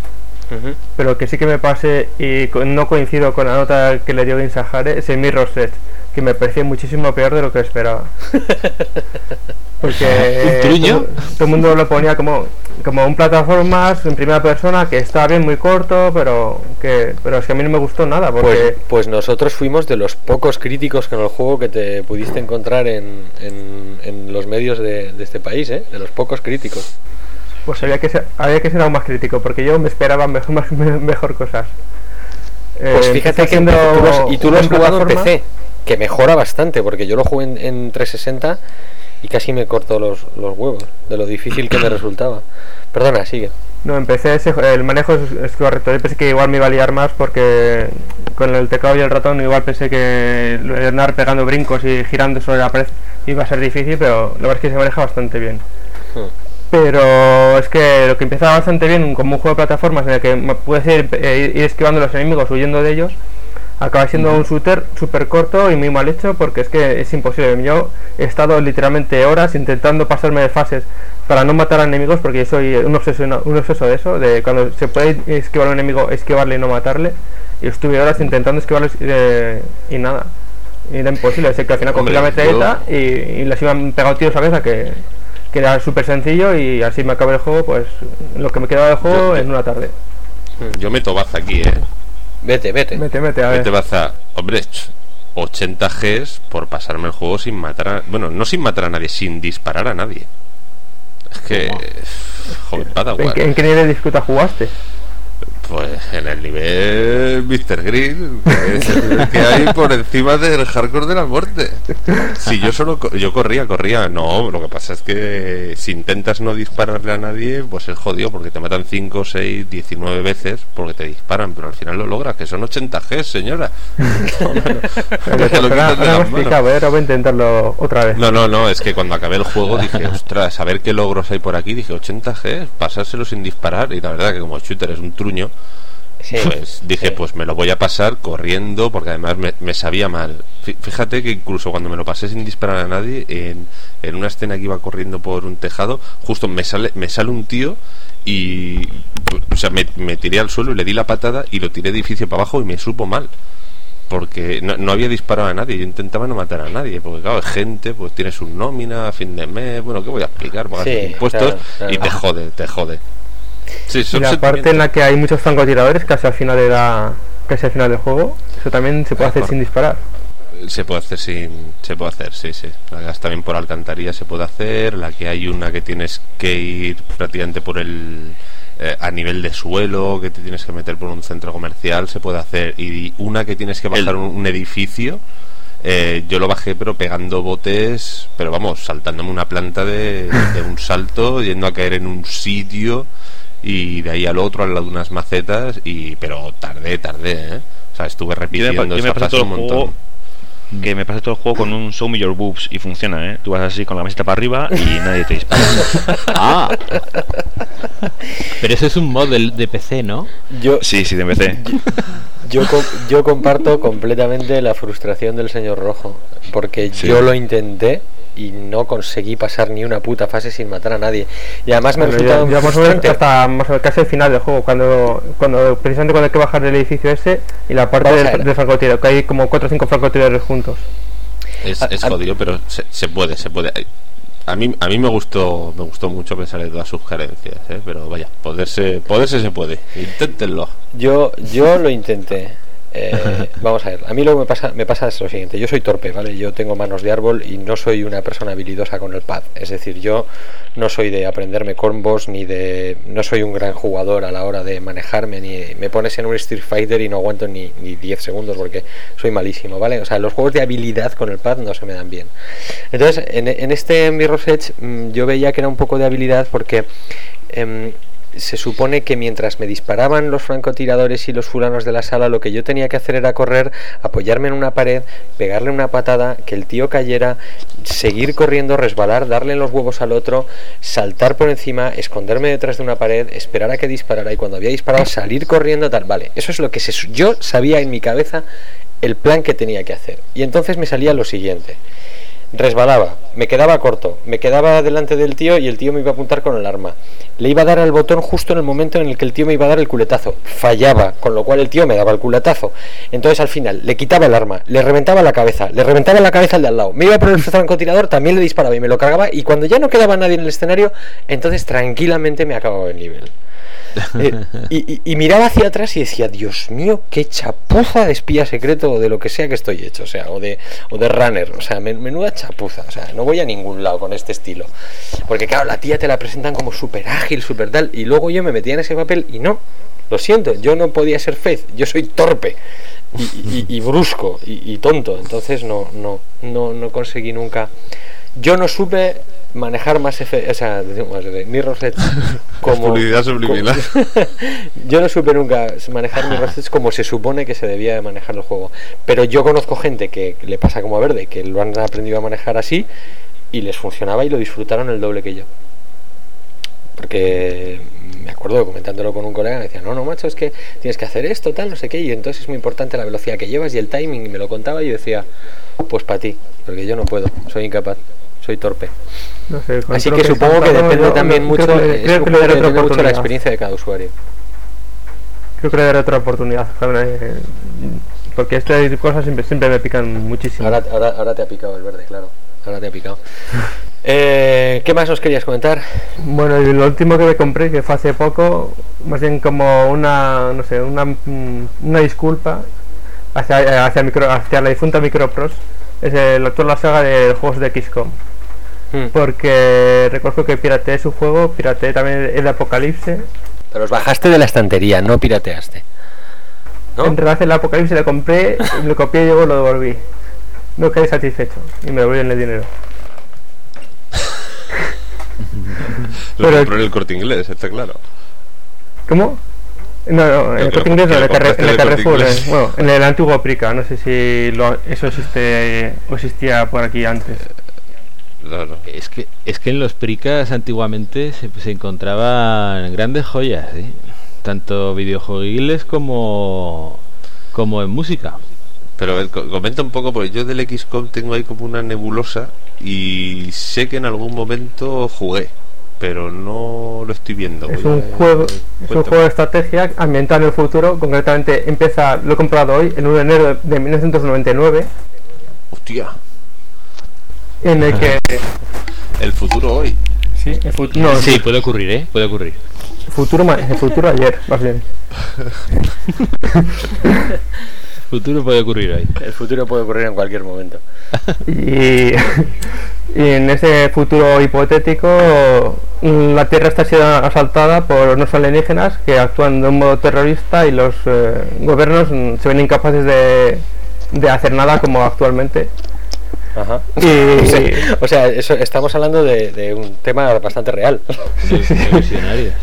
Pero que sí que me pase y no coincido con la nota que le dio Insahare es el Mirror's Edge, que me parecía muchísimo peor de lo que esperaba. *laughs* Porque ¿Un truño? todo, todo el mundo lo ponía como, como un plataformas en primera persona que está bien muy corto, pero que pero es que a mí no me gustó nada porque Pues, pues nosotros fuimos de los pocos críticos con el juego que te pudiste encontrar en, en, en los medios de, de este país, ¿eh? De los pocos críticos. pues había que ser, había que ser aún más crítico porque yo me esperaba mejor, *laughs* más- mejor cosas. Pues Eh, fíjate que tú y tú lo has jugado en. PC, que mejora bastante, porque yo lo jugué en, en 360 y casi me cortó los, los huevos de lo difícil que me *coughs* resultaba. Perdona, sigue. No, empecé ese, el manejo es, es correcto. Yo pensé que igual me iba a liar más porque con el teclado y el ratón igual pensé que andar pegando brincos y girando sobre la pared iba a ser difícil, pero la verdad es que se maneja bastante bien. Hmm. Pero es que lo que empieza bastante bien como un juego de plataformas en el que puedes ir, eh, ir esquivando a los enemigos, huyendo de ellos, acaba siendo un shooter súper corto y muy mal hecho porque es que es imposible. Yo he estado literalmente horas intentando pasarme de fases para no matar a enemigos porque yo soy un obseso, un obseso de eso, de cuando se puede esquivar a un enemigo, esquivarle y no matarle. Y estuve horas intentando esquivarle eh, y nada. Y era imposible, así que al final cogí la metralleta y, y les iban pegado tiros a cabeza que, que era súper sencillo y así me acabé el juego, pues lo que me quedaba del juego Yo- en una tarde. Yo meto baza aquí, ¿eh? Vete, vete. Mete, mete, a ver. Mete baza. Hombre, ch, 80 Gs por pasarme el juego sin matar a... Bueno, no sin matar a nadie, sin disparar a nadie. Es que... Joder, ¿En, en qué nivel de disputa jugaste? Pues en el nivel Mr. Green, que es el nivel que hay por encima del hardcore de la muerte. Si yo solo co- yo corría, corría, no, lo que pasa es que si intentas no dispararle a nadie, pues es jodido porque te matan 5, 6, 19 veces porque te disparan, pero al final lo logras, que son 80 G, señora. *laughs* Ahora voy a intentarlo otra vez. No, no, no, es que cuando acabé el juego dije, ostras, a ver qué logros hay por aquí. Dije, 80 G, pasárselo sin disparar. Y la verdad que como shooter es un truño, Sí, pues dije, sí. pues me lo voy a pasar corriendo porque además me, me sabía mal. Fí- Fíjate que incluso cuando me lo pasé sin disparar a nadie, en, en una escena que iba corriendo por un tejado, justo me sale, me sale un tío y o sea, me, me tiré al suelo y le di la patada y lo tiré de edificio para abajo y me supo mal. Porque no, no había disparado a nadie, yo intentaba no matar a nadie, porque claro, gente, pues tiene su nómina a fin de mes, bueno, ¿qué voy a explicar? Pagas Sí, impuestos claro, claro. y te jode, te jode. Sí, Y la parte en la que hay muchos francotiradores casi al final de la casi al final del juego, eso también se puede Ah, hacer sin disparar. Se puede hacer sin. Se puede hacer, sí, sí. La gas también por alcantarilla se puede hacer. La que hay una que tienes que ir prácticamente por el. eh, a nivel de suelo, que te tienes que meter por un centro comercial, se puede hacer. Y una que tienes que bajar un, un edificio. eh, yo lo bajé, pero pegando botes, pero vamos, saltándome una planta de, de un salto, yendo a caer en un sitio y de ahí al otro, al lado de unas macetas, y pero tardé, tardé, ¿eh? O sea, estuve Yo me, repitiendo yo me esa un el montón. juego que me pasé todo el juego con un show me your boobs y funciona, ¿eh? Tú vas así con la mesita para arriba y *laughs* nadie te dispara. Ah. *laughs* Pero eso es un mod del- de PC, ¿no? Yo, Sí, sí, de empecé. yo, yo comparto completamente la frustración del señor Rojo, porque Sí. yo lo intenté y no conseguí pasar ni una puta fase sin matar a nadie. Y además me Bueno, resulta ya, ya más o menos hasta más o menos casi el final del juego, cuando, cuando precisamente cuando hay que bajar del edificio ese y la parte del, ver. del francotirador, que hay como 4 o 5 francotiradores juntos. Es, es a- jodido, pero se, se puede, se puede. A mí, a mí me gustó me gustó mucho pensar en todas sus sugerencias, ¿eh? pero vaya, poderse, poderse se puede. Inténtenlo. Yo, yo lo intenté Eh, vamos a ver, a mí lo que me pasa, me pasa es lo siguiente, yo soy torpe, ¿vale? Yo tengo manos de árbol y no soy una persona habilidosa con el pad, es decir, yo no soy de aprenderme combos ni de... no soy un gran jugador a la hora de manejarme, ni me pones en un Street Fighter y no aguanto ni, ni 10 segundos porque soy malísimo, ¿vale? O sea, los juegos de habilidad con el pad no se me dan bien. Entonces, en, este Mirror's Edge mm, yo veía que era un poco de habilidad porque... em, se supone que mientras me disparaban los francotiradores y los fulanos de la sala, lo que yo tenía que hacer era correr, apoyarme en una pared, pegarle una patada, que el tío cayera, seguir corriendo, resbalar, darle los huevos al otro, saltar por encima, esconderme detrás de una pared, esperar a que disparara y cuando había disparado salir corriendo, tal. Vale, eso es lo que se, yo sabía en mi cabeza el plan que tenía que hacer. Y entonces me salía lo siguiente resbalaba, me quedaba corto, me quedaba delante del tío y el tío me iba a apuntar con el arma. Le iba a dar al botón justo en el momento en el que el tío me iba a dar el culetazo. Fallaba, con lo cual el tío me daba el culetazo. Entonces al final le quitaba el arma, le reventaba la cabeza, le reventaba la cabeza al de al lado. Me iba por el francotirador, también le disparaba y me lo cargaba y cuando ya no quedaba nadie en el escenario, entonces tranquilamente me acababa el nivel. Eh, y, miraba hacia atrás y decía, Dios mío, qué chapuza de espía secreto o de lo que sea que estoy hecho, o sea, o de, o de runner, o sea, men- menuda chapuza, o sea, no voy a ningún lado con este estilo. Porque claro, la tía te la presentan como súper ágil, súper tal, y luego yo me metía en ese papel y no, lo siento, yo no podía ser Fez, yo soy torpe. Y, y- brusco y tonto entonces no no no no conseguí nunca yo no supe manejar más F, o sea, más F, Mirror's Edge *laughs* como Publicidad subliminal. como- *laughs* yo no supe nunca manejar Mirror's Edge como se supone que se debía de manejar el juego, pero yo conozco gente que le pasa como a Verde, que lo han aprendido a manejar así y les funcionaba y lo disfrutaron el doble que yo. Porque me acuerdo comentándolo con un colega, me decía, no, no, macho, es que tienes que hacer esto, tal, no sé qué, y entonces es muy importante la velocidad que llevas y el timing, y me lo contaba y yo decía, pues para ti, porque yo no puedo, soy incapaz, soy torpe. No sé, Así que supongo que depende yo también creo mucho, que le- es creo que le daré que otra mucho de la experiencia de cada usuario. Creo que le daré otra oportunidad. eh, Porque estas cosas siempre, siempre me pican muchísimo. Ahora, ahora, ahora te ha picado el verde, claro. Ahora te ha picado. *laughs* Eh, ¿Qué más nos querías comentar? Bueno, y lo último que me compré, que fue hace poco, más bien como una, no sé, una, mm, una disculpa hacia, hacia, micro, hacia la difunta Micropros, es el actual la saga de juegos de XCOM. Hmm. Porque recuerdo que pirateé su juego, pirateé también el de Apocalipse. Pero os bajaste de la estantería, no pirateaste. ¿No? En realidad el Apocalipse lo compré, lo copié y luego lo devolví. No quedé satisfecho y me devolvieron el dinero. Lo Pero- compró en el corte inglés, está claro. ¿Cómo? No, no, en el corte lo- inglés, no, en el, Carre- en Carrefour, eh, bueno, en el antiguo Prica, no sé si lo- eso existe o existía por aquí antes. Claro. Es que, es que en los pricas antiguamente se, se encontraban grandes joyas, ¿eh? tanto videojueguiles como, como en música. Pero a ver, co- comenta un poco, porque yo del XCOM tengo ahí como una nebulosa y sé que en algún momento jugué, pero no lo estoy viendo. Es un a- juego, es un juego de estrategia ambientado en el futuro, concretamente empieza, lo he comprado hoy, el 1 de enero de 1999, Hostia, en el que... el futuro hoy. Sí, el futuro, no, Sí, puede ocurrir, ¿eh? Puede ocurrir. el futuro, ma- el futuro ayer, más bien. *laughs* Futuro puede ocurrir ahí. El futuro puede ocurrir en cualquier momento. *laughs* Y, y en ese futuro hipotético, la Tierra está siendo asaltada por unos alienígenas que actúan de un modo terrorista y los eh, gobiernos se ven incapaces de, de hacer nada como actualmente. Ajá. Y, *laughs* Sí, O sea, eso, estamos hablando de, de un tema bastante real. De visionarios.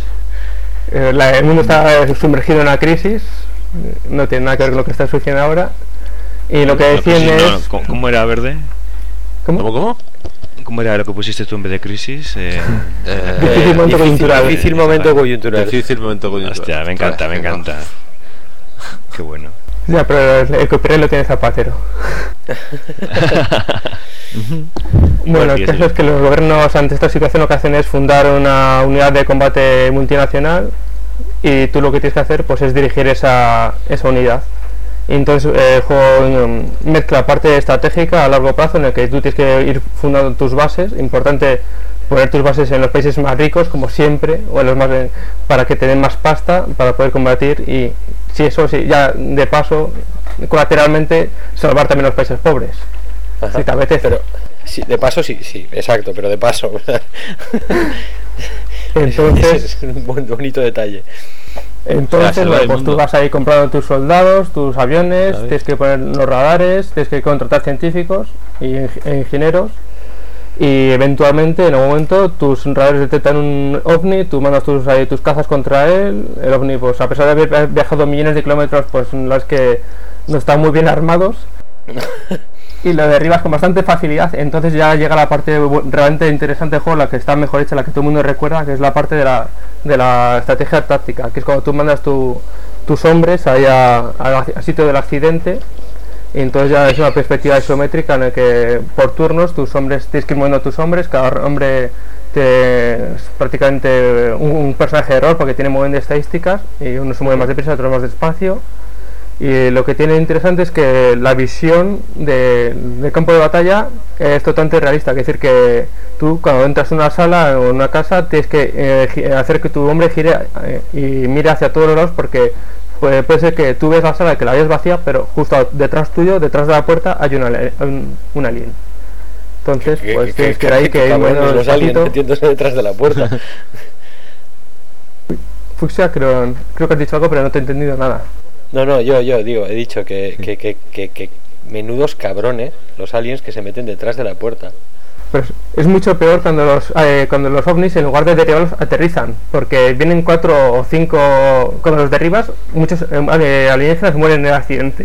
*laughs* eh, la- el mundo está sumergido en una crisis, no tiene nada que ver con lo que está sucediendo ahora. Y lo que deciden crisis, no, es. ¿cómo- ¿Cómo era verde? ¿Cómo? ¿Cómo, cómo? ¿Cómo era lo que pusiste tú en vez de crisis? Eh, *laughs* Eh, Difícil momento coyuntural. Difícil momento coyuntural. Difícil momento coyuntural. hostia, me encanta, me encanta. Qué bueno. Ya, pero el, copyright lo tiene Zapatero. Bueno, el sí, caso sí. es que los gobiernos ante esta situación lo que hacen es fundar una unidad de combate multinacional y tú lo que tienes que hacer pues es dirigir esa, esa unidad. Y entonces eh, el juego mm, mezcla parte estratégica a largo plazo en el que tú tienes que ir fundando tus bases, importante poner tus bases en los países más ricos como siempre o en los más de- para que te den más pasta para poder combatir y si eso sí, ya de paso colateralmente salvar también los países pobres. Ajá. Si te apetece. Pero, sí, de paso sí, sí, exacto, pero de paso. *laughs* Entonces, *laughs* es un buen, bonito detalle. Entonces, bueno, pues tú vas ahí comprando tus soldados, tus aviones, ¿Sabes? tienes que poner los radares, tienes que contratar científicos y e ingenieros. Y eventualmente, en algún momento, tus radares detectan un ovni, tú mandas tus, ahí tus cazas contra él. El ovni, pues a pesar de haber viajado millones de kilómetros, pues las que no están muy bien armados. *laughs* y lo derribas con bastante facilidad. Entonces ya llega la parte realmente interesante del juego, la que está mejor hecha, la que todo el mundo recuerda, que es la parte de la, de la estrategia táctica, que es cuando tú mandas tu- tus hombres ahí al sitio del accidente. Entonces ya es una perspectiva isométrica en la que por turnos tus hombres tienes que ir moviendo a tus hombres, cada hombre es prácticamente un, personaje de rol porque tiene muy de estadísticas y uno se mueve más deprisa, otro más despacio. Y lo que tiene interesante es que la visión de- del campo de batalla es totalmente realista. Es decir, que tú cuando entras en una sala o en una casa tienes que eh, hacer que tu hombre gire eh, y mire hacia todos los lados porque puede, puede ser que tú ves la sala que la ves vacía, pero justo detrás tuyo, detrás de la puerta, hay un, ale- un, un alien. Entonces, pues tienes que ir ahí que moviendo los aliens metiéndose detrás de la puerta. *laughs* Fuxia, creo, creo que has dicho algo, pero no te he entendido nada. No, no, yo, yo digo, he dicho que, que, que, que, que menudos cabrones los aliens que se meten detrás de la puerta. Pero es- mucho peor cuando los eh, cuando los ovnis en lugar de derribarlos aterrizan, porque vienen cuatro o cinco cuando los derribas muchos eh, alienígenas mueren en el accidente.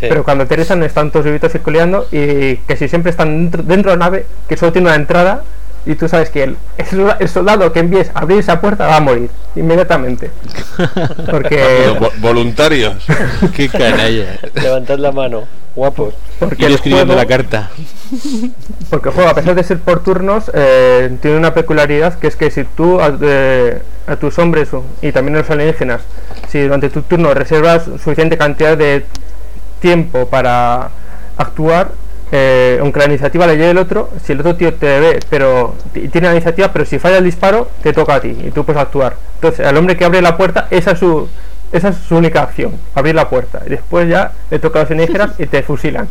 Sí. Pero cuando aterrizan están todos vivitos circulando y que si siempre están dentro, dentro de la nave, que solo tiene una entrada y tú sabes que el, el solda- el soldado que envíes a abrir esa puerta va a morir inmediatamente. *laughs* Porque Los vo- voluntarios. *laughs* Qué canalla. Levantad la mano, guapos. porque el escribiendo juego- la carta. *laughs* Porque el juego, a pesar de ser por turnos, eh, tiene una peculiaridad que es que si tú a, eh, a tus hombres y también a los alienígenas, si durante tu turno reservas suficiente cantidad de tiempo para actuar, eh, aunque la iniciativa le lleve el otro, si el otro tío te ve, pero tiene la iniciativa, pero si falla el disparo, te toca a ti y tú puedes actuar. Entonces, al hombre que abre la puerta, esa es su, esa es su única acción, abrir la puerta. Y después ya le toca a los alienígenas y te fusilan.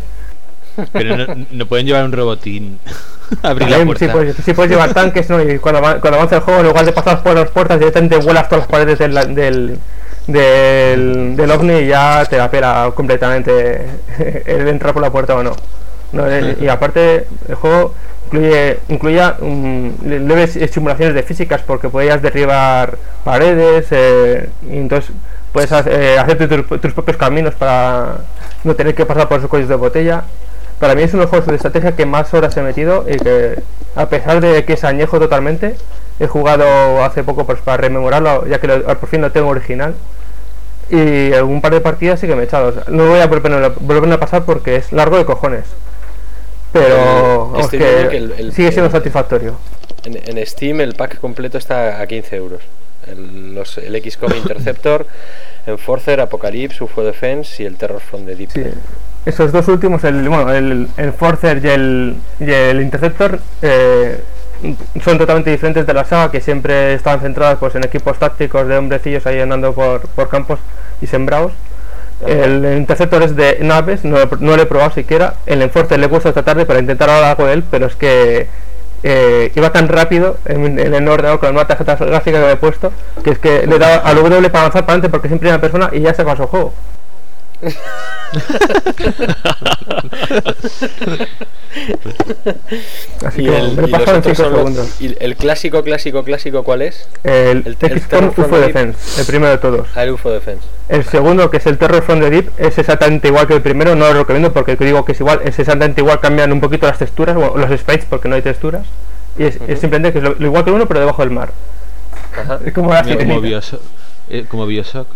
Pero no, no pueden llevar un robotín. *laughs* Abrir la puerta. Sí, puedes, sí puedes llevar tanques, ¿no? Y cuando, cuando avanza el juego, en lugar de pasar por las puertas, directamente vuelas todas las paredes del, del, del, del ovni y ya te la pela completamente *laughs* el entrar por la puerta o no. No, eh, y aparte, el juego incluye, incluía um, le- leves simulaciones de físicas porque podías derribar paredes eh, y entonces puedes hacer, eh, hacerte tus, tus propios caminos para no tener que pasar por esos cuellos de botella. Para mí es uno de los juegos de estrategia que más horas he metido y que a pesar de que es añejo totalmente, he jugado hace poco pues, para rememorarlo, ya que lo- por fin lo tengo original. Y un par de partidas sí que me he echado. O sea, no voy a volver, a pasar porque es largo de cojones. Pero que viendo que el- el- sigue siendo el- satisfactorio. En, en Steam el pack completo está a 15 euros. El, los, el XCOM Interceptor, *coughs* Enforcer, Apocalypse, UFO Defense y el Terror from the Deep. Sí. Esos dos últimos, el, bueno, el, el Forcer y el, y el Interceptor, eh, son totalmente diferentes de la saga, que siempre estaban centradas pues, en equipos tácticos de hombrecillos ahí andando por, por campos y sembrados. El Interceptor es de naves, no, no lo he probado siquiera. El Enforcer le he puesto esta tarde para intentar hablar algo de él, pero es que eh, iba tan rápido en, el ordenador con una tarjeta gráfica que he puesto, que es que le dado al W para avanzar para adelante porque es en primera persona y ya se pasó el juego. *laughs* Así Y que el, me lo he y los pasado en otros 5 son los- segundos. ¿Y el clásico, clásico, clásico cuál es? El, el- el UFO. Defense, el primero de todos. Ah, el UFO Defense. El segundo, que es el Terror from the Deep, es exactamente igual que el primero, no lo recomiendo porque digo que es igual, es exactamente igual, cambian un poquito las texturas, bueno, los sprites porque no hay texturas. Y es, es simplemente que es lo, lo igual que el uno, pero debajo del mar. Ajá. Es como la Mira, como. Bioshock, eh, como Bioshock.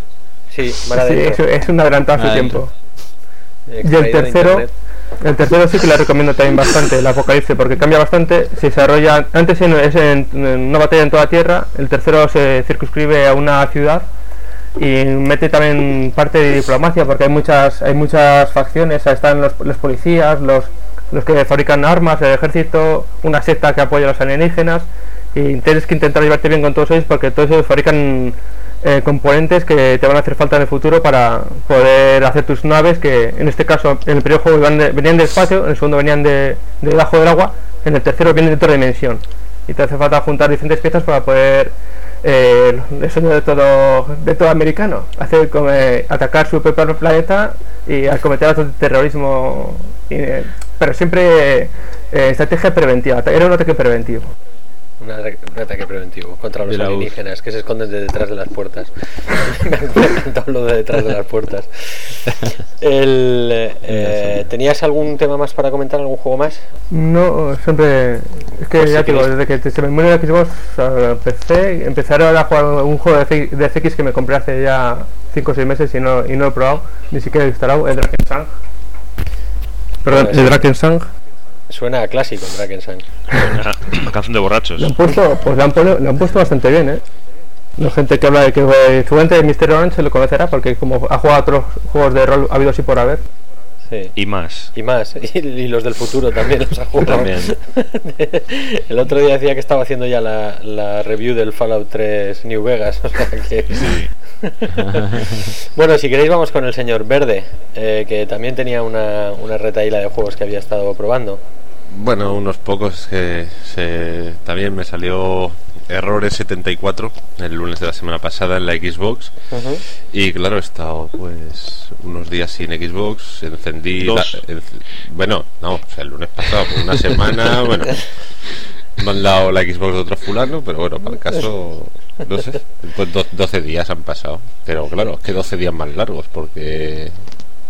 Sí, es, es un adelantado a su tiempo. Y Extraído el tercero, el tercero sí que le recomiendo también bastante, el Apocalipsis, porque cambia bastante, se desarrolla, antes en- es en, en una batalla en toda la Tierra, el tercero se circunscribe a una ciudad y mete también parte de diplomacia, porque hay muchas, hay muchas facciones, están los, los policías, los, los que fabrican armas, el ejército, una secta que apoya a los alienígenas, y tienes que intentar llevarte bien con todos ellos porque todos ellos fabrican eh, componentes que te van a hacer falta en el futuro para poder hacer tus naves, que en este caso en el primer juego venían del espacio, en el segundo venían de, de debajo del agua, en el tercero vienen de otra dimensión. Y te hace falta juntar diferentes piezas para poder eh, el sueño de todo de todo americano, hacer como, eh, atacar su propio planeta y acometer actos de terrorismo, eh, pero siempre eh, estrategia preventiva, era un ataque preventivo. Un ataque, un ataque preventivo contra los la alienígenas que se esconden de detrás de las puertas. Me ha encantado lo de detrás de las puertas. El, eh, ¿Tenías algún tema más para comentar? ¿Algún juego más? No, siempre. Es que Pues ya si te digo, desde que se me murió el Xbox, a PC, empezar ahora a jugar un juego de, de CX que me compré hace ya 5 o 6 meses y no, y no lo he probado, ni siquiera he instalado, el Drakensang. Perdón, el. Drakensang. Suena a clásico Drakensang. Una, una canción de borrachos. Lo han puesto, pues lo han, pone- lo han puesto bastante bien, ¿eh? La gente que habla de que eh, seguramente Mr. Orange se lo conocerá porque como ha jugado a otros juegos de rol habidos y por haber. Sí. Y más. Y más, *laughs* y, y los del futuro también los ha jugado. También. *laughs* El otro día decía que estaba haciendo ya la, la review del Fallout 3 New Vegas. *laughs* O sea que... bueno, si queréis vamos con el señor Verde, eh, que también tenía una, una retaíla de juegos que había estado probando. Bueno, unos pocos que se, también me salió Errores 74 el lunes de la semana pasada en la Xbox. Y claro he estado pues unos días sin Xbox encendí la- bueno no o sea el lunes pasado por una semana *laughs* bueno. Me han dado la Xbox de otro fulano pero bueno para el caso no sé pues do- 12 días han pasado. Pero claro es que 12 días más largos porque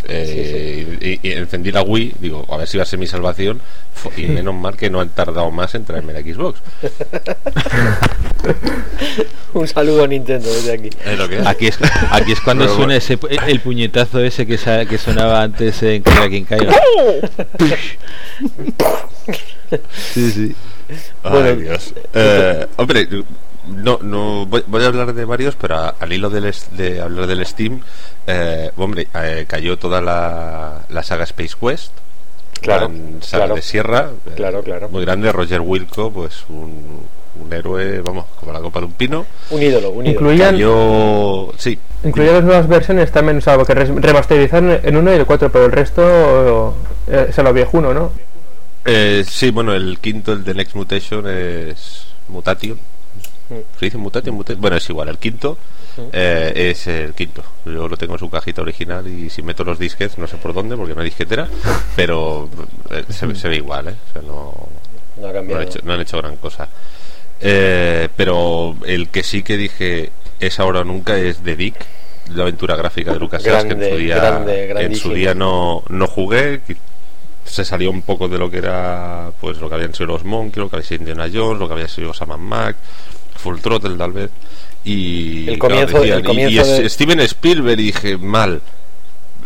eh, Y, y encendí la Wii, digo, a ver si va a ser mi salvación. Y menos mal que no han tardado más en traerme la Xbox. *laughs* Un saludo a Nintendo desde aquí. Es lo que es. Aquí es, aquí es cuando Pero suena bueno. ese, el puñetazo ese que, sa- que sonaba antes en Caiga quien caiga. *laughs* Sí, sí. Ay, Bueno, Dios. Eh, hombre, no, no voy, voy a hablar de varios, pero a- al hilo del de hablar del Steam, eh, hombre, eh, cayó toda la, la saga Space Quest. Claro, saga claro. de Sierra. eh, Claro, claro. Muy grande, Roger Wilco, pues un, un héroe, vamos, como la copa de un pino. Un ídolo, un ídolo. Incluían, Cayó, sí, incluían las nuevas versiones también, o sea, res- remasterizaron en uno y el 4, pero el resto eh, se lo viejuno, ¿no? Eh, sí, bueno, el quinto, el de Next Mutation, es Mutation. ¿Se dice Bueno, es igual, el quinto eh, es el quinto. Yo lo tengo en su cajita original y si meto los disquets, no sé por dónde, porque no hay disquetera, *laughs* pero eh, se, se ve igual, ¿eh? O sea, no, No ha no, han hecho, no han hecho gran cosa. Eh, pero el que sí que dije es ahora o nunca es The Dick, la aventura gráfica de Lucas que en Grande, su día, grande, en su día no, no jugué. Se salió un poco de lo que era pues lo que habían sido los Monkey, lo que había sido Indiana Jones, lo que había sido Sam Mac, Full Throttle tal vez. Y, El claro, comienzo- el y- comienzo y es- de- Steven Spielberg y dije mal.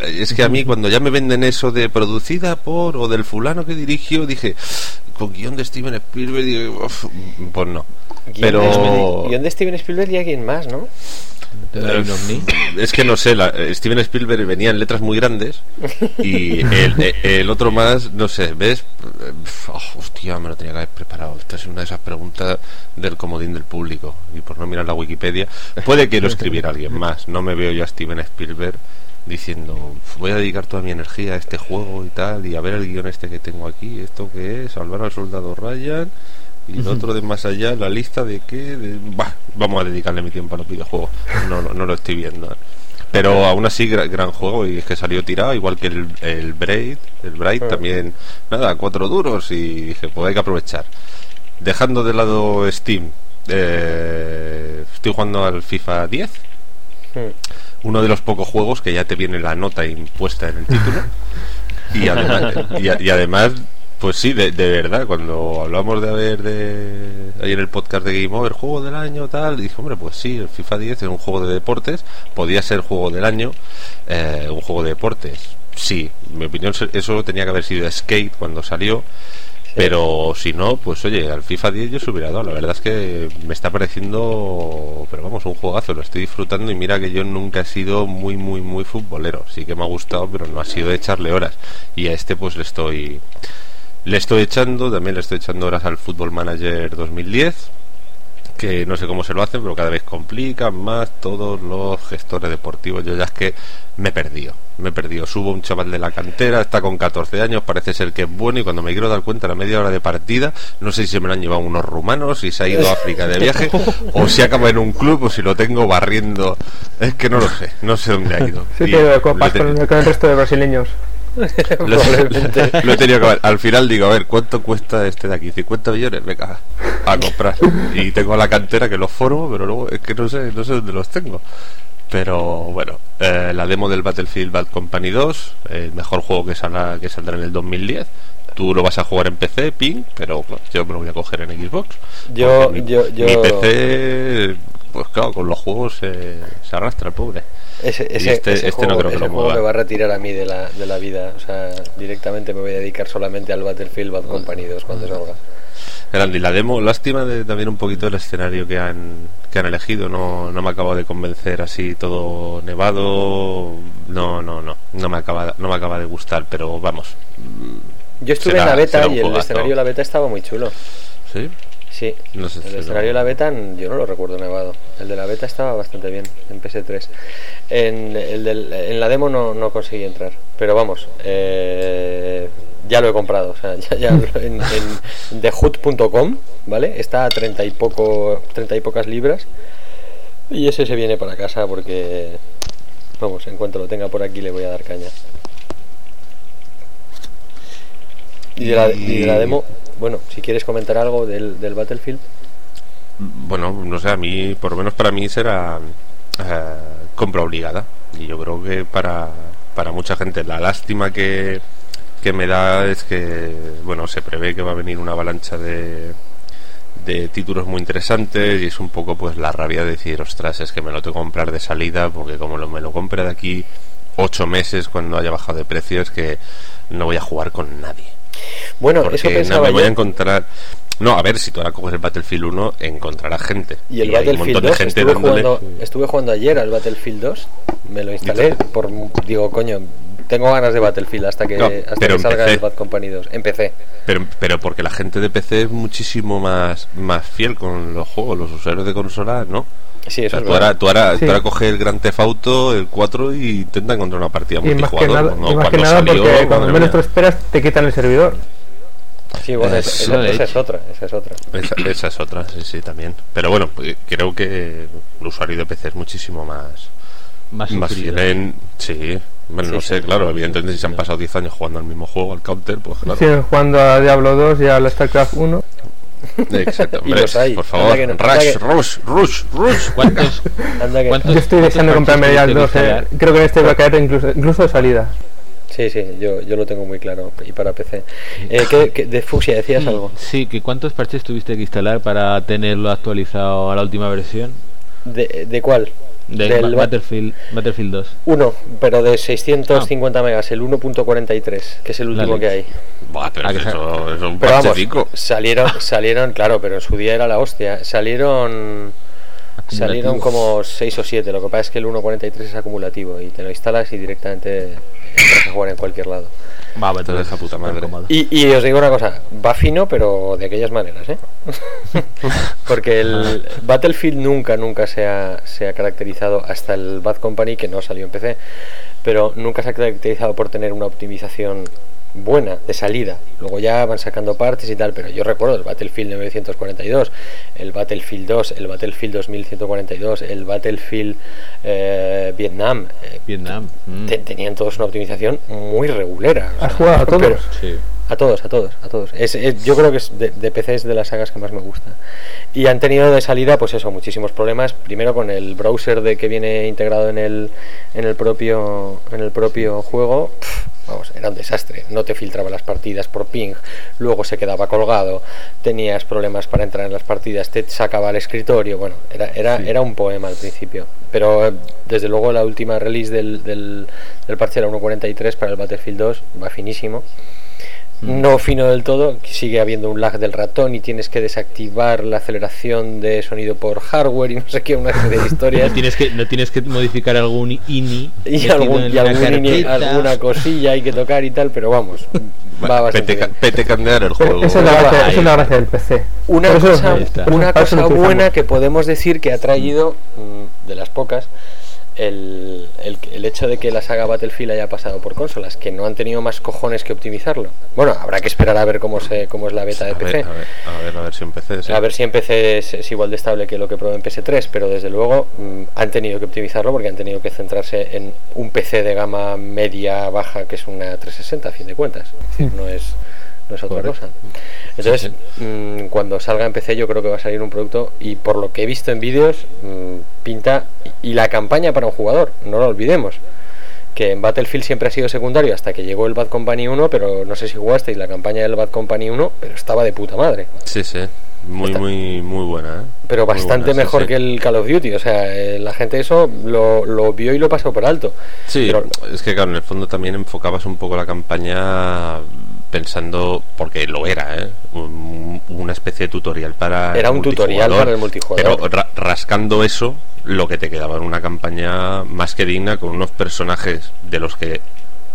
Es que a mí cuando ya me venden eso de producida por o del fulano que dirigió, dije, con guion de Steven Spielberg, digo, "Uf, pues no. Guión Pero de- guion de Steven Spielberg y alguien más, ¿no? Es que no sé, la- eh, Steven Spielberg venía en letras muy grandes y *laughs* el, eh, el otro más, no sé, ¿ves? Eh, oh, hostia, me lo tenía que haber preparado. Esta es una de esas preguntas del comodín del público y por no mirar la Wikipedia, puede que lo *laughs* escribiera alguien más. No me veo yo a Steven Spielberg diciendo voy a dedicar toda mi energía a este juego y tal y a ver el guion este que tengo aquí esto que es salvar al soldado Ryan y el otro de más allá la lista de que de- bah, vamos a dedicarle mi tiempo a los videojuegos no, no, no lo estoy viendo. Pero aún así gra- gran juego y es que salió tirado igual que el, el Braid el Braid también nada cuatro duros y dije pues hay que aprovechar dejando de lado Steam eh, estoy jugando al FIFA 10 uno de los pocos juegos que ya te viene la nota impuesta en el título. *laughs* Y además, y, además pues sí, de, de verdad, cuando hablamos de haber de ahí en el podcast de Game Over, juego del año, tal, dije, hombre, pues sí, el FIFA 10 es un juego de deportes, podía ser juego del año, eh, un juego de deportes, sí, en mi opinión eso tenía que haber sido Skate cuando salió, pero si no, pues oye, al FIFA 10 yo se hubiera dado. La verdad es que me está pareciendo, pero vamos, un juegazo. Lo estoy disfrutando y mira que yo nunca he sido muy, muy, muy futbolero. Sí que me ha gustado, pero no ha sido de echarle horas. Y a este pues le estoy, le estoy echando, también le estoy echando horas al Football Manager 2010. Que no sé cómo se lo hacen, pero cada vez complican más todos los gestores deportivos. Yo ya es que me he perdido, me he perdido. Subo un chaval de la cantera, está con 14 años, parece ser que es bueno y cuando me quiero dar cuenta a la media hora de partida, no sé si se me lo han llevado unos rumanos, si se ha ido a África de viaje, *laughs* o si acaba en un club, o si lo tengo barriendo. Es que no lo sé, no sé dónde ha ido. Sí, Y te lo copas con el resto de brasileños. *laughs* lo, lo he tenido que ver. Al final digo, a ver, ¿cuánto cuesta este de aquí? 50 millones, venga, a comprar. Y tengo la cantera que los formo, pero luego es que no sé, no sé dónde los tengo. Pero bueno, eh, la demo del Battlefield Bad Company 2, el mejor juego que, saldrá, que saldrá en el 2010. Tú lo vas a jugar en PC, ping, pero yo me lo voy a coger en Xbox. Yo- mi, yo- yo- mi PC, pues claro, con los juegos se arrastra el pobre. Ese, ese, este- ese este no juego, creo que ese lo juego me va a retirar a mí de la, de la vida. O sea, directamente me voy a dedicar solamente al Battlefield Bad Company 2 cuando salga. Grande, y la demo, lástima de, también un poquito el escenario que han, que han elegido, no, no me acaba de convencer así todo nevado, no, no, no, no me acaba, no me acaba de gustar, pero vamos, Yo estuve Será- en la beta y el escenario de la beta estaba muy chulo. sí, Sí, no sé el si escenario de la beta yo no lo recuerdo nevado. El de la beta estaba bastante bien en PS3. En, el del- en la demo no, no conseguí entrar. Pero vamos, eh, ya lo he comprado. O sea, ya, ya en, en thehood.com, ¿vale? Está a 30 y, poco, 30 y pocas libras. Y ese se viene para casa porque, vamos, en cuanto lo tenga por aquí le voy a dar caña. Y de la, y de la demo, bueno, si quieres comentar algo del, del Battlefield. Bueno, no sé, a mí, por lo menos para mí será eh, compra obligada. Y yo creo que para, para mucha gente la lástima que, que me da es que, bueno, se prevé que va a venir una avalancha de, de títulos muy interesantes y es un poco pues la rabia de decir, ostras, es que me lo tengo que comprar de salida porque como lo, me lo compre de aquí ocho meses cuando haya bajado de precio es que no voy a jugar con nadie. Bueno, eso Porque no pensaba me voy yo. a encontrar. No, a ver, si tú ahora coges el Battlefield 1, encontrarás gente. Y el hay un Battlefield montón de 2, gente estuve dándole. jugando, estuve jugando ayer al Battlefield 2, me lo instalé, por digo, coño, tengo ganas de Battlefield hasta que, No, hasta pero que salga empecé. el Bad Company 2. Empecé. Pero, pero porque la gente de PC es muchísimo más, más fiel con los juegos. Los usuarios de consola, no. Sí, O eso sea, es tú, ahora, tú, ahora, Sí. tú ahora coges el Gran Theft Auto, el 4 y intenta encontrar una partida Y más que nada, ¿no? y más que Cuando nada salió, porque cuando menos mía. te lo esperas te quitan el servidor. Sí, bueno, Eh, esa, sí, esa- es otra, esa es otra. Esa, esa es otra, sí, sí, también. Pero bueno, pues, creo que el usuario de PC es muchísimo más, Más, más fiel en. Sí, bueno, Sí, no sí. sé, claro, evidentemente si se han pasado 10 años jugando al mismo juego, al counter, pues claro. Siguen jugando a Diablo 2 y al StarCraft 1. Exacto, Y hombre, los hay. por favor, que no- rush, que- rush, rush, rush. ¿Cuántos, Anda que- ¿Cuántos- Yo estoy deseando comprarme ya el tuviste 2. que eh. instalar? Creo que en este va a caer incluso, incluso de salida. Sí, sí, yo, yo lo tengo muy claro y para PC. Eh, ¿qué- qué- de Fuxia decías algo? Sí, que ¿cuántos parches tuviste que instalar para tenerlo actualizado a la última versión? ¿De, de cuál? Del Del Ba- Ba- Battlefield, Battlefield 2. Uno, pero de 650 megas, el 1.43, que es el último que hay. Buah, pero Ah, es que eso, es un Pero vamos, salieron, *laughs* salieron, claro, pero en su día era la hostia. Salieron salieron como 6 o 7, lo que pasa es que el 1.43 es acumulativo y te lo instalas y directamente a jugar en cualquier lado. Va, Te deja puta madre. Y, y os digo una cosa, va fino, pero de aquellas maneras, ¿eh? *laughs* Porque el Battlefield nunca, nunca se ha, se ha caracterizado, hasta el Bad Company, que no salió en PC, pero nunca se ha caracterizado por tener una optimización buena de salida. Luego ya van sacando partes y tal, pero yo recuerdo el Battlefield 942, el Battlefield 2, el Battlefield 2142, el Battlefield eh, Vietnam. eh, Vietnam. mm. te- tenían todos una optimización muy regulera. o ¿Has sea, jugado a todos? pero- Sí. a todos, a todos, a todos. Es, es- yo creo que es de, de PC es de las sagas que más me gusta. Y han tenido de salida, pues eso, muchísimos problemas. Primero con el browser de que viene integrado en el, en el propio en el propio juego. Vamos, era un desastre. No te filtraba las partidas por ping, luego se quedaba colgado, tenías problemas para entrar en las partidas, te sacaba al escritorio. Bueno, era, era, era un poema al principio. Pero eh, desde luego la última release del, del, del parche era 1.43 para el Battlefield 2, va finísimo no fino del todo, sigue habiendo un lag del ratón y tienes que desactivar la aceleración de sonido por hardware y no sé qué, una serie de historias. No tienes que, no tienes que modificar algún INI. y, metido algún, en y una algún ini- carpeta. alguna cosilla hay que tocar y tal, pero vamos, va bastante Pete, bien. pete candear el Pero juego. es la va gracia, es del PC. Una cosa, una cosa buena que podemos decir que ha traído, mm, de las pocas, el, el, el hecho de que la saga Battlefield haya pasado por consolas, que no han tenido más cojones que optimizarlo. Bueno, habrá que esperar a ver cómo, se, cómo es la beta de a, PC. ver, a, ver, a ver la versión PC. sí. A ver si en PC es, es igual de estable que lo que probé en PS3, pero desde luego mm, han tenido que optimizarlo porque han tenido que centrarse en un PC de gama media baja que es una 360 a fin de cuentas. *laughs* No es no es otra cosa. Entonces, mm, cuando salga en PC yo creo que va a salir un producto y por lo que he visto en vídeos mm, pinta y la campaña para un jugador, no lo olvidemos. Que en Battlefield siempre ha sido secundario hasta que llegó el Bad Company 1, pero no sé si jugasteis la campaña del Bad Company 1, pero estaba de puta madre Sí, sí. Muy, Está- muy, muy buena. ¿eh? pero Muy bastante buena, sí, mejor sí. que el Call of Duty. O sea, eh, la gente eso lo, lo vio y lo pasó por alto. Sí, Pero- es que claro, en el fondo también enfocabas un poco la campaña pensando, porque lo era, ¿eh? Un- una especie de tutorial para... Era un tutorial para el multijugador. Pero ra- rascando eso, lo que te quedaba era una campaña más que digna con unos personajes de los que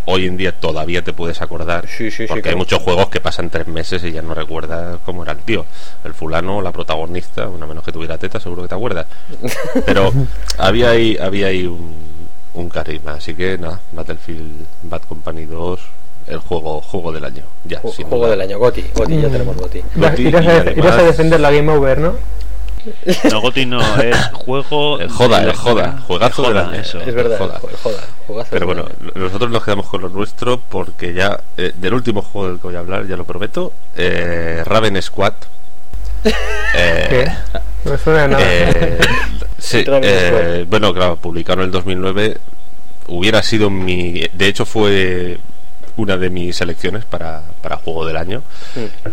hoy en día todavía te puedes acordar. Sí, sí, sí, porque hay muchos juegos que pasan tres meses y ya no recuerdas cómo era el tío. El fulano, la protagonista, bueno, menos que tuviera teta, seguro que te acuerdas. *laughs* Pero había ahí, había ahí un, un carisma. Así que nada, Battlefield Bad Company 2, el juego, juego del año. Ya, Ju- juego duda. del año, Goti. Goti, ya Mm. tenemos Goti. Goti irás y a, además- irás a defender la Game Over, ¿no? No, Goti no, es juego. *laughs* El joda, el joda, juegazo el del joda, año. eso. Es verdad, Joda. joder, joda, juegazo Pero bueno, año. nosotros nos quedamos con lo nuestro porque ya, eh, del último juego del que voy a hablar, ya lo prometo, eh, Raven Squad. *laughs* Eh, ¿Qué? No suena nada. Eh, *laughs* sí, eh, bueno, claro, publicado en el 2009. Hubiera sido mi. De hecho, fue una de mis selecciones para, para juego del año.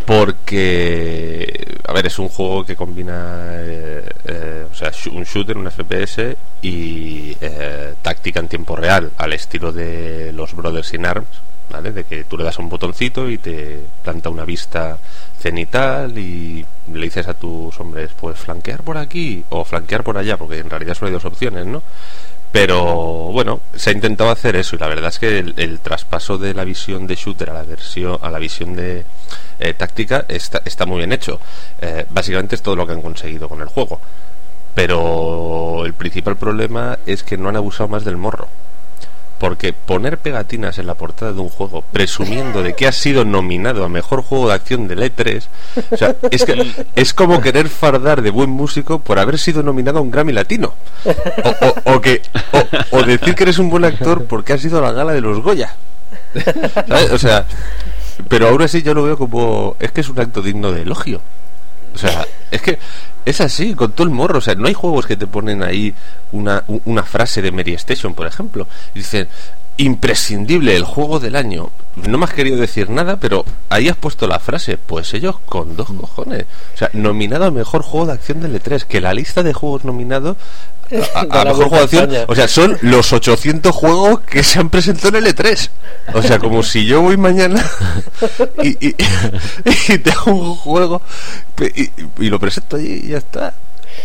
Porque, a ver, es un juego que combina, eh, eh, o sea, un shooter, un FPS y eh, táctica en tiempo real, al estilo de los Brothers in Arms, ¿vale? De que tú le das un botoncito y te planta una vista cenital y le dices a tus hombres, pues flanquear por aquí o flanquear por allá, porque en realidad solo hay dos opciones, ¿no? Pero bueno, se ha intentado hacer eso y la verdad es que el, traspaso de la visión de shooter a la versión a la visión de eh, táctica está, está muy bien hecho. Eh, básicamente es todo lo que han conseguido con el juego. Pero el principal problema es que no han abusado más del morro. Porque poner pegatinas en la portada de un juego presumiendo de que ha sido nominado a mejor juego de acción del E3, o sea, es que es como querer fardar de buen músico por haber sido nominado a un Grammy Latino. O, o- que o, decir que eres un buen actor porque has ido a la gala de los Goya. ¿Sabes? O sea, pero aún así yo lo veo como es que es un acto digno de elogio. O sea, es que es así, con todo el morro. O sea, no hay juegos que te ponen ahí una, una frase de Mary Station, por ejemplo. Dicen, imprescindible, el juego del año. No me has querido decir nada, pero ahí has puesto la frase. Pues ellos con dos cojones. O sea, nominado a mejor juego de acción del E3. Que la lista de juegos nominados *laughs* a, a- mejor. España. O sea, son los 800 juegos que se han presentado en el E3. O sea, como si yo voy mañana y, y, *laughs* y te hago un juego y, y lo presento allí y ya está.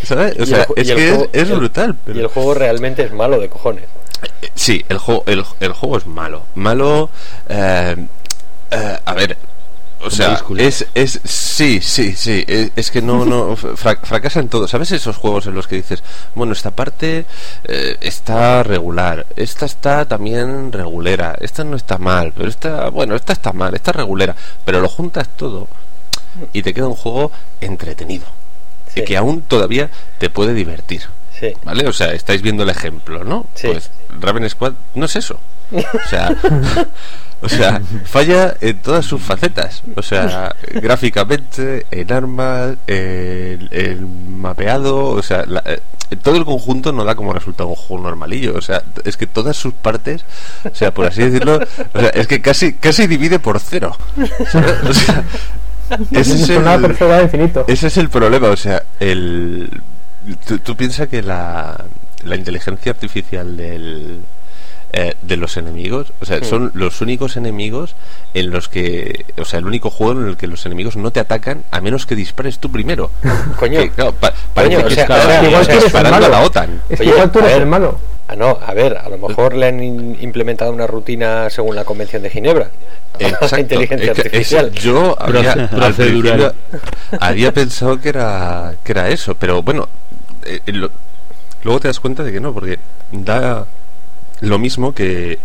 ¿Sabes? O Y sea, el ju- es que juego- brutal. pero- Y el juego realmente es malo de cojones. Sí, el juego, el, el juego es malo. Malo. eh, eh, a ver. O sea, es, es. Sí, sí, sí. Es, es que no, no. *laughs* fra- fracasa en todo. ¿Sabes esos juegos en los que dices, bueno, esta parte eh, está regular, esta está también regulera, esta no está mal, pero esta, bueno, esta está mal, esta es regulera, pero lo juntas todo y te queda un juego entretenido Sí. y que aún todavía te puede divertir. Sí. ¿Vale? O sea, estáis viendo el ejemplo, ¿no? Sí. Pues Raven Squad no es eso. O sea, *laughs* o sea, *laughs* falla en todas sus facetas. O sea, *laughs* gráficamente, en armas, el, el mapeado, o sea, la- eh, todo el conjunto no da como resultado un juego normalillo. O sea, es que todas sus partes, o sea, por así decirlo, o sea, es que casi, casi divide por cero. ¿sabes? O sea, *laughs* ese es el- infinito. ese es el problema, o sea, el tú, tú piensas que la, la inteligencia artificial del eh, de los enemigos. O sea, son los únicos enemigos en los que. O sea, el único juego en el que los enemigos no te atacan a menos que dispares tú primero. *laughs* Coño. Que, claro, pa- parece Coño, que o sea, estás ahora, igual o sea, eres disparando a la OTAN. Es que Oye, igual tú eres el malo. Ah, no, a ver, a lo mejor le han in- implementado una rutina según la Convención de Ginebra. *laughs* Exacto. Inteligencia Es artificial. eso- yo había, al había pensado que era que era eso, pero bueno, eh, lo- luego te das cuenta de que no, porque da lo mismo que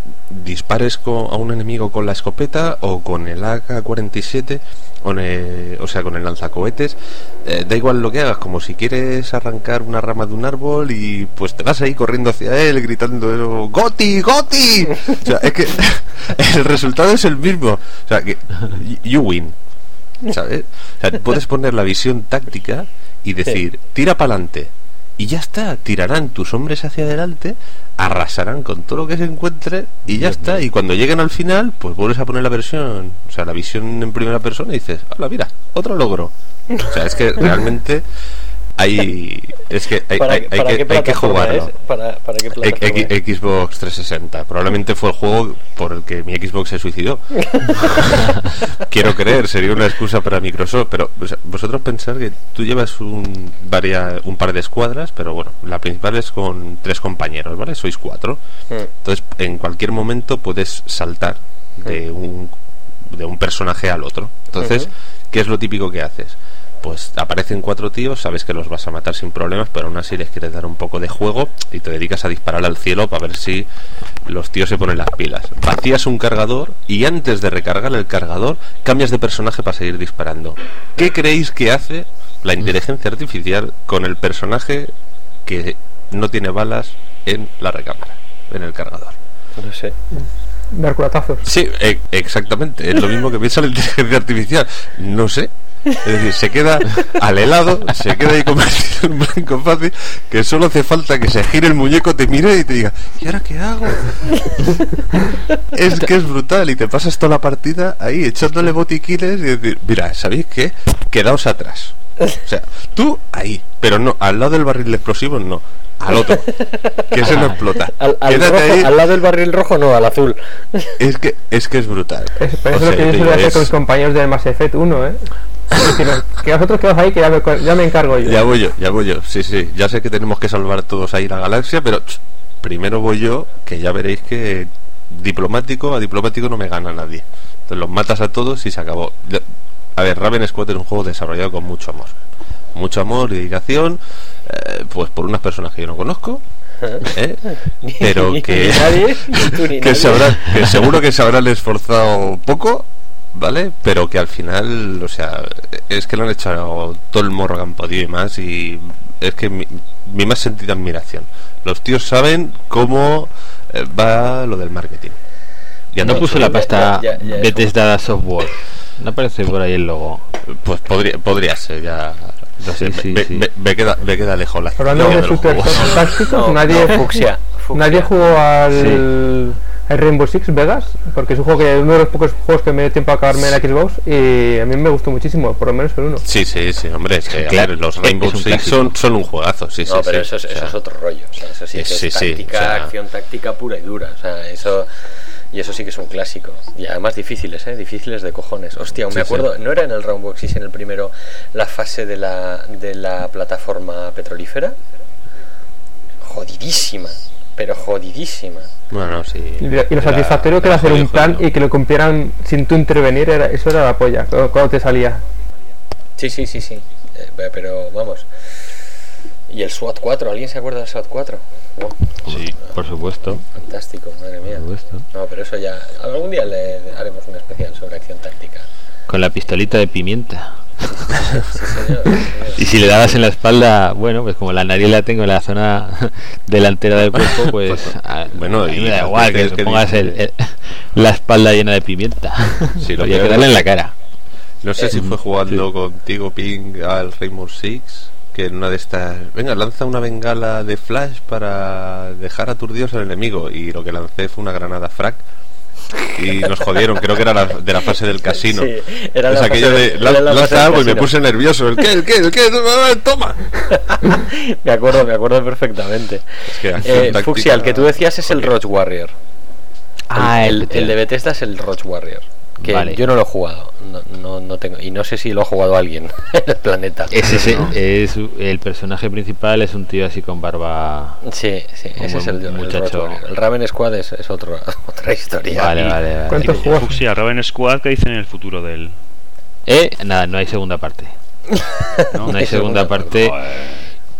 dispares a un enemigo con la escopeta o con el AK-47, con el- o sea, con el lanzacohetes. eh, da igual lo que hagas, como si quieres arrancar una rama de un árbol y pues te vas ahí corriendo hacia él gritando ¡Goti, Goti! O sea, es que *laughs* el resultado es el mismo. O sea, que you win. ¿Sabes? O sea, puedes poner la visión táctica y decir, tira para adelante. Y ya está, tirarán tus hombres hacia adelante, arrasarán con todo lo que se encuentre y ya está. Y cuando lleguen al final, pues vuelves a poner la versión, o sea, la visión en primera persona y dices, hola, mira, otro logro. O sea, es que *laughs* realmente hay, *laughs* es que hay, ¿Para, hay- que, hay que jugarlo. ¿Para, para qué X-? Xbox 360. Probablemente fue el juego por el que mi Xbox se suicidó. *laughs* *laughs* Quiero creer, sería una excusa para Microsoft. Pero o sea, vosotros pensar que tú llevas un, varia- un par de escuadras, pero bueno, la principal es con tres compañeros, ¿vale? Sois cuatro. Mm. Entonces, en cualquier momento puedes saltar de un, de un personaje al otro. Entonces, Ujú. ¿qué es lo típico que haces? Pues aparecen cuatro tíos, sabes que los vas a matar sin problemas, pero aún así les quieres dar un poco de juego y te dedicas a disparar al cielo para ver si los tíos se ponen las pilas. Vacías un cargador y antes de recargar el cargador cambias de personaje para seguir disparando. ¿Qué creéis que hace la inteligencia artificial con el personaje que no tiene balas en la recámara, en el cargador? No sé. Dar culatazos. Sí, e- exactamente. Es lo mismo que piensa la inteligencia artificial. No sé. Es decir, se queda al helado, se queda ahí convertido en blanco fácil, que solo hace falta que se gire el muñeco, te mire y te diga, ¿y ahora qué hago? es que es brutal y te pasas toda la partida ahí echándole botiquines y decir, mira, ¿sabéis qué? Quedaos atrás. O sea, tú ahí, pero no, al lado del barril de explosivos no, al otro, que ese no explota. *laughs* Al, al Quédate rojo- ahí, al lado del barril rojo, no, al azul. es que es que es brutal. Es, pero O lo que yo suelo hacer es- con mis compañeros de Mass Effect 1, ¿eh? Es decir, que vosotros quedaos ahí, que ya me, ya me encargo yo. Ya voy yo, ya voy yo. Sí, sí. Ya sé que tenemos que salvar todos ahí la galaxia, pero ch, primero voy yo, que ya veréis que diplomático a diplomático no me gana nadie. Entonces los matas a todos y se acabó. A ver, Raven Squad es un juego desarrollado con mucho amor. Mucho amor y dedicación, eh, pues por unas personas que yo no conozco, ¿eh? *laughs* pero que, nadie, *laughs* que, habrá- que seguro que se habrán esforzado poco, ¿vale? Pero que al final, o sea, es que lo han echado todo el morro que han podido y más, y es que mi, mi más sentida admiración. Los tíos saben cómo eh, va lo del marketing. Ya No no, puso la pasta ya- ya Bethesda Software. No aparece por ahí el logo. Pues podría, podría ser, ya. No sé, Sí, sí, me, sí. me- me queda, me queda lejos la Hablando historia de del super juego. tácticos, No, nadie, no, fucsia, fucsia. nadie jugó al, al Rainbow Six Vegas, porque es un juego que uno de los pocos juegos que me dio tiempo a acabarme en la Xbox y a mí me gustó muchísimo, por lo menos el uno. Sí, sí, sí, hombre, es que, a Claro, ver, los Rainbow Six son, son un juegazo, sí, No, sí. pero sí, eso, es, o eso sea, es otro rollo. O sea, eso sí, que Sí, es sí, táctica, o sea- acción táctica pura y dura. O sea, eso. Y eso sí que es un clásico. Y además difíciles, ¿eh? Difíciles de cojones. Hostia, aún me Sí, sí. acuerdo, ¿no era en el Rainbow Six en el primero la fase de la, de la plataforma petrolífera? Jodidísima. Pero jodidísima. Bueno, sí. Y, lo Era- satisfactorio que era hacer un plan y que lo cumplieran sin tú intervenir, era, eso era la polla, cuando, te salía. Sí, sí, sí, sí. Eh, pe- pero vamos. ¿Y el SWAT 4? ¿Alguien se acuerda del SWAT 4? Buah, Sí, por supuesto. fantástico, madre mía. Por supuesto. No, pero eso ya. Algún día le haremos un especial sobre acción táctica. Con la pistolita de pimienta. *laughs* Y si le dabas en la espalda, bueno, pues como la nariz la tengo en la zona delantera del cuerpo, *laughs* pues a, bueno, a mí y me da igual que que pongas el- dice- el- la espalda llena de pimienta. Sí, lo *laughs* Había que darle en la cara. No sé si fue jugando sí. contigo, Ping, al Rainbow Six, que en una de estas. Venga, lanza una bengala de flash para dejar aturdidos al enemigo. Y lo que lancé fue una granada frac. Y nos jodieron, creo que era la- de la fase del casino. Sí, era es la aquello de era "Lan- la lanza del algo y me casino". puse nervioso. ¿El qué? ¿El qué? ¿El qué? ¡Ah, ¡Toma! *laughs* me acuerdo, me acuerdo perfectamente. Es que acción Eh, Fuxia, el que tú decías es el Roach Warrior. Ah, el, el- el de. Bethesda es el Roach Warrior. Que Vale. yo no lo he jugado. No, no, no tengo, y no sé si lo ha jugado alguien *laughs* en el planeta. Ese sí, No. es el personaje principal es un tío así con barba. Sí, sí, ese es el, muchacho. El Raven Squad es, es otro, *laughs* otra historia. Vale, vale, vale. ¿Cuántos que- juegos? Fuxia, Raven Squad, ¿qué dicen en el futuro del...? Eh, nada, no hay segunda parte. ¿no? *laughs* No hay segunda parte.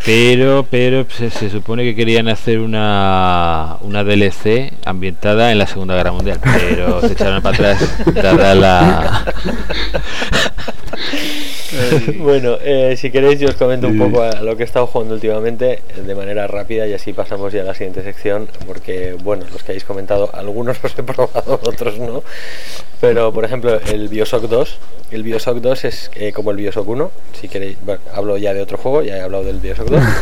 Pero, pero se, se supone que querían hacer una, una DLC ambientada en la Segunda Guerra Mundial, pero se echaron para atrás dada la... *laughs* *laughs* Bueno, eh, si queréis yo os comento un poco a lo que he estado jugando últimamente eh, de manera rápida y así pasamos ya a la siguiente sección porque, bueno, los que habéis comentado, algunos *laughs* los he probado, otros no. Pero, por ejemplo, el Bioshock 2, el Bioshock 2 es eh, como el Bioshock 1, si queréis, bueno, hablo ya de otro juego, ya he hablado del Bioshock 2. *laughs*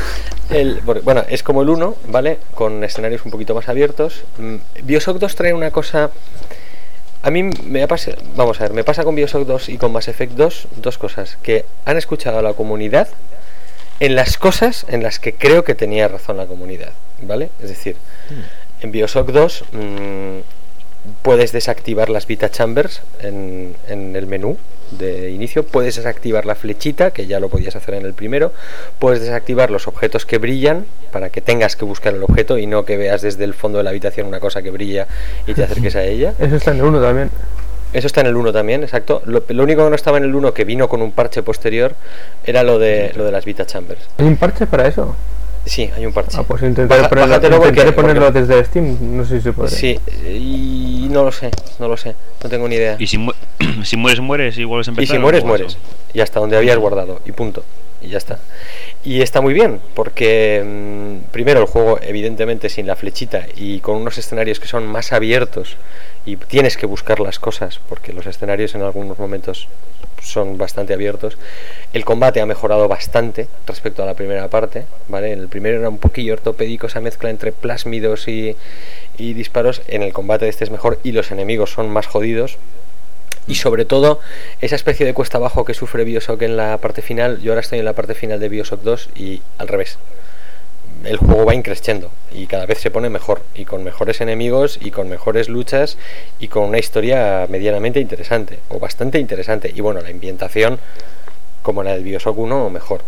El, bueno, es como el 1, ¿vale? Con escenarios un poquito más abiertos. Mm, Bioshock 2 trae una cosa a mí me ha pasado, vamos a ver, me pasa con Bioshock 2 y con Mass Effect 2 dos cosas, que han escuchado a la comunidad en las cosas en las que creo que tenía razón la comunidad, ¿vale? Es decir, en Bioshock 2 mm, puedes desactivar las Vita Chambers en, en el menú de inicio, puedes desactivar la flechita, que ya lo podías hacer en el primero, puedes desactivar los objetos que brillan para que tengas que buscar el objeto y no que veas desde el fondo de la habitación una cosa que brilla y te acerques a ella. Eso está en el 1 también. Eso está en el 1 también, exacto. Lo, lo único que no estaba en el 1 que vino con un parche posterior era lo de lo de las Vita Chambers. ¿Hay un parche para eso? Sí, hay un parche. Ah, pues intentaré Baja- ponerlo, bájatelo porque- intentaré ponerlo porque- desde Steam. No sé si se puede. Sí, y no lo sé, no lo sé, no tengo ni idea. Y si, mu- *clears throat* si mueres, mueres y vuelves a Y empezar. si ¿o mueres, mueres. Y hasta donde habías guardado. Y punto. Y ya está. Y está muy bien, porque mm, primero el juego, evidentemente, sin la flechita y con unos escenarios que son más abiertos y tienes que buscar las cosas, porque los escenarios en algunos momentos son bastante abiertos. El combate ha mejorado bastante respecto a la primera parte, ¿vale? En el primero era un poquillo ortopédico esa mezcla entre plásmidos y, y disparos. En el combate este es mejor y los enemigos son más jodidos, y sobre todo esa especie de cuesta abajo que sufre Bioshock en la parte final. Yo ahora estoy en la parte final de Bioshock 2 y al revés. El juego va increciendo y cada vez se pone mejor y con mejores enemigos y con mejores luchas y con una historia medianamente interesante o bastante interesante y bueno, la ambientación como la del Bioshock 1 o mejor.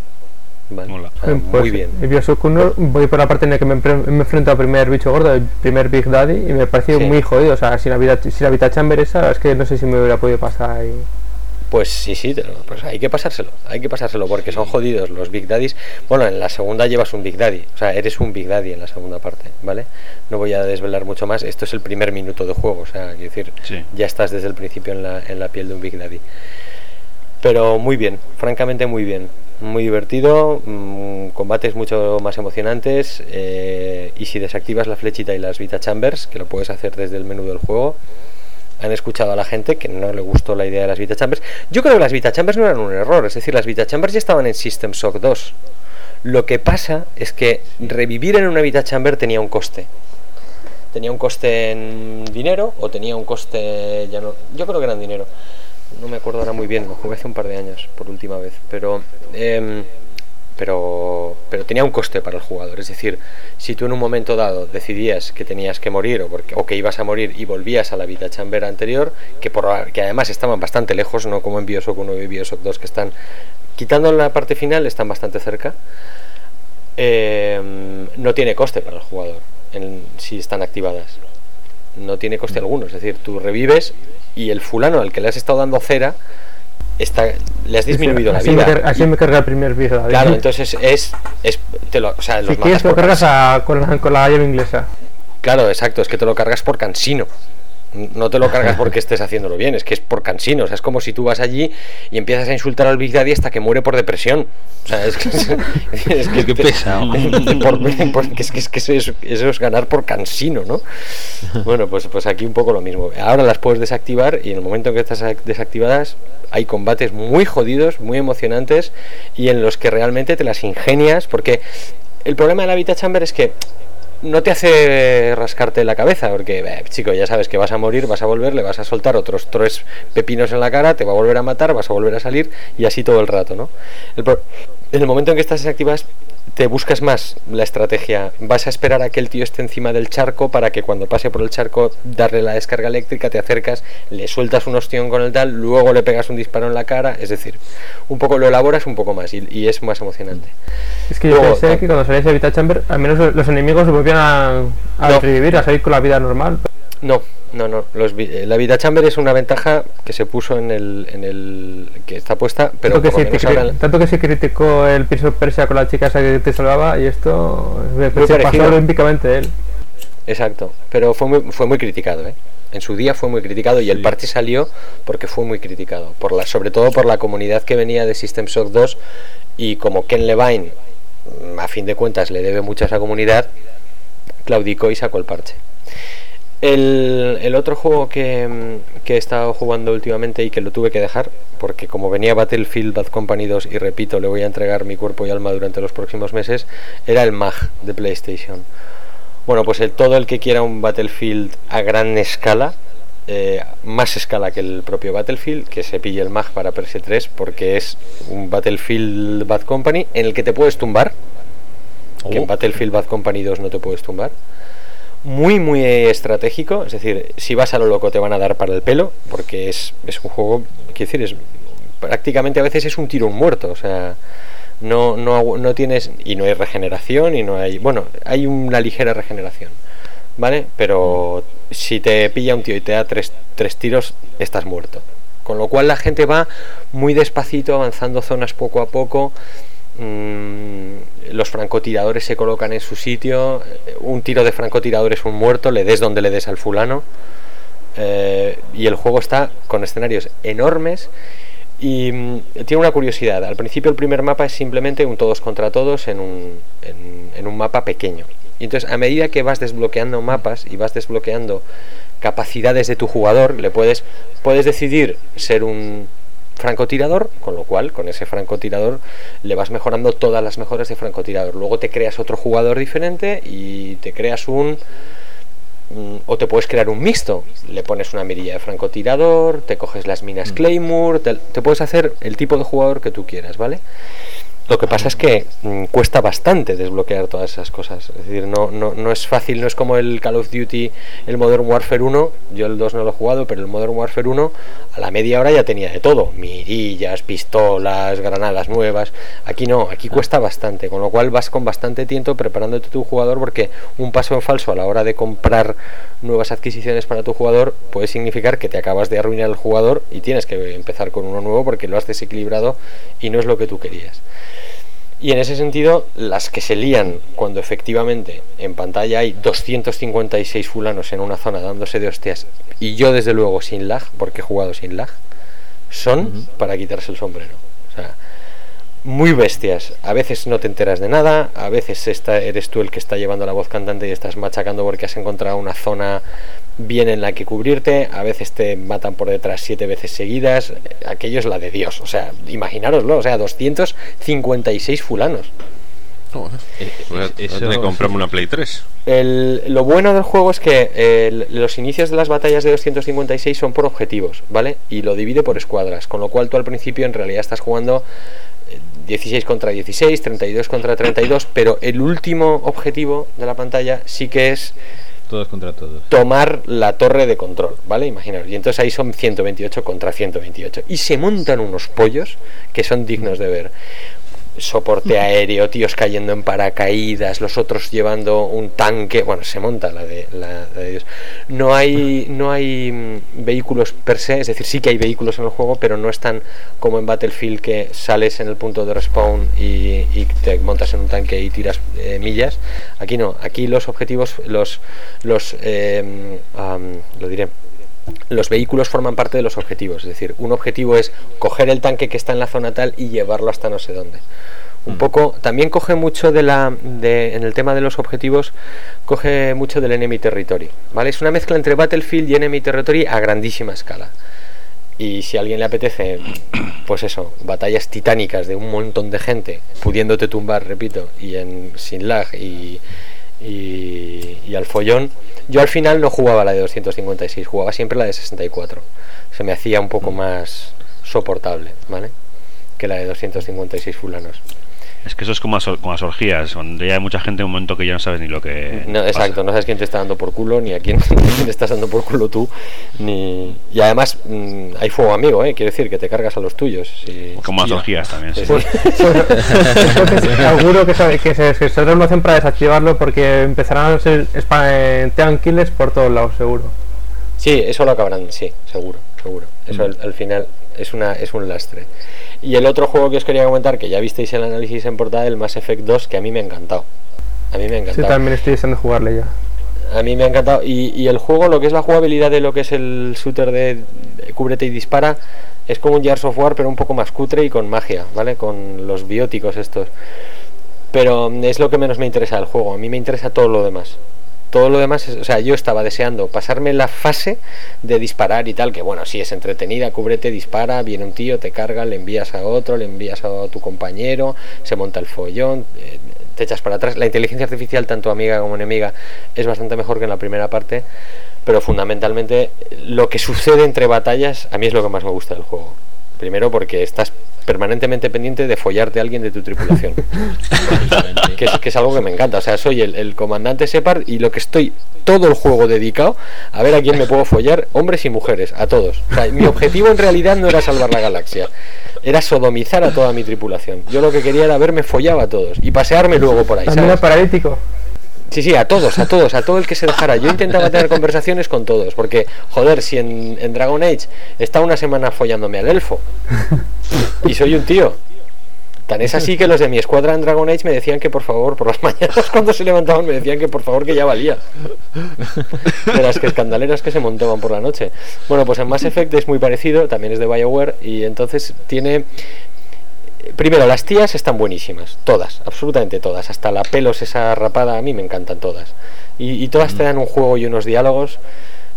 ¿Vale? Mola. Ah, muy pues, bien. El Bioshock 1 voy por la parte en la que me, me enfrento al primer bicho gordo, el primer Big Daddy, y me pareció Sí. muy jodido. O sea, sin la, vida, sin la Vita Chamber esa, es que no sé si me hubiera podido pasar ahí. Pues sí, sí, pues hay que pasárselo, hay que pasárselo porque son jodidos los Big Daddies. Bueno, en la segunda llevas un Big Daddy, o sea, eres un Big Daddy en la segunda parte, ¿vale? No voy a desvelar mucho más, esto es el primer minuto de juego, o sea, quiero decir, Sí. ya estás desde el principio en la, en la piel de un Big Daddy. Pero muy bien, francamente muy bien, muy divertido, mm, combates mucho más emocionantes eh, y si desactivas la flechita y las Vita Chambers, que lo puedes hacer desde el menú del juego, han escuchado a la gente que no le gustó la idea de las Vita Chambers. Yo creo que las Vita Chambers no eran un error, es decir, las Vita Chambers ya estaban en System Shock 2. Lo que pasa es que revivir en una Vita Chamber tenía un coste. Tenía un coste en dinero o tenía un coste ya no, yo creo que era en dinero. No me acuerdo ahora muy bien, lo jugué hace un par de años por última vez, pero em, pero, pero tenía un coste para el jugador. Es decir, si tú en un momento dado decidías que tenías que morir o, porque- o que ibas a morir y volvías a la vida chamber anterior, que, por, que además estaban bastante lejos, no como en Bioshock 1 y Bioshock 2, que están, quitando la parte final, están bastante cerca, eh, no tiene coste para el jugador en- si están activadas. No tiene coste alguno, es decir, tú revives y el fulano al que le has estado dando cera está, le has disminuido la vida. Me así me carga el primer Daddy. Claro, entonces es, es te lo, o sea, los si quieres lo cargas a- con, la, con la llave inglesa. Claro, exacto, es que te lo cargas por cansino. No te lo cargas porque estés haciéndolo bien, es que es por cansino. O sea, es como si tú vas allí y empiezas a insultar al Big Daddy hasta que muere por depresión. O sea, es que es, *laughs* que Qué te- pesado. *laughs* por- que es que, es que eso, es, eso es ganar por cansino, ¿no? Bueno, pues, pues aquí un poco lo mismo. Ahora las puedes desactivar y en el momento en que estás desactivadas hay combates muy jodidos, muy emocionantes y en los que realmente te las ingenias porque el problema de la Vita Chamber es que no te hace rascarte la cabeza, porque, eh, chico, ya sabes que vas a morir, vas a volver, le vas a soltar otros tres pepinos en la cara, te va a volver a matar, vas a volver a salir y así todo el rato, ¿no? El en el momento en que estás desactivas, te buscas más la estrategia. Vas a esperar a que el tío esté encima del charco para que cuando pase por el charco darle la descarga eléctrica, te acercas, le sueltas un ostión con el tal, luego le pegas un disparo en la cara, es decir, un poco lo elaboras un poco más y, y es más emocionante. Es que yo Luego, pensé que cuando salías de Vita Chamber, al menos los enemigos volvían a, a No. revivir, a salir con la vida normal. No, no, no. Los, eh, la vida chamber es una ventaja que se puso en el, en el que está puesta, pero tanto, que se, ahora- tanto que se criticó el Prince of Persia con la chica esa que te salvaba y esto se parecido. pasó olímpicamente él. Exacto, pero fue muy, fue muy criticado, ¿eh? En su día fue muy criticado y el Sí. parche salió porque fue muy criticado, por la, sobre todo por la comunidad que venía de System Shock 2 y como Ken Levine, mm, a fin de cuentas, le debe mucho a esa comunidad, claudicó y sacó el parche. El, el otro juego que, he estado jugando últimamente y que lo tuve que dejar, porque como venía Battlefield Bad Company 2 y repito, le voy a entregar mi cuerpo y alma durante los próximos meses, era el MAG de PlayStation. Bueno, pues el, todo el que quiera un Battlefield a gran escala, eh, más escala que el propio Battlefield, que se pille el MAG para PS3, porque es un Battlefield Bad Company en el que te puedes tumbar, que en Oh. Battlefield Bad Company 2 no te puedes tumbar. Muy, muy estratégico, es decir, si vas a lo loco te van a dar para el pelo, porque es, es un juego, quiero decir, es prácticamente a veces es un tiro muerto, o sea, no, no, no tienes, y no hay regeneración, y no hay, bueno, hay una ligera regeneración, ¿vale? Pero si te pilla un tío y te da tres, tres tiros, estás muerto. Con lo cual la gente va muy despacito, avanzando zonas poco a poco. Mm, los francotiradores se colocan en su sitio. eh, Un tiro de francotirador es un muerto, le des donde le des al fulano. eh, y el juego está con escenarios enormes. Y mm, tiene una curiosidad. Al principio el primer mapa es simplemente un todos contra todos en un, en, un mapa pequeño. Y entonces a medida que vas desbloqueando mapas y vas desbloqueando capacidades de tu jugador, le puedes, puedes decidir ser un francotirador, con lo cual con ese francotirador le vas mejorando todas las mejoras de francotirador. Luego te creas otro jugador diferente y te creas un Mm, o te puedes crear un mixto. Le pones una mirilla de francotirador, te coges las minas Claymore, te, te puedes hacer el tipo de jugador que tú quieras, ¿vale? Lo que pasa es que mm, cuesta bastante desbloquear todas esas cosas. Es decir, no, no, no es fácil, no es como el Call of Duty, el Modern Warfare 1. Yo el 2 no lo he jugado, pero el Modern Warfare 1 a la media hora ya tenía de todo. Mirillas, pistolas, granadas nuevas. Aquí no, aquí cuesta bastante. Con lo cual vas con bastante tiempo preparándote tu jugador porque un paso en falso a la hora de comprar nuevas adquisiciones para tu jugador puede significar que te acabas de arruinar el jugador y tienes que empezar con uno nuevo porque lo has desequilibrado y no es lo que tú querías. Y en ese sentido, las que se lían cuando efectivamente en pantalla hay 256 fulanos en una zona dándose de hostias y yo desde luego sin lag, porque he jugado sin lag, son para quitarse el sombrero. Muy bestias. A veces no te enteras de nada, a veces esta, eres tú el que está llevando la voz cantante y estás machacando porque has encontrado una zona bien en la que cubrirte, a veces te matan por detrás siete veces seguidas, aquello es la de Dios, o sea, imaginároslo, o sea, 256 fulanos. Eh, Voy a, eh, voy a eso- comprarme una Play 3. El- lo bueno del juego es que eh, los inicios de las batallas de 256 son por objetivos, ¿vale? Y lo divide por escuadras, con lo cual tú al principio en realidad estás jugando eh, 16 contra 16, 32 contra 32, pero el último objetivo de la pantalla sí que es Todos contra todos. tomar la torre de control, ¿vale? Imaginaros. Y entonces ahí son 128 contra 128. Y se montan unos pollos que son dignos de ver. Soporte aéreo, tíos cayendo en paracaídas, los otros llevando un tanque. Bueno, se monta la de, la, la de Dios. No hay, no hay mm, vehículos per se, es decir, sí que hay vehículos en el juego, pero no están como en Battlefield que sales en el punto de respawn y, y te montas en un tanque y tiras eh, millas. Aquí no, aquí los objetivos, los, los eh, am, lo diré, los vehículos forman parte de los objetivos. Es decir, un objetivo es coger el tanque que está en la zona tal y llevarlo hasta no sé dónde. Un poco, también coge mucho de la, de, en el tema de los objetivos, coge mucho del Enemy Territory, ¿vale? Es una mezcla entre Battlefield y Enemy Territory a grandísima escala. Y si a alguien le apetece, pues eso, batallas titánicas de un montón de gente, pudiéndote tumbar, repito, y en sin lag y, y, y al follón. Yo al final no jugaba la de 256, jugaba siempre la de 64. Se me hacía un poco más soportable, ¿vale? Que la de 256 fulanos. Es que eso es como las, or- como las orgías, donde ya hay mucha gente en un momento que ya no sabes ni lo que. No, pasa. exacto, no sabes quién te está dando por culo, ni a quién, *laughs* quién estás dando por culo tú, ni... Y además mm, hay fuego amigo, ¿eh? Quiero decir, que te cargas a los tuyos. si- Como las orgías también. Sí, sí. sí. Entonces, seguro que, se, que se lo hacen para desactivarlo porque empezarán a ser spam killers por todos lados, seguro. Sí, eso lo acabarán, sí, seguro, seguro. Eso al, al final es una es un lastre. Y el otro juego que os quería comentar, que ya visteis el análisis en portada, el Mass Effect 2, que a mí me ha encantado. A mí me ha Sí, encantado. también estoy deseando jugarle ya. A mí me ha encantado. Y, y el juego, lo que es la jugabilidad de lo que es el shooter de, de cúbrete y dispara, es como un Gears of War, pero un poco más cutre y con magia, ¿vale? Con los bióticos estos. Pero es lo que menos me interesa del juego. A mí me interesa todo lo demás. Todo lo demás, o sea, yo estaba deseando pasarme la fase de disparar y tal, que bueno, sí es entretenida, cúbrete, dispara, viene un tío, te carga, le envías a otro, le envías a tu compañero, se monta el follón, eh, te echas para atrás. La inteligencia artificial, tanto amiga como enemiga, es bastante mejor que en la primera parte, pero fundamentalmente lo que sucede entre batallas a mí es lo que más me gusta del juego. Primero porque estás permanentemente pendiente de follarte a alguien de tu tripulación. que, es, que es algo que me encanta. O sea, soy el, el comandante Separ y lo que estoy todo el juego dedicado a ver a quién me puedo follar, hombres y mujeres, a todos. O sea, mi objetivo en realidad no era salvar la galaxia, era sodomizar a toda mi tripulación. Yo lo que quería era verme follado a todos y pasearme luego por ahí. También ¿sabes? es paralítico. Sí, sí, a todos, a todos, a todo el que se dejara. Yo intentaba tener conversaciones con todos, porque, joder, si en, en Dragon Age está una semana follándome al elfo *laughs* y soy un tío. Tan es así que los de mi escuadra en Dragon Age me decían que por favor, por las *laughs* mañanas cuando se levantaban me decían que por favor que ya valía. De las que escandaleras que se montaban por la noche. Bueno, pues en Mass Effect es muy parecido, también es de BioWare y entonces tiene Primero, las tías están buenísimas, todas, absolutamente todas, hasta la pelos esa rapada, a mí me encantan todas. Y, y todas te dan un juego y unos diálogos.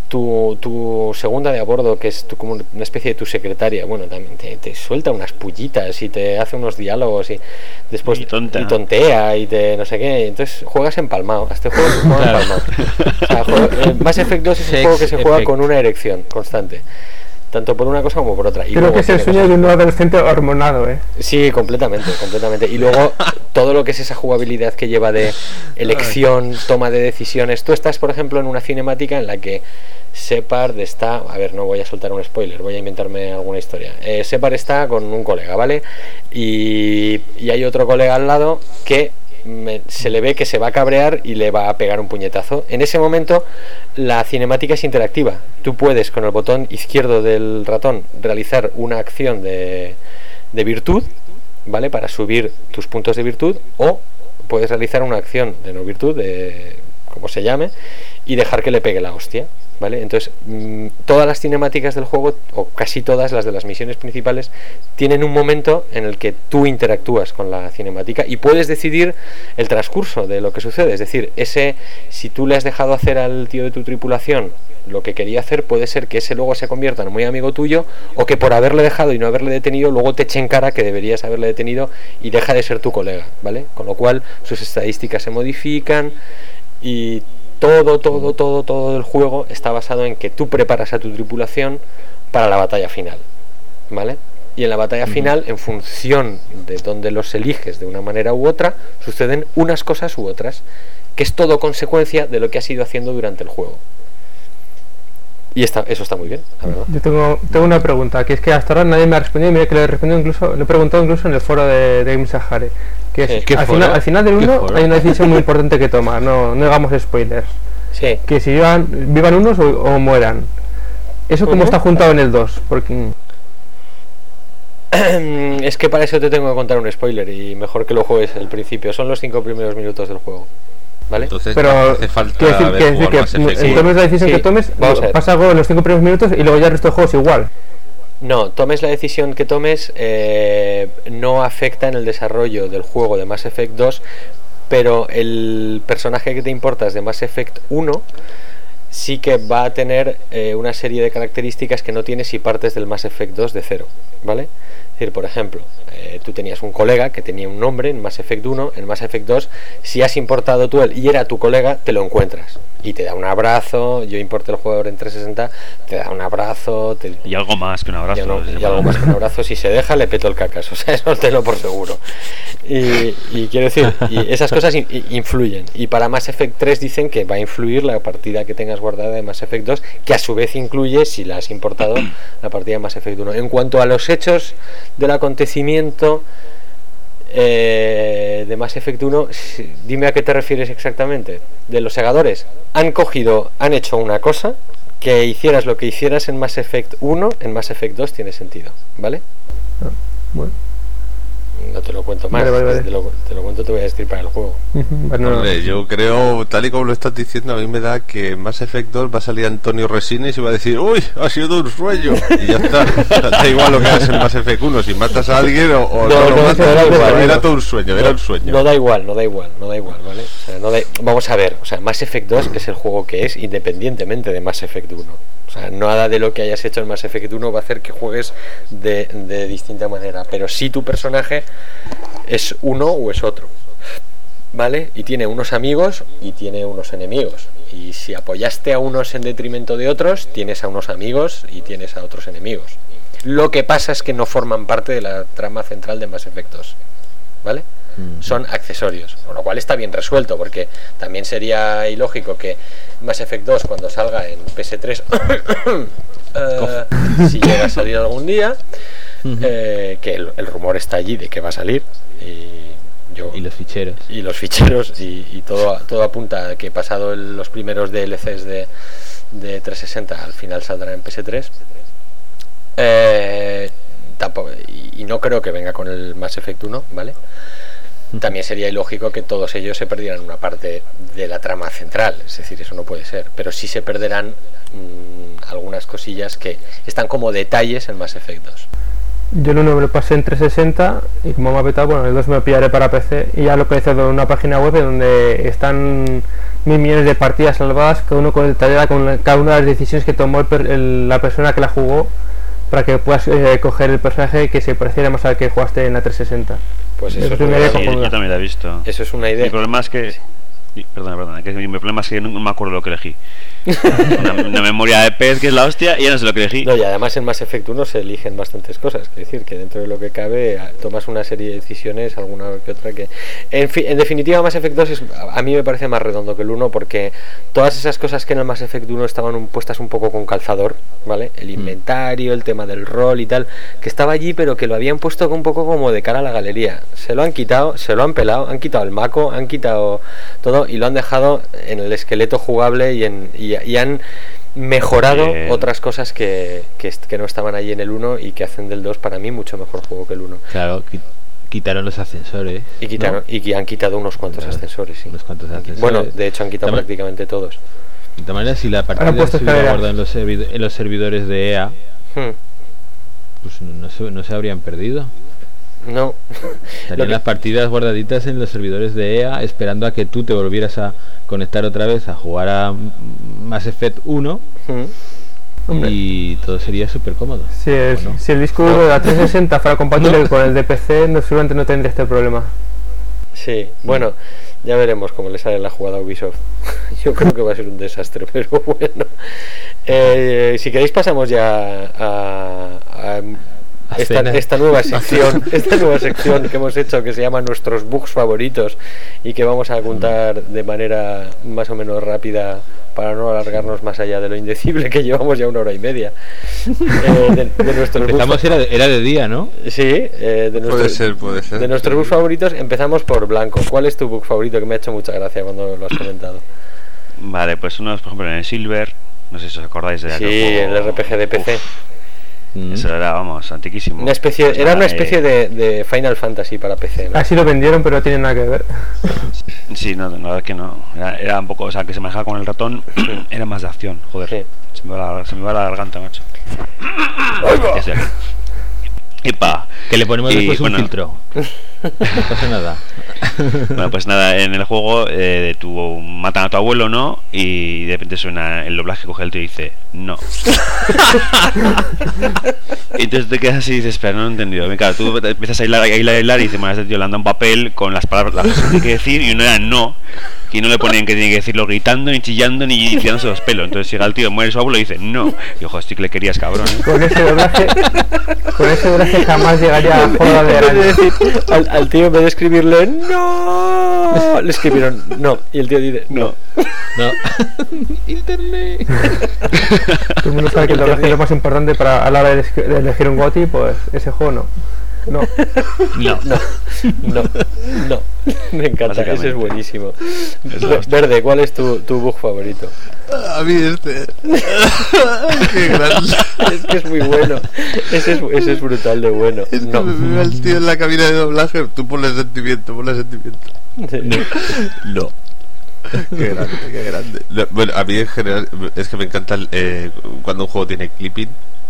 Tu, tu segunda de a bordo, que es tu, como una especie de tu secretaria, bueno, también te, te suelta unas pullitas y te hace unos diálogos y después Y tonta. y tontea y te no sé qué. Entonces juegas empalmado, este juego se juega *laughs* empalmado. O sea, juego- eh, Mass *laughs* Effect 2 es un juego que se juega con una erección constante, tanto por una cosa como por otra. Y Creo luego que es el sueño cosas- de un adolescente hormonado, ¿eh? Sí, completamente, completamente. Y luego todo lo que es esa jugabilidad que lleva de elección, toma de decisiones. Tú estás, por ejemplo, en una cinemática en la que Separd está, a ver, no voy a soltar un spoiler, voy a inventarme alguna historia. Eh, Separd está con un colega, ¿vale? Y, y hay otro colega al lado que me- se le ve que se va a cabrear y le va a pegar un puñetazo. En ese momento la cinemática es interactiva. Tú puedes con el botón izquierdo del ratón realizar una acción de, de virtud, ¿vale? Para subir tus puntos de virtud o puedes realizar una acción de no virtud, de como se llame, y dejar que le pegue la hostia, ¿vale? Entonces, mm, todas las cinemáticas del juego, o casi todas las de las misiones principales, tienen un momento en el que tú interactúas con la cinemática y puedes decidir el transcurso de lo que sucede. Es decir, ese, si tú le has dejado hacer al tío de tu tripulación lo que quería hacer, puede ser que ese luego se convierta en muy amigo tuyo, o que por haberle dejado y no haberle detenido, luego te eche en cara que deberías haberle detenido y deja de ser tu colega, ¿vale? Con lo cual sus estadísticas se modifican y todo, todo, todo, todo el juego está basado en que tú preparas a tu tripulación para la batalla final, ¿vale? Y en la batalla final, en función de donde los eliges de una manera u otra, suceden unas cosas u otras, que es todo consecuencia de lo que has ido haciendo durante el juego. Y está, eso está muy bien, la verdad. Yo tengo, tengo una pregunta, que es que hasta ahora nadie me ha respondido, y mira que le he respondido incluso, le he preguntado incluso en el foro de, de Game Sahare, que es, Sí. ¿Qué al, final, al final del ¿Qué 1 foro? hay una decisión muy importante que tomar, no, no hagamos spoilers, Sí, que si vivan, vivan unos o, o mueran. Eso como Ujú. está juntado en el 2, porque *clears throat* es que para eso te tengo que contar un spoiler y mejor que lo juegues al principio. Son los cinco primeros minutos del juego. ¿Vale? Entonces pero hace falta quiero decir, quiero decir que sí. entonces la decisión Sí, que tomes vamos pasa algo en los 5 primeros minutos y luego ya el resto del juego es igual. No, tomes la decisión que tomes, eh, no afecta en el desarrollo del juego de Mass Effect 2, pero el personaje que te importas de Mass Effect 1 sí que va a tener eh, una serie de características que no tiene si partes del Mass Effect 2 de cero, ¿vale? Es decir, por ejemplo, eh, tú tenías un colega que tenía un nombre en Mass Effect 1, en Mass Effect 2, si has importado tú él y era tu colega, te lo encuentras. Y te da un abrazo, yo importé el jugador en 360, te da un abrazo, te, Y algo más que un abrazo. no- y algo más que un abrazo, si se deja, le peto el cacas. *laughs* O sea, eso te lo por seguro. Y, y quiero decir, y esas cosas in- influyen. Y para Mass Effect 3 dicen que va a influir la partida que tengas guardada de Mass Effect 2, que a su vez incluye, si la has importado, la partida de Mass Effect 1. En cuanto a los hechos del acontecimiento eh, de Mass Effect 1, si- dime a qué te refieres exactamente. De los segadores. Han cogido, han hecho una cosa que hicieras lo que hicieras en Mass Effect 1, en Mass Effect 2 tiene sentido, ¿vale? Bueno. No te lo cuento más, Vale, vale, vale. Te, lo, te lo cuento, te voy a decir para el juego. Bueno. Hombre, yo creo, tal y como lo estás diciendo, a mí me da que Effect 2 va a salir Antonio Resines y va a decir, uy, ha sido un sueño. *laughs* Y ya está. Da igual lo que hagas en Mass Effect 1, si matas a alguien o, o No, no, lo no, matas, da igual, era no. todo un sueño, era un sueño. No da igual, no da igual, no da igual, ¿vale? O sea, no da- vamos a ver, o sea, Mass Effect 2 es el juego que es independientemente de Mass Effect 1. Nada de lo que hayas hecho en Mass Effect 1 va a hacer que juegues de, de distinta manera. Pero si tu personaje es uno o es otro. ¿Vale? Y tiene unos amigos y tiene unos enemigos. Y si apoyaste a unos en detrimento de otros, tienes a unos amigos y tienes a otros enemigos. Lo que pasa es que no forman parte de la trama central de Mass Effect 2. ¿Vale? Son accesorios, con lo cual está bien resuelto, porque también sería ilógico que Mass Effect 2 cuando salga en PS3, *coughs* eh, si llega a salir algún día, eh, que el, el rumor está allí de que va a salir, y yo Y los ficheros. y los ficheros y, y todo, todo apunta a que pasado el- los primeros DLCs de, de 360 al final saldrá en PS3 Eh, tampoco, y, y no creo que venga con el Mass Effect 1 ¿vale? También sería ilógico que todos ellos se perdieran una parte de la trama central. Es decir, eso no puede ser. Pero sí se perderán mm, algunas cosillas que están como detalles en Mass Effect 2 Yo el 1 me lo pasé en 360 y como me ha petado, bueno, el 2 me pillaré para PC y ya lo he en una página web donde están mil millones de partidas salvadas, cada uno con detallada con cada una de las decisiones que tomó el el- la persona que la jugó para que puedas eh, coger el personaje que se pareciera más al que jugaste en la 360. pues Eso eso es una idea Sí, yo también la he visto. eso es una idea problema es que. Perdona, perdona, que mi problema es que no me acuerdo lo que elegí. *laughs* una, una memoria de pez que es la hostia y ya no sé lo que elegí. No, y además en Mass Effect 1 se eligen bastantes cosas. Es decir, que dentro de lo que cabe tomas una serie de decisiones, alguna que otra que... En, fi- en definitiva, Mass Effect 2 es- a a mí me parece más redondo que el 1 porque todas esas cosas que en el Mass Effect 1 estaban un- puestas un poco con calzador, ¿vale? El inventario, el tema del rol y tal, que estaba allí pero que lo habían puesto un poco como de cara a la galería. Se lo han quitado, se lo han pelado, han quitado el maco, han quitado todo y lo han dejado en el esqueleto jugable y, en, y, y han mejorado Bien. otras cosas que, que, no estaban ahí en el 1 y que hacen del 2 para mí mucho mejor juego que el 1. Claro, qui- quitaron los ascensores. Y, quitaron, ¿no? y que han quitado unos cuantos Claro, ascensores, sí. unos cuantos ascensores. Bueno, de hecho han quitado También- prácticamente todos. De todas maneras, si la partida se hubiera guardado en los, servid- en los servidores de EA, Hmm, pues no se, no se habrían perdido. No. Que- las partidas guardaditas en los servidores de EA esperando a que tú te volvieras a conectar otra vez a jugar a mm, Mass Effect 1 Hmm. Hombre. y todo sería súper cómodo. Si el, ¿O no? si el disco duro de la 360 fuera *laughs* compatible con el de PC, no, seguramente no tendría este problema. Sí, bueno, ya veremos cómo le sale la jugada a Ubisoft. *laughs* Yo creo que va a ser un desastre, *laughs* pero bueno. Eh, si queréis pasamos ya A esta, esta nueva sección, esta nueva *laughs* sección que hemos hecho que se llama nuestros bugs favoritos y que vamos a contar de manera más o menos rápida para no alargarnos más allá de lo indecible que llevamos ya una hora y media. Eh, de, de nuestros bugs Empezamos, era de, era de día, ¿no? Sí, eh, de, Puede ser, puede ser. de nuestros bugs favoritos empezamos por Blanco. ¿Cuál es tu bug favorito? Que me ha hecho mucha gracia cuando lo has comentado. Vale, pues uno es, por ejemplo, en el Silver. No sé si os acordáis de Sí, aquel juego. el RPG de PC. Uf, Mm. Eso era, vamos, antiquísimo. Una especie, Pues era nada, una eh, especie de, de Final Fantasy para PC. ¿no? Así lo vendieron, pero no tiene nada que ver. *laughs* Sí, no, la verdad es que no. Era, era un poco, o sea, que se manejaba con el ratón, era más de acción, joder. Sí. Se, me va la, se me va la garganta, macho. Epa. Que le ponemos Y, después bueno. un filtro. No pasa nada. *laughs* Bueno, pues nada, en el juego eh, tu, matan a tu abuelo, ¿no? Y de repente suena el doblaje, coge el tío y dice, no. *laughs* y entonces te quedas así y dices, espera, no lo he entendido. Y claro, tú empiezas a hilar, a hilar, a hilar y dices, bueno, este tío le anda un papel con las palabras, las cosas que tiene que decir y uno era no. Y no le ponen que tiene que decirlo gritando, ni chillando, ni tirándose los pelos. Entonces llega el tío, muere su abuelo y dice, no. Y ojo, estoy que le querías, cabrón. ¿eh? Con ese doblaje, con ese doblaje jamás llegaría a Juego de Araña. decir al, al tío en vez de escribirle no le escribieron no y el tío dice no No. *laughs* Internet. Todo el mundo sabe que el doblaje es lo más importante para a la hora de, elegir un GOTY, pues ese juego no. No. No. no *laughs* no no me encanta ese es buenísimo es. verde cuál es tu, tu bug favorito A mí este. Qué grande. *laughs* es que es muy bueno ese es, ese es brutal de bueno Es que no me veo al tío en la cabina de doblaje. Tú ponle sentimiento, ponle sentimiento. No. *laughs* Qué grande, qué grande. No, bueno, a mí en general es que me encanta el, eh, cuando un juego tiene clipping.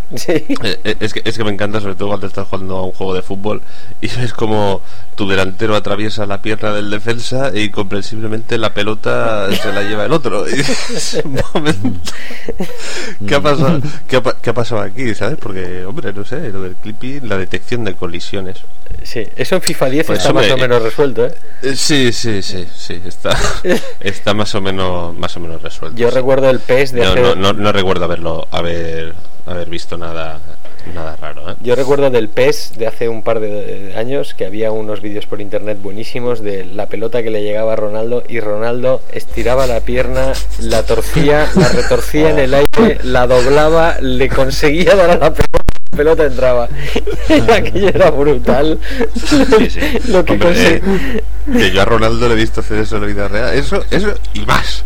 *laughs* sí Eh, eh, Es que, es que me encanta, sobre todo cuando estás jugando a un juego de fútbol y ves como tu delantero atraviesa la pierna del defensa e incomprensiblemente la pelota se la lleva el otro. Y dices, *laughs* "Un momento, ¿Qué ha, pasado, *laughs* qué, ha, pa- qué ha pasado aquí? ¿Sabes? Porque, hombre, no sé, lo del clipping, la detección de colisiones. sí eso en FIFA 10 Pues, está más o menos resuelto ¿eh? Eh, Sí, sí, sí, sí, está, está más o menos más o menos resuelto. yo sí. recuerdo el PES de no, hace no, no, no recuerdo haberlo haber haber visto nada nada raro, ¿eh? Yo recuerdo del PES de hace un par de años que había unos vídeos por internet buenísimos de la pelota que le llegaba a Ronaldo y Ronaldo estiraba la pierna, la torcía, la retorcía en el aire, la doblaba, le conseguía dar a la pelota, pelota entraba. *laughs* Aquello era brutal. Sí, sí. *laughs* Lo que Hombre, eh, que yo a Ronaldo le he visto hacer eso en la vida real. Eso, eso y más.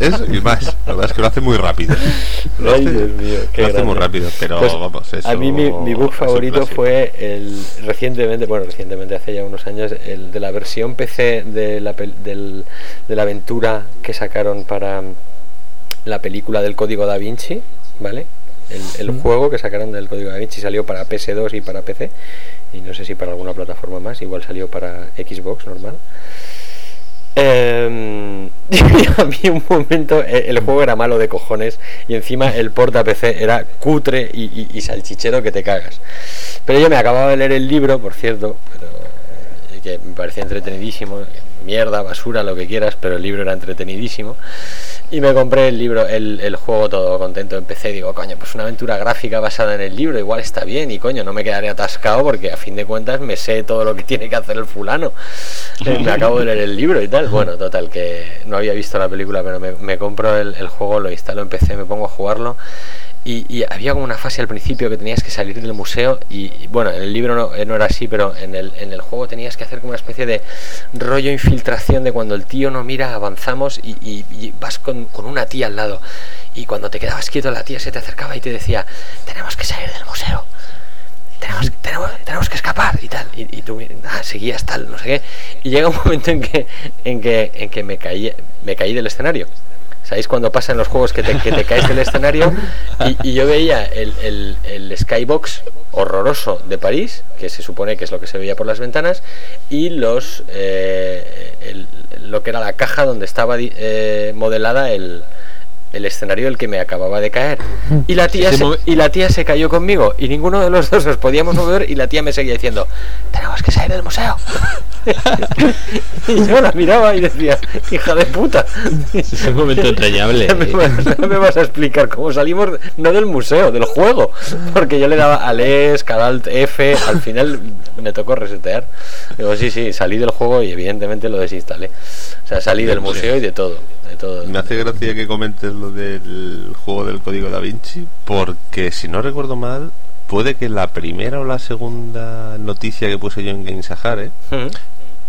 Eso y más. La verdad es que lo hace muy rápido. Lo Ay, hace, Dios mío, qué lo hace muy rápido, pero Pues, vamos, eso. a mí mi, mi book favorito fue el recientemente, bueno, recientemente hace ya unos años, el de la versión PC de la, pel- del- de la aventura que sacaron para la película del Código Da Vinci, ¿vale? El, el juego que sacaron del Código Da Vinci salió para PS2 y para PC, y no sé si para alguna plataforma más, igual salió para Xbox normal. Eh, y había un momento, eh, el juego era malo de cojones y encima el porta PC era cutre y, y- y salchichero que te cagas. Pero yo me acababa de leer el libro, por cierto, pero, eh, que me parecía entretenidísimo, mierda, basura, lo que quieras, pero el libro era entretenidísimo. Y me compré el libro, el, el juego todo contento. Empecé y digo, coño, pues una aventura gráfica basada en el libro, igual está bien. Y coño, no me quedaré atascado porque a fin de cuentas me sé todo lo que *laughs* tiene que hacer el fulano. *laughs* Me acabo de leer el libro y tal. Bueno, total, que no había visto la película, pero me, me compro el, el juego, lo instalo, empecé, me pongo a jugarlo. Y, y había como una fase al principio que tenías que salir del museo y, y, bueno, en el libro no, eh, no era así, pero en el, en el juego tenías que hacer como una especie de rollo infiltración de cuando el tío no mira, avanzamos y, y- vas con, con una tía al lado. Y cuando te quedabas quieto la tía se te acercaba y te decía, tenemos que salir del museo. Tenemos, tenemos, tenemos que escapar y tal. Y, y tú ah, seguías tal, no sé qué. Y llega un momento en que, en que, en que me, caí, me caí del escenario. ¿Sabéis cuando pasan los juegos que te, que te caes del escenario? Y, y yo veía el, el, el Skybox horroroso de París, que se supone que es lo que se veía por las ventanas, y los eh, el- lo que era la caja donde estaba eh, modelada el, el escenario del que me acababa de caer. Y la, tía se, y la tía se cayó conmigo, y ninguno de los dos nos podíamos mover, y la tía me seguía diciendo, tenemos que salir del museo. Y yo la miraba y decía, hija de puta. Es un momento entrañable. Ya me, vas- ya me vas a explicar cómo salimos, no del museo, del juego. Porque yo le daba al ES, cada alt F, al final me tocó resetear. Digo, sí, sí, salí del juego y evidentemente lo desinstalé. O sea, salí del museo y de todo. De todo. Me hace gracia que comentes lo del juego del código da Vinci, porque si no recuerdo mal, puede que la primera o la segunda noticia que puse yo en Game Sahara, ¿eh?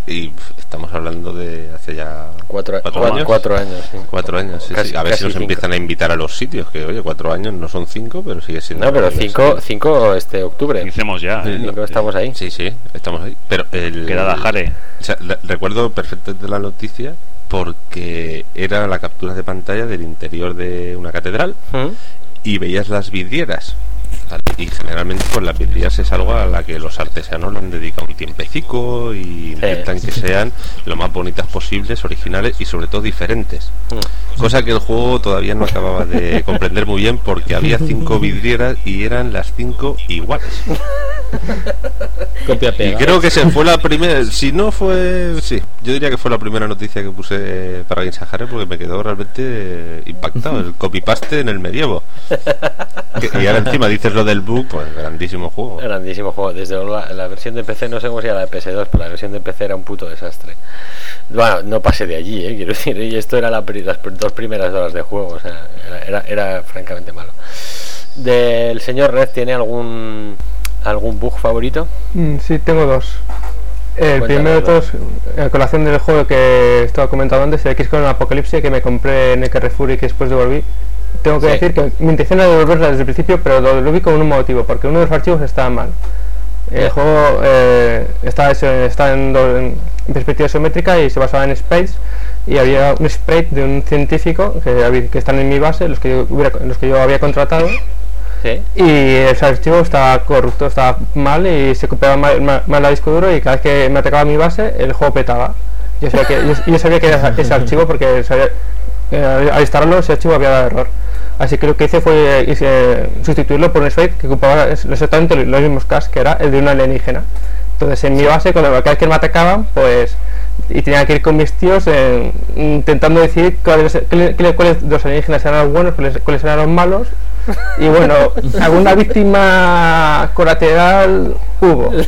Y estamos hablando de hace ya Cuatro, ¿Cuatro cuatro, años? cuatro años. sí. cuatro años. sí, Casi- sí. A ver si nos cinco. empiezan a invitar a los sitios, que oye, cuatro años no son cinco, pero sigue siendo. No, pero cinco, cinco este octubre. Iniciemos ya. Sí, ¿eh? Cinco estamos ahí. Sí, sí, estamos ahí. Pero el, Quedada Jare. O sea, re- recuerdo perfectamente la noticia porque era la captura de pantalla del interior de una catedral Mm. y veías las vidrieras. ¿Vale? Y generalmente pues las vidrieras es algo a la que los artesanos le han dedicado un tiempecico y intentan que sean lo más bonitas posibles, originales y sobre todo diferentes. Mm. Cosa que el juego todavía no acababa de comprender muy bien porque había cinco vidrieras y eran las cinco iguales. Copia Y pega. creo que se fue la primera, si no fue, sí, yo diría que fue la primera noticia que puse para Game Sahara porque me quedó realmente impactado, el copy-paste en el medievo. Que- y ahora encima dices lo del bug, pues grandísimo juego. Grandísimo juego. Desde luego la, la versión de PC, no sé cómo sería la de PS2, pero la versión de PC era un puto desastre. Bueno, no pasé de allí, ¿eh? quiero *laughs* decir, y esto era la pri- las dos primeras horas de juego, o sea, era, era, era francamente malo. ¿Del señor Red tiene algún algún bug favorito? Mm, Sí, tengo dos. El Cuéntanoslo. primero de todos, a colación del juego que estaba comentando antes, el XCOM Apocalipsis, que me compré en el Carrefour y que después devolví. Tengo que Sí. decir que mi intención era devolverla desde el principio, pero lo devolví con un motivo, porque uno de los archivos estaba mal. El juego eh, está, hecho- está en, do- en perspectiva isométrica y se basaba en Space y había un sprite de un científico que, que están en mi base, los que yo, hubiera- los que yo había contratado, Sí. y ese archivo estaba corrupto, estaba mal y se copiaba mal, mal, mal al disco duro y cada vez que me atacaba mi base el juego petaba. Yo sabía que, yo, yo sabía que era *laughs* ese archivo porque sabía- eh, al instalarlo ese archivo había dado error. Así que lo que hice fue hice sustituirlo por un sprite que ocupaba exactamente los mismos caches que era el de una alienígena. Entonces en mi base, cuando cada vez que me atacaban, pues y tenía que ir con mis tíos eh, intentando decidir cuáles, cuáles de los alienígenas eran los buenos, cuáles, cuáles eran los malos. Y bueno, alguna víctima colateral hubo. *laughs*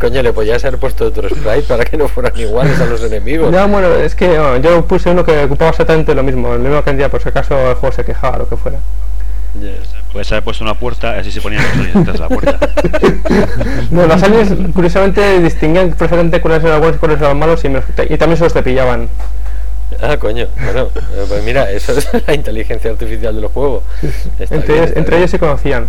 Coño, le podías haber puesto otro sprite para que no fueran iguales a los enemigos. No, bueno, es que no, yo puse uno que ocupaba exactamente lo mismo, la misma cantidad, por si acaso el juego se quejaba o lo que fuera. Yes. Puedes haber puesto una puerta y así se ponían los aliens detrás de la puerta. *laughs* No, los aliens curiosamente distinguían perfectamente cuáles eran los buenos y cuáles eran los malos y, me- y también se los cepillaban. Ah, coño. Bueno, eh, pues mira, eso es *laughs* la inteligencia artificial del juego. Está Entre, bien, ellos, entre se conocían.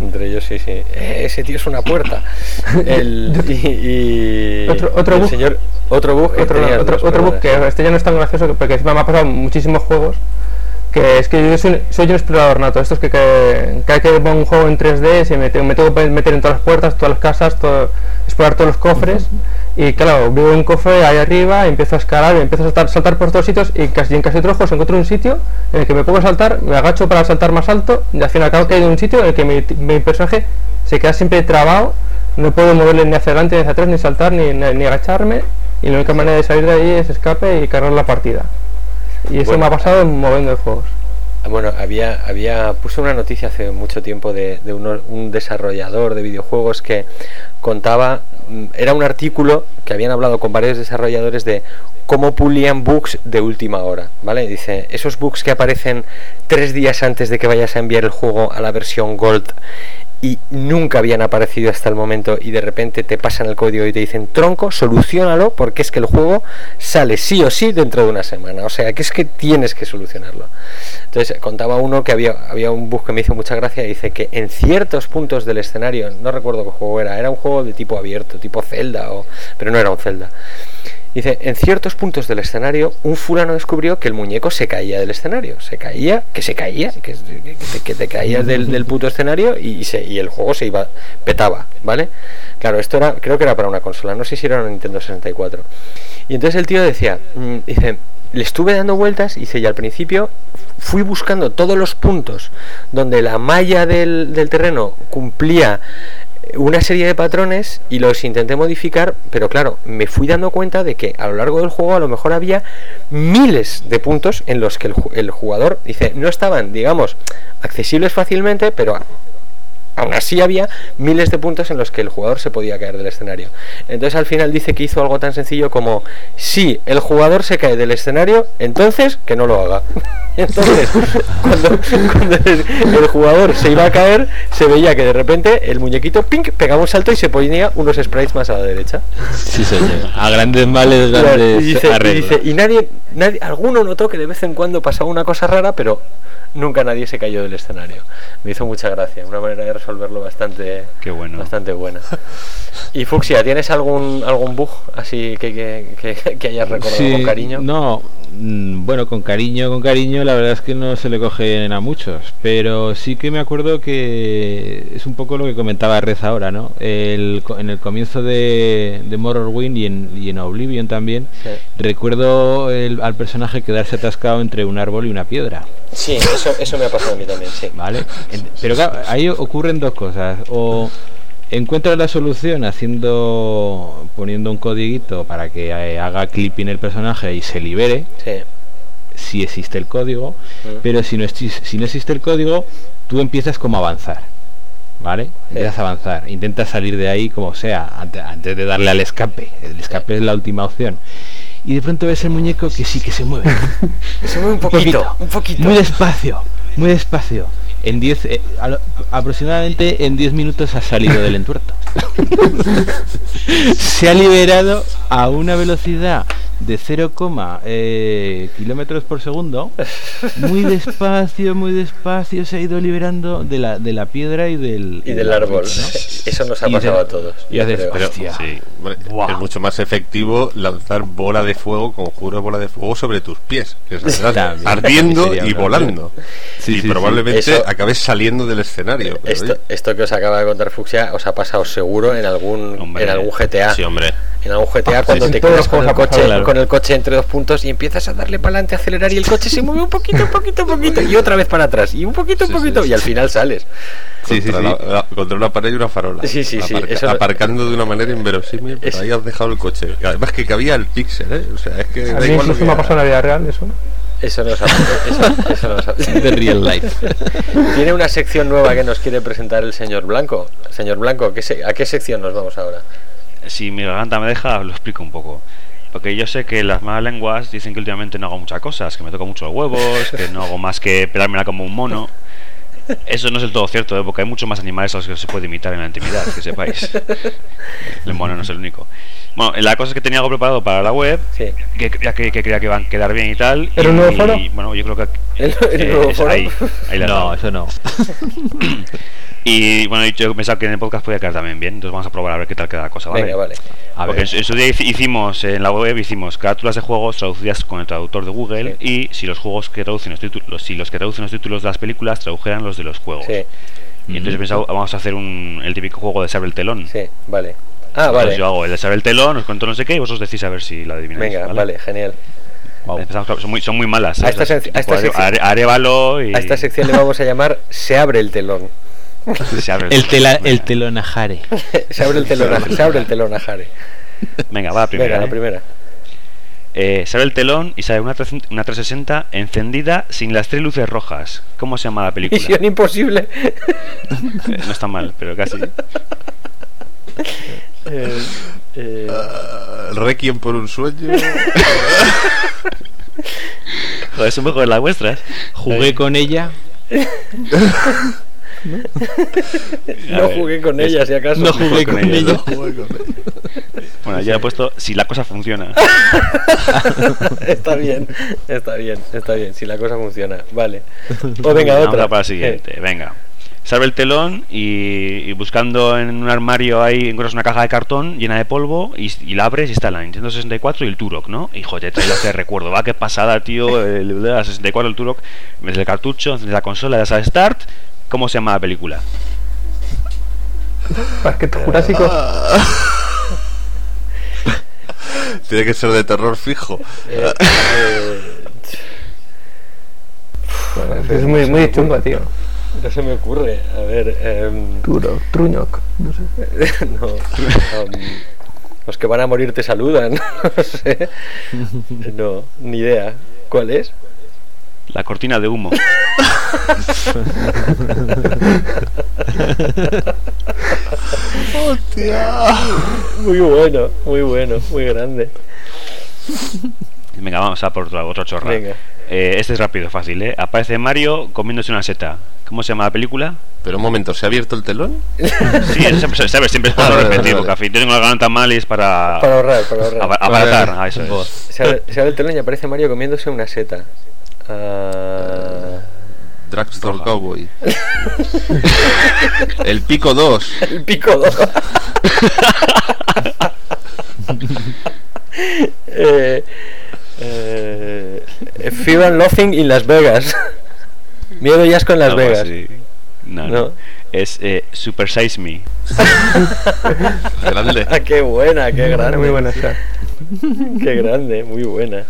Entre ellos sí, sí. Eh, ese tío es una puerta. *laughs* El, y, y- Otro- otro el bug. señor, otro bug. otro, otro, otro bug que este ya no es tan gracioso porque encima me ha pasado muchísimos juegos que es que yo soy, soy un explorador nato estos que, que cada vez que pongo un juego en 3D se me, tengo- me tengo que meter en todas las puertas todas las casas todo, explorar todos los cofres y claro veo un cofre ahí arriba empiezo a escalar y empiezo a saltar, saltar por todos sitios y casi en casi los juegos encuentro un sitio en el que me pongo a saltar me agacho para saltar más alto y al fin y al cabo que hay un sitio en el que mi, mi personaje se queda siempre trabado no puedo moverle ni hacia adelante ni hacia atrás ni saltar ni, ni, ni agacharme y la única manera de salir de ahí es escape y cargar la partida y eso Bueno, me ha pasado en moviendo de juegos Ah, Bueno, había, había puse una noticia hace mucho tiempo de, de uno- un desarrollador de videojuegos que contaba, mm, era un artículo que habían hablado con varios desarrolladores de cómo pulían bugs de última hora, ¿vale? Dice, esos bugs que aparecen tres días antes de que vayas a enviar el juego a la versión Gold y nunca habían aparecido hasta el momento y de repente te pasan el código y te dicen tronco, solucionalo porque es que el juego sale sí o sí dentro de una semana. O sea, que es que tienes que solucionarlo. Entonces contaba uno que había, había un bug que me hizo mucha gracia y dice que en ciertos puntos del escenario, no recuerdo qué juego era, era un juego de tipo abierto, tipo Zelda, o, pero no era un Zelda. Dice, en ciertos puntos del escenario, un fulano descubrió que el muñeco se caía del escenario. Se caía, que se caía, que, que te, caías del, del puto escenario y, se, y el juego se iba, petaba, ¿vale? Claro, esto era, creo que era para una consola, no sé si era una Nintendo 64. Y entonces el tío decía, mm, dice, le estuve dando vueltas, dice, y al principio fui buscando todos los puntos donde la malla del, del terreno cumplía una serie de patrones y los intenté modificar, pero claro, me fui dando cuenta de que a lo largo del juego a lo mejor había miles de puntos en los que el, ju- el jugador dice no estaban, digamos, accesibles fácilmente, pero aún así había miles de puntos en los que el jugador se podía caer del escenario. Entonces al final dice que hizo algo tan sencillo como si el jugador se cae del escenario, entonces que no lo haga. *laughs* Entonces, *laughs* cuando, cuando el, el jugador se iba a caer, se veía que de repente el muñequito pink pegaba un salto y se ponía unos sprites más a la derecha. Sí, señor. A grandes males, grandes Y dice, y, arreglos. dice, y nadie, nadie, alguno notó que de vez en cuando pasaba una cosa rara, pero nunca nadie se cayó del escenario. Me hizo mucha gracia, una manera de resolverlo bastante, Qué bueno. bastante buena. *laughs* Y Fuxia, ¿tienes algún algún bug así que, que, que, que hayas recordado Sí, con cariño? No, Mm, Bueno, con cariño, con cariño, la verdad es que no se le cogen a muchos, pero sí que me acuerdo que es un poco lo que comentaba Rez ahora, ¿no? El en el comienzo de, de Morrowind y en, y en Oblivion también, Sí. recuerdo el- al personaje quedarse atascado entre un árbol y una piedra, Sí, eso, eso me ha pasado a mí también, sí. ¿vale? Pero claro, ahí ocurren dos cosas, o encuentras la solución haciendo poniendo un codiguito para que eh, haga clipping el personaje y se libere, Sí. si existe el código, Mm. pero si no, si no existe el código, tú empiezas como a avanzar. ¿Vale? Empiezas a avanzar, intentas salir de ahí como sea, ante- antes de darle al escape. El escape es la última opción. Y de pronto ves el muñeco que sí que se mueve. *laughs* Se mueve un poquito, un poquito. Muy despacio, muy despacio. En 10, eh, aproximadamente en 10 minutos ha salido del entuerto. *laughs* se ha liberado a una velocidad de 0, eh, kilómetros por segundo. Muy despacio, muy despacio se ha ido liberando de la, de la piedra y del, Y del árbol. *laughs* Eso nos ha Y pasado de- a todos. y haces, pero-. Sí, Buah. es mucho más efectivo lanzar bola de fuego, conjuro bola de fuego sobre tus pies, que También. *laughs* ardiendo y volando. Sí, y sí, sí. probablemente Eso- acabes saliendo del escenario. pero Esto, esto que os acaba de contar Fuxia os ha pasado seguro en algún Hombre. en algún GTA. sí, hombre. En algún GTA cuando sí, te quedas con el, coche, claro. Con el coche entre dos puntos y empiezas a darle para adelante, acelerar y el coche se mueve un poquito, un poquito, un poquito y otra vez para atrás y un poquito, un Sí, poquito sí, y al final sales. Sí, sí, contra, sí. la- la- contra una pared y una farola. Sí, sí, sí, Aparca- eso no- aparcando de una manera inverosímil, pero Es- ahí has dejado el coche. Además que cabía el pixel, ¿eh? O sea, es que A da mí igual incluso que me ha pasado en la vida real eso. Eso nos ha, *laughs* eso, eso nos ha- De real life. *laughs* Tiene una sección nueva que nos quiere presentar el señor Blanco. Señor Blanco, ¿qué se- ¿a qué sección nos vamos ahora? Si mi garganta me deja, lo explico un poco. Porque yo sé que las malas lenguas dicen que últimamente no hago muchas cosas, que me toco mucho los huevos, que no hago más que pelármela como un mono. Eso no es del todo cierto, ¿eh? porque hay muchos más animales a los que se puede imitar en la intimidad, que sepáis. El mono no es el único. Bueno, la cosa es que tenía algo preparado para la web, Sí. que, creía que, que creía que iban a quedar bien y tal. ¿Era un nuevo foro? y, bueno, yo creo que. ¿El- el eh, *laughs* nuevo es foro? ahí, ahí la No, eso no. *laughs* Y bueno, yo pensaba que en el podcast podía quedar también bien, entonces vamos a probar a ver qué tal queda la cosa, ¿vale? Venga, vale. A Porque en ver. su, en su día hici- hicimos en la web hicimos carátulas de juegos traducidas con el traductor de Google y si los juegos que traducen los títulos, si los que traducen los títulos de las películas tradujeran los de los juegos. Sí, Y entonces he pensado, vamos a hacer un, el típico juego de saber el telón. sí, vale. Ah, Entonces vale. yo hago el saber el telón, os cuento no sé qué y vosotros decís a ver si la adivináis. Venga, vale, genial. Empezamos, claro, son, muy, son muy malas. A ¿eh? esta a esta sección- Are- Arévalo y... A esta sección le vamos a llamar Se abre el telón. *laughs* se abre El, tela, el Venga. telonajare. *laughs* se abre el telón, a- *laughs* se abre el telón a Jare. Venga, va la primera. Venga, la ¿eh? primera. Eh, sale el telón y sale una, 300 una 360 encendida sin las tres luces rojas. ¿Cómo se llama la película? Misión imposible. Eh, no está mal, pero casi. Eh, eh, Ah, Requiem por un sueño. *laughs* Joder, es un poco de las vuestras. Jugué con ella. *laughs* no jugué con ella, si acaso. No jugué con ella. Bueno, ya he puesto si la cosa funciona. *laughs* está bien, está bien, está bien. Si la cosa funciona, vale. O venga, Vamos otra. a para la siguiente, venga. Salve el telón y, y buscando en un armario ahí encuentras una caja de cartón llena de polvo y, y la abres y está la Nintendo 64 y el Turok, ¿no? Y joder, te trae de recuerdo, va, qué pasada, tío, el de la 64, el Turok, ves el cartucho, enciendes la consola, das a Start, ¿cómo se llama la película? Parque Jurásico. *laughs* Tiene que ser de terror fijo. Eh, eh, *laughs* Es muy, muy chungo, tío. *laughs* no se me ocurre. A ver, em, Turo, Truñoc. No sé. *laughs* no. um, los que van a morir te saludan. *laughs* no sé. No, ni idea. ¿Cuál es? La cortina de humo. Muy bueno, muy bueno, muy grande. Venga, vamos a por otro, otro chorra. Venga. Eh, este es rápido, fácil, ¿eh? Aparece Mario comiéndose una seta. ¿Cómo se llama la película? Pero un momento, ¿se ha abierto el telón? *laughs* Sí, eso siempre, ¿sabes? Siempre es para Ah, repetir, vale, vale. fin tengo la garganta mal y es para, Para ahorrar, para ahorrar. aba- abaratar. Vale, Ah, eso es. Se abre, se abre el telón y aparece Mario comiéndose una seta. Ah, Drugstore Cowboy. *laughs* el pico 2. el pico 2. *laughs* eh, eh, Eh, Fear and Loathing in Las Vegas. Miedo y asco en Las Vegas. No, No. no. Es eh, Super Size Me. Grande. *laughs* Qué buena, qué grande. Muy buena. *laughs* Qué grande, muy buena.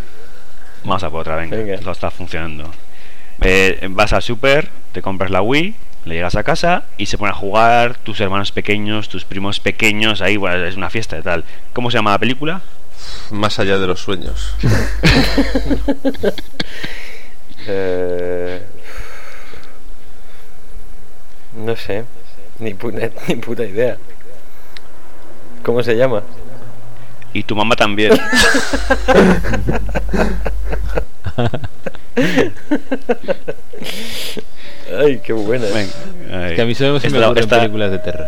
Vamos a por otra, venga. Venga. Esto está funcionando. Eh, vas al super, te compras la Wii, le llegas a casa y se ponen a jugar tus hermanos pequeños, tus primos pequeños, ahí bueno, es una fiesta y tal. ¿Cómo se llama la película? Más allá de los sueños. *laughs* Eh, no sé, ni puta, *laughs* ni puta idea. ¿Cómo se llama? Y tu mamá también. *laughs* Ay, qué buena. Venga, ahí. Que a mí solo se me ocurren esta- películas de terror.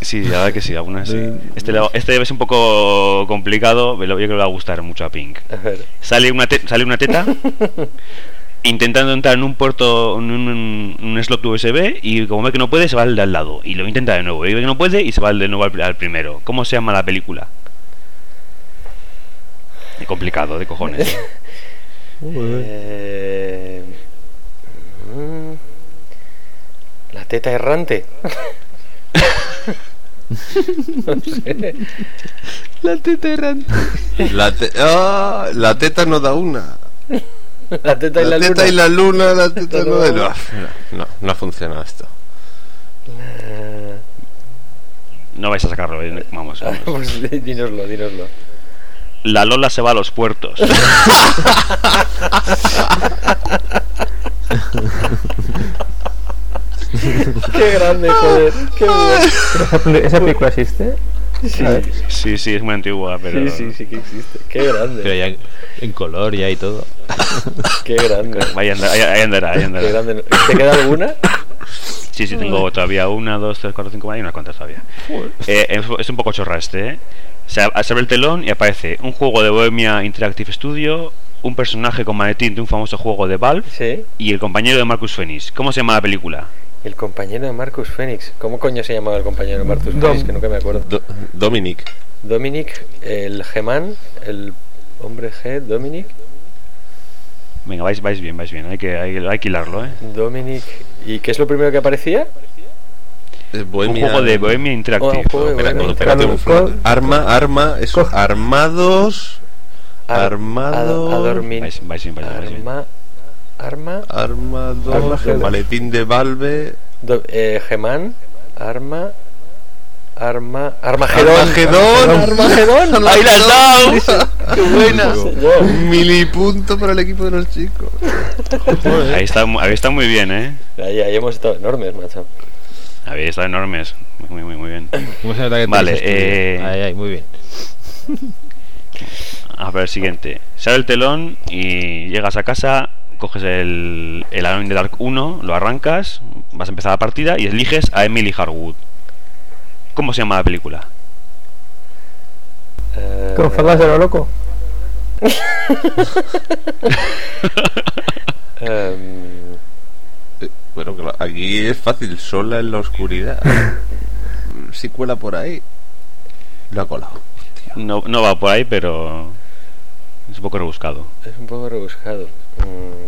Sí, la verdad que sí, algunas sí. Este, este es un poco complicado, pero yo creo que le va a gustar mucho a Pink. A ver. Sale una, te- sale una teta *laughs* intentando entrar en un puerto, en un, un slot USB y como ve que no puede, se va al de al lado. Y lo intenta de nuevo. Y ve que no puede y se va de nuevo al, al primero. ¿Cómo se llama la película? Es complicado, de cojones. *laughs* Eh, la teta errante. *laughs* no sé. La teta errante. La, te- ¡Ah! la teta no da una. La teta y la, La teta luna. y la luna, la teta no no. no, no, ha funcionado esto. No vais a sacarlo, eh, vamos. ah, vamos. pues *laughs* dínoslo, dínoslo. La Lola se va a los puertos. *laughs* Qué grande, joder. Qué bueno. Esa, película existe. Sí. Sí, sí, es muy antigua, pero... sí, sí, sí que existe. Qué grande. Pero ya en color ya y todo. *laughs* Qué grande. Ahí andará, ahí- ahí andará, ahí Qué andará. grande. ¿Te queda alguna? Sí, sí, tengo todavía una, dos, tres, cuatro, cinco, hay unas cuantas todavía. Eh, es, un poco chorra este, ¿eh? Se, ab- se abre el telón y aparece un juego de Bohemia Interactive Studio, un personaje con maletín de un famoso juego de Valve Sí. y el compañero de Marcus Phoenix. ¿Cómo se llama la película? El compañero de Marcus Phoenix. ¿Cómo coño se llamaba el compañero de Marcus. Phoenix? Que nunca me acuerdo. Do- Dominic. Dominic, el Geman, el hombre G, Dominic. Venga, vais, vais bien, vais bien, hay que, hay, hay que hilarlo, ¿eh? Dominic. ¿Y qué es lo primero que aparecía? Eh, Un Bohemia- juego de Bohemia Interactive. Oh, un juego de Espera, Bohemia Interactive. espérate, Con- un- arma, arma, eso, Coge. armados, Ar- armado, a- Adormin- Vais, vais bien, vais bien, vais bien. Arma. Arma. armados, Armagedón. maletín de Valve, Do, eh, Geman. Arma. Arma. Armagedón. Armagedón, Armagedón. ¡Ahí la has dado! ¡Qué buena! Un milipunto para el equipo de los chicos. Ahí está, ahí está muy bien, ¿eh? Ahí, ahí hemos estado enormes, macho. Ahí está enormes. Muy, muy, muy bien. ¿Cómo se nota que Vale, estudio? eh, Ahí, ahí, muy bien. A ver, siguiente. Se abre el telón y llegas a casa, coges el, el Alone in the Dark 1, lo arrancas, vas a empezar la partida y eliges a Emily Harwood. ¿Cómo se llama la película? Eh, Con faldas de lo loco. em, *laughs* Eh, Bueno, claro, aquí es fácil, sola en la oscuridad. *laughs* si cuela por ahí, lo ha colado. No, no va por ahí, pero es un poco rebuscado. es un poco rebuscado. Mm.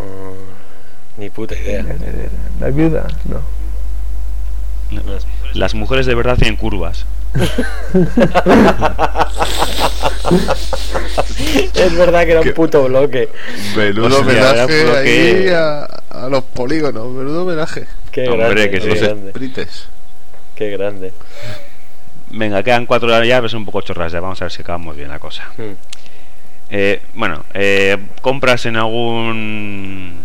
Mm, Ni puta idea. La viuda, no. Las mujeres de verdad tienen curvas. *laughs* es verdad que era un puto bloque. Menudo homenaje que- a, a los polígonos, menudo homenaje. Qué Hombre, grande, que qué sí. Los grande. sprites. Qué grande. Venga, quedan cuatro llaves un poco chorras ya. Vamos a ver si acabamos bien la cosa. Mm. Eh, bueno, eh, compras en algún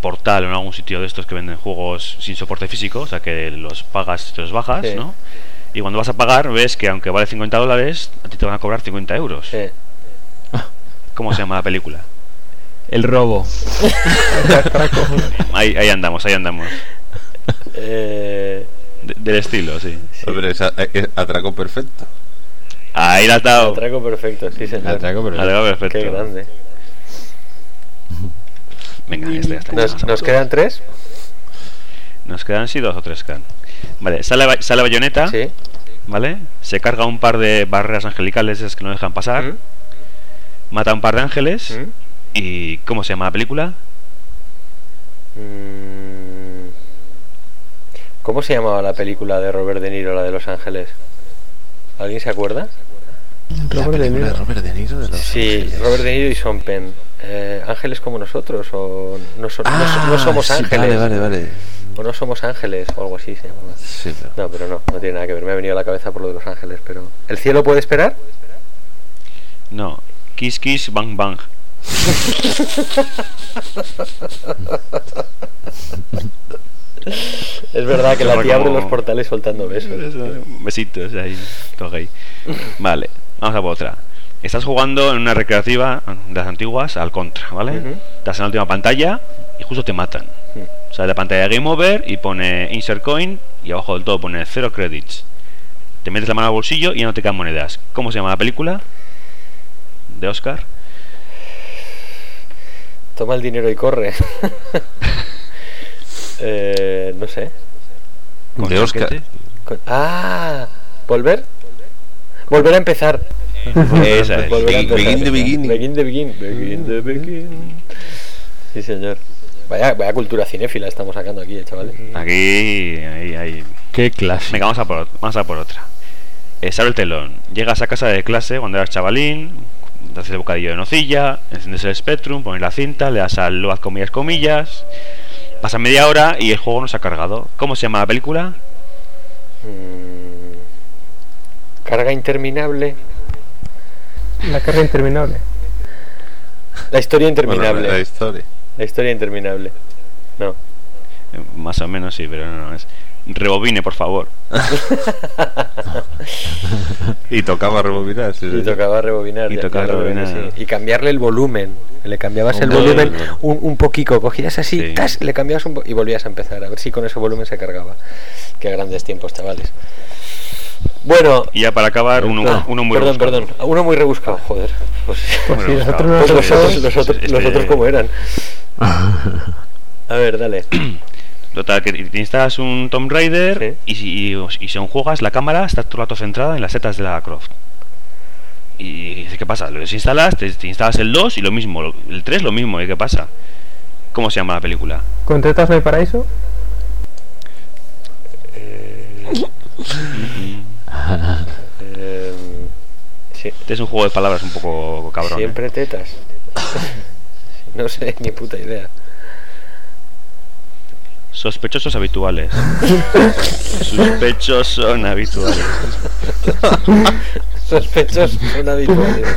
portal o en algún sitio de estos que venden juegos sin soporte físico, o sea que los pagas y te los bajas, Sí. ¿no? Y cuando vas a pagar ves que aunque vale 50 dólares, a ti te van a cobrar 50 euros. Sí. ¿Cómo se llama la película? El robo. *laughs* Ahí, ahí andamos, ahí andamos. Eh, De- del estilo, sí. Hombre, es, a- es atraco perfecto. Ahí la has dado. atraco perfecto, sí, señor. Atraco perfecto. Qué grande. Venga, este ya está. ¿Nos, quedan tres? Nos quedan sí dos o tres quedan. Vale, sale, sale bayoneta, Sí. ¿vale? Se carga un par de barreras angelicales esas que no dejan pasar. ¿Mm? mata a un par de ángeles. ¿Mm? ¿Y cómo se llama la película? Mm. ¿Cómo se llamaba la película de Robert De Niro, la de Los Ángeles? ¿Alguien se acuerda? La Robert De Niro. de Robert De Niro de los Sí, Ángeles. Robert De Niro y Sean Penn. Eh, ángeles como nosotros o no, so- Ah, no somos sí, ángeles. Vale, vale, vale. O no somos ángeles o algo así se llamaba. Sí, pero- No, pero no, no tiene nada que ver. Me ha venido a la cabeza por lo de los ángeles, pero... ¿El cielo puede esperar? No. Kiss Kiss Bang Bang. Es verdad que la tía abre los portales soltando besos. Besitos ahí, todo gay. Vale, vamos a por otra. Estás jugando en una recreativa de las antiguas al contra, ¿vale? Estás en la última pantalla y justo te matan. Mm. Sale la pantalla de Game Over y pone Insert Coin y abajo del todo pone Zero Credits. Te metes la mano al bolsillo y ya no te quedan monedas. ¿Cómo se llama la película? De Oscar. Toma el dinero y corre. *laughs* Eh, no sé. De Oscar. Ah, ¿volver? Volver a empezar. Esa es. Begin- begin the beginning. Begin the begin. Begin the begin. Sí, señor. Vaya, vaya cultura cinéfila estamos sacando aquí, eh, chavales. Aquí, ahí, ahí. Qué clase. Venga, vamos a por, vamos a por otra. Eh, se abre el telón. Llegas a casa de clase cuando eras chavalín, te haces el bocadillo de nocilla, enciendes el Spectrum, pones la cinta, le das al load comillas comillas. Pasa media hora y el juego no se ha cargado. ¿Cómo se llama la película? Mm. Carga interminable. La carga interminable. La historia Bueno, interminable. la historia. La historia interminable. No. Eh, Más o menos sí, pero no, no es. Rebobine, por favor. *laughs* Y tocaba rebobinar. sí, Y tocaba rebobinar. Y ya- tocaba rebobinar. sí. Y cambiarle el volumen. Le cambiabas el volumen un, un poquito. Cogías así, Sí. tas, le cambiabas un y volvías a empezar. A ver si con ese volumen se cargaba. Qué grandes tiempos, chavales. Bueno. Y ya para acabar, uno, ah, uno muy perdón, rebuscado. perdón. Uno muy rebuscado, joder. Pues, Pues sí, nosotros no pues otros, este- como eran. A ver, dale. *clears throat* Total, que te instalas un Tomb Raider Sí. y, si- y, y según juegas, la cámara está todo el rato centrada en las setas de la Croft. Y ¿qué pasa? Lo desinstalas, te, te instalas el 2 y lo mismo, lo- el 3 lo mismo, ¿y qué pasa? ¿Cómo se llama la película? ¿Con tetas no hay paraíso? Eh, *laughs* sí, Este es un juego de palabras un poco cabrón. ¿eh? siempre tetas. *laughs* no sé, ni puta idea. Sospechosos habituales. *laughs* Sospechosos son habituales. *laughs* Sospechosos son habituales.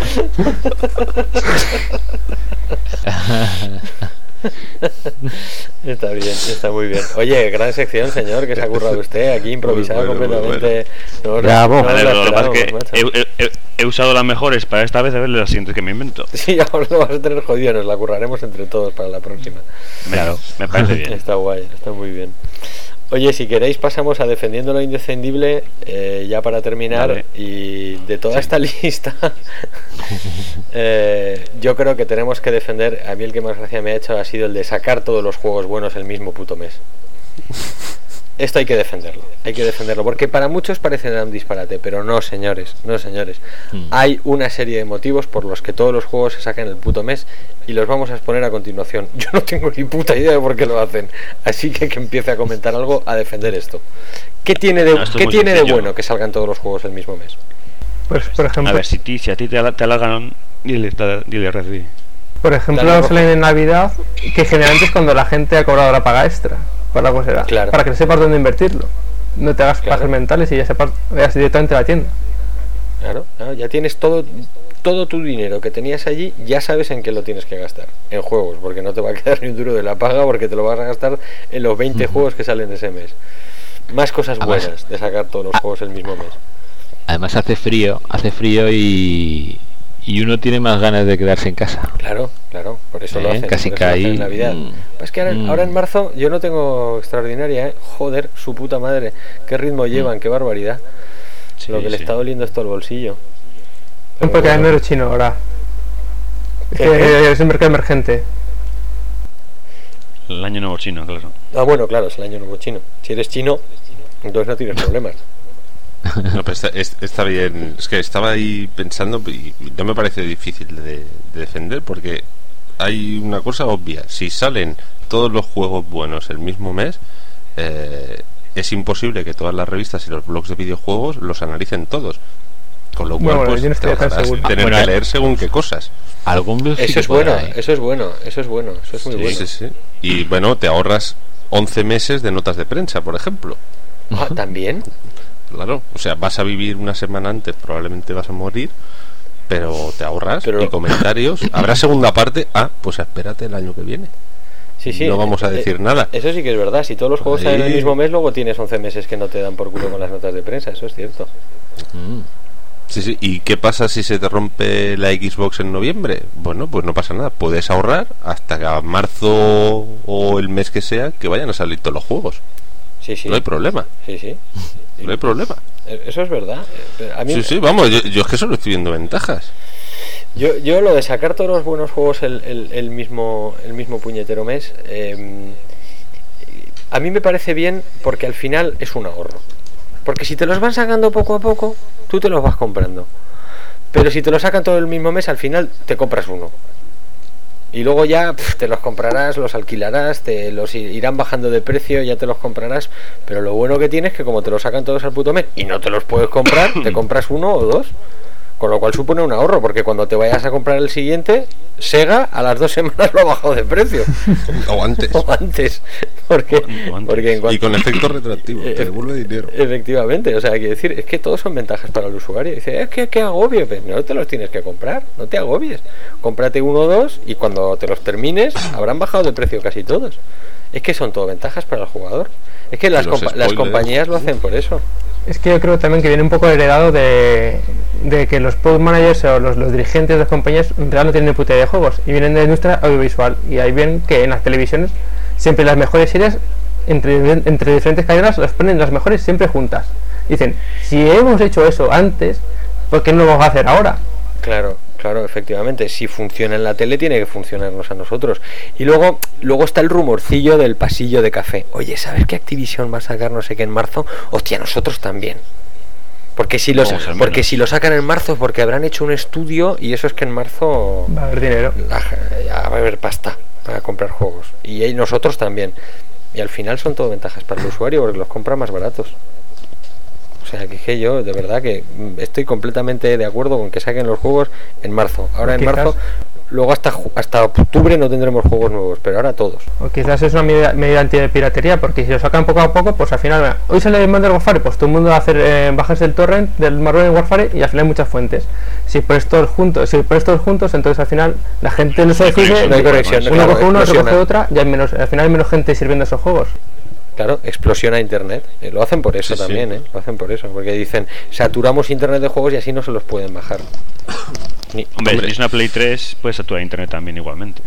*laughs* está bien, está muy bien. Oye, gran sección, señor, que se ha currado usted aquí improvisada Muy bueno, completamente. No, no, Bravo. no Vale, la lo que pasa es esperábamos, que he- he usado las mejores para esta vez a ver las siguientes que me invento. *laughs* Sí, ahora lo vas a tener jodido, nos la curraremos entre todos para la próxima. Claro, me parece bien. *laughs* Está guay, está muy bien. Oye, si queréis pasamos a defendiendo lo indefendible eh, ya para terminar Vale. y de toda esta *laughs* lista *laughs* eh, yo creo que tenemos que defender, a mí el que más gracia me ha hecho ha sido el de sacar todos los juegos buenos el mismo puto mes. Esto hay que defenderlo, hay que defenderlo, porque para muchos parece un disparate, pero no señores, no señores. Hay una serie de motivos por los que todos los juegos se sacan el puto mes y los vamos a exponer a continuación. *laughs* Yo no tengo ni puta idea de por qué lo hacen, así que que empiece a comentar algo a defender esto. ¿Qué tiene de, No, esto es ¿qué muy tiene de bueno que salgan todos los juegos el mismo mes? Pues por ejemplo, A ver, si, ti- si a ti te, ala- te alargan, dile, dile, por ejemplo salen en Navidad, que generalmente es cuando la gente ha cobrado la paga extra. Para algo será. Claro. Para que sepas dónde invertirlo. No te hagas Claro. pases mentales y ya sepas, veas directamente la tienda. Claro, claro, ya tienes todo, todo tu dinero que tenías allí, ya sabes en qué lo tienes que gastar. En juegos, porque no te va a *laughs* quedar ni un duro de la paga, porque te lo vas a gastar en los 20 juegos que salen ese mes. Más cosas Además- buenas de sacar todos los juegos el mismo mes. Además hace frío, hace frío y, y uno tiene más ganas de quedarse en casa. Claro, claro, por eso lo hacen. casi por eso lo hacen caí. en Navidad. Mm. Pues que ahora, Mm. ahora en marzo yo no tengo extraordinaria, ¿eh? Joder, su puta madre. Qué ritmo llevan, qué barbaridad. Sí, lo que le está doliendo es todo el bolsillo. Pero Porque hay bueno. chino ahora. Es el mercado emergente. El año nuevo chino, claro. Ah, bueno, claro, es el año nuevo chino. Si eres chino, entonces no tienes problemas. *laughs* No, pero está, es- está bien. Es que estaba ahí pensando y no me parece difícil de, de defender porque hay una cosa obvia. Si salen todos los juegos buenos el mismo mes, eh, es imposible que todas las revistas y los blogs de videojuegos los analicen todos. Con lo cual, Bueno, pues, yo no estoy te tan ahorrarás seguro. tener Bueno, que leer según qué cosas. Algún blog sí Eso es bueno, eso es bueno, eso es bueno, eso es muy Sí, bueno. sí, sí. Y bueno, te ahorras 11 meses de notas de prensa, por ejemplo. Ah, también. Claro, o sea, vas a vivir una semana antes, probablemente vas a morir, pero te ahorras Pero- y comentarios. *coughs* Habrá segunda parte, ah, pues espérate el año que viene. Sí, sí. No vamos a Eh, decir eh, nada. Eso sí que es verdad. Si todos los juegos Ahí- salen el mismo mes, luego tienes 11 meses que no te dan por culo con las notas de prensa. Eso es cierto. Mm. Sí, sí. ¿Y qué pasa si se te rompe la Xbox en noviembre? Bueno, pues no pasa nada. Puedes ahorrar hasta que a marzo o el mes que sea que vayan a salir todos los juegos. Sí, sí. No hay problema. Sí, sí. No hay problema. Eh, Eso es verdad. A mí, Sí, sí, vamos, yo, yo es que solo estoy viendo ventajas. Yo, yo lo de sacar todos los buenos juegos el, el- el mismo, el mismo puñetero mes, eh, a mí me parece bien porque al final es un ahorro. Porque si te los van sacando poco a poco, tú te los vas comprando. Pero si te los sacan todo el mismo mes, al final te compras uno. Y luego ya te los comprarás, los alquilarás, te los irán bajando de precio, ya te los comprarás. Pero lo bueno que tienes es que como te los sacan todos al puto mes y no te los puedes comprar, te *coughs* compras uno o dos. Con lo cual supone un ahorro, porque cuando te vayas a comprar el siguiente, Sega a las dos semanas lo ha bajado de precio. *laughs* O antes. *laughs* o antes. Porque, O antes. porque en cuanto- Y con efecto retroactivo. Te *laughs* devuelve dinero. Efectivamente, o sea, hay que decir, es que todos son ventajas para el usuario. Dice, es que qué agobio, pues no te los tienes que comprar, no te agobies. Cómprate uno o dos y cuando te los termines habrán bajado de precio casi todos. Es que son todo ventajas para el jugador. Es que las, compa- las compañías lo hacen por eso. Es que yo creo también que viene un poco heredado de, de que los product managers o los, los dirigentes de las compañías en realidad no tienen ni puta idea de juegos y vienen de la industria audiovisual. Y ahí ven que en las televisiones siempre las mejores series entre, entre diferentes cadenas las ponen las mejores siempre juntas. Dicen, si hemos hecho eso antes, ¿por qué no lo vamos a hacer ahora? Claro, claro, efectivamente. Si funciona en la tele, tiene que funcionarnos a nosotros. Y luego, luego está el rumorcillo del pasillo de café. Oye, ¿sabes que Activision va a sacar no sé qué en marzo? Hostia, nosotros también. Porque si, los, porque si lo sacan en marzo es porque habrán hecho un estudio y eso es que en marzo Va a haber dinero. la- ya va a haber pasta para comprar juegos. Y ahí nosotros también. Y al final son todo ventajas para el usuario porque los compra más baratos. O sea, que, que yo de verdad que mm, estoy completamente de acuerdo con que saquen los juegos en marzo. Ahora en marzo, luego hasta ju- hasta octubre no tendremos juegos nuevos, pero ahora todos. O quizás es una medida, medida antipiratería, porque si lo sacan poco a poco, pues al final, mira, hoy sale el Modern Warfare, pues todo el mundo va a hacer eh, bajarse el torrent del Modern Warfare y al final hay muchas fuentes. Si pones todos juntos, si pones todos juntos, entonces al final la gente no se decide, no hay conexión, uno claro, coge uno, otro coge otra, y hay menos, al final hay menos gente sirviendo esos juegos. Claro, explosiona internet. Eh, lo hacen por eso Sí, sí. también, ¿eh? Lo hacen por eso, porque dicen, saturamos internet de juegos y así no se los pueden bajar. *coughs* Ni- Hombre, Hombre. si es una Play 3, puedes saturar internet también igualmente.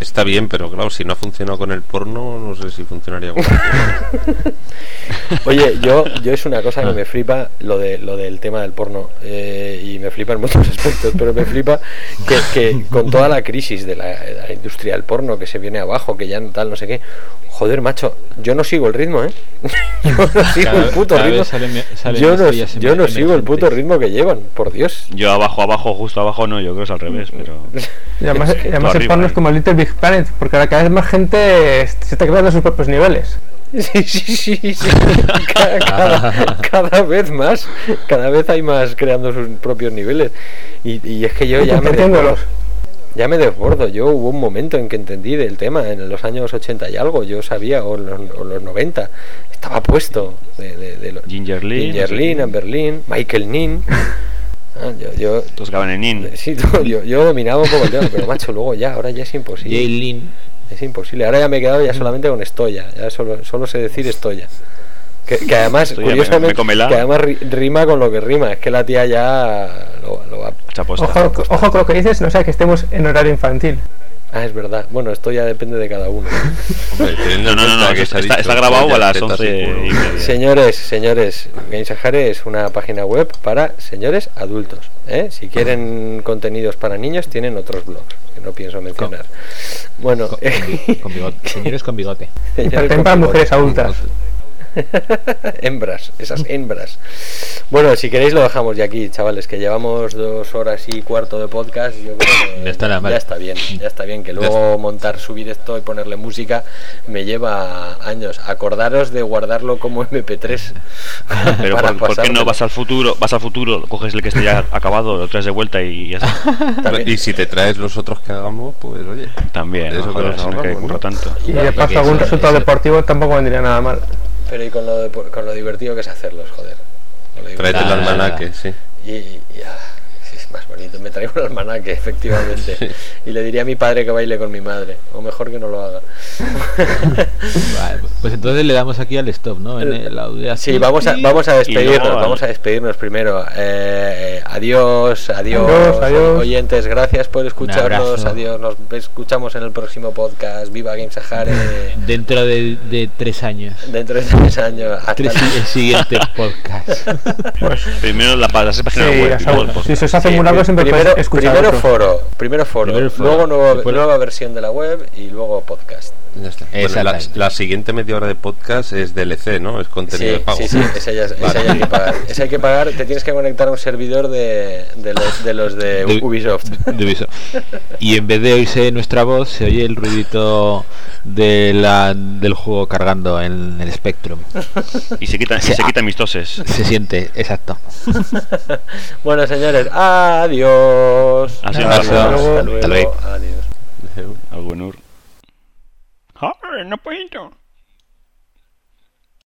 Está bien, pero claro, si no ha funcionado con el porno, no sé si funcionaría con el porno. *laughs* Oye, yo, yo es una cosa que me flipa lo de lo del tema del porno eh, y me flipa en muchos *laughs* aspectos, pero me flipa que, que con toda la crisis de la, de la industria del porno que se viene abajo, que ya no tal, no sé qué, joder, macho, yo no sigo el ritmo, ¿eh? *laughs* Yo no sigo Cada- el puto ritmo. me- salen Yo no, yo no sigo el puto ritmo que llevan, por Dios. Yo abajo, abajo, justo abajo no, yo creo que es al revés, pero... Y además, y además el porno ¿eh? es como el Little Big Planet, porque ahora cada vez más gente eh, se está creando sus propios niveles. *laughs* Sí, sí, sí, sí. Cada, cada- cada vez más, cada vez hay más creando sus propios niveles. Y, y es que yo ya me desbordo. Ya me desbordo. Yo hubo un momento en que entendí del tema, en los años 80 y algo, yo sabía, o en los, o los 90, estaba puesto de, de, de lo- Ginger Lynn, Ginger qué. Amber Lynn, Michael Nin. Ah, yo, yo, en IN. sí, *laughs* yo, yo dominaba un poco el tema, pero macho, luego ya, ahora ya es imposible. Es imposible. Ahora ya me he quedado ya solamente con Estoya. Ya solo, solo sé decir Estoya. Que, que además, Estoya, curiosamente, me que además ri- rima con lo que rima. Es que la tía ya lo, lo va. Chaposta. Ojo, ojo con lo que dices, no sea que estemos en horario infantil. Ah, es verdad. Bueno, esto ya depende de cada uno. *laughs* Hombre, No, no, no, no, que está, grabado a las tetas 11 y culo. y media. Señores, señores, Gamesajare es una página web para señores adultos. ¿eh? Si quieren contenidos para niños, tienen otros blogs que no pienso mencionar. Bueno, Con, con bigote. *laughs* Señores con bigote. señores para bigote. mujeres adultas. *laughs* hembras, esas hembras. Bueno, si queréis lo dejamos ya aquí, chavales, que llevamos dos horas y cuarto de podcast. Yo creo que Ya está ya bien, ya está bien. Que luego montar, subir esto y ponerle música me lleva años. Acordaros de guardarlo como MP3. *laughs* Pero ¿por, por qué no vas al futuro? Vas al futuro, coges el que esté ya *laughs* acabado, lo traes de vuelta y ya está. También. Y si te traes los otros que hagamos, pues oye. También, Eso no, que joder, nos que ¿no? tanto. Y de paso algún resultado deportivo tampoco vendría nada mal. Pero y con lo, con lo divertido que es hacerlos, joder. Tráete el almanaque, sí. Y, y- ah, bonito. Me traigo un almanaque, efectivamente. *laughs* Y le diría a mi padre que baile con mi madre. O mejor que no lo haga. *laughs* Vale, pues entonces le damos aquí al stop, ¿no? En el audio. Sí, vamos a, vamos a despedirnos, al- vamos a despedirnos primero. Eh, adiós, adiós, Adiós, adiós. oyentes, gracias por escucharnos. Adiós, nos escuchamos en el próximo podcast. Viva Game Sahara. *laughs* Dentro de, de tres años. Dentro de tres años. Hasta Tres, el siguiente podcast. Primero la, la página Sí, web las si se os hace Sí, muy largo, siempre primero, escuchar foro, primero foro, Primero foro. luego nueva, nueva versión de la web y luego podcast. Ya está. Bueno, la, siguiente media hora de podcast es DLC, ¿no? Es contenido Sí, de pago. sí, sí, esa ya, esa Vale. ya hay que pagar. *laughs* Esa hay que pagar, te tienes que conectar a un servidor de, de los de, los de Ubisoft. de Ubisoft. Y en vez de oírse nuestra voz, se oye el ruidito de la, del juego cargando en el Spectrum. Y se quitan, se ah. quitan mis toses. Se siente, exacto. *laughs* Bueno, señores, adiós. Adiós. Hasta Hasta luego. luego. Adiós. Al buen Ur. Ay, no puedo.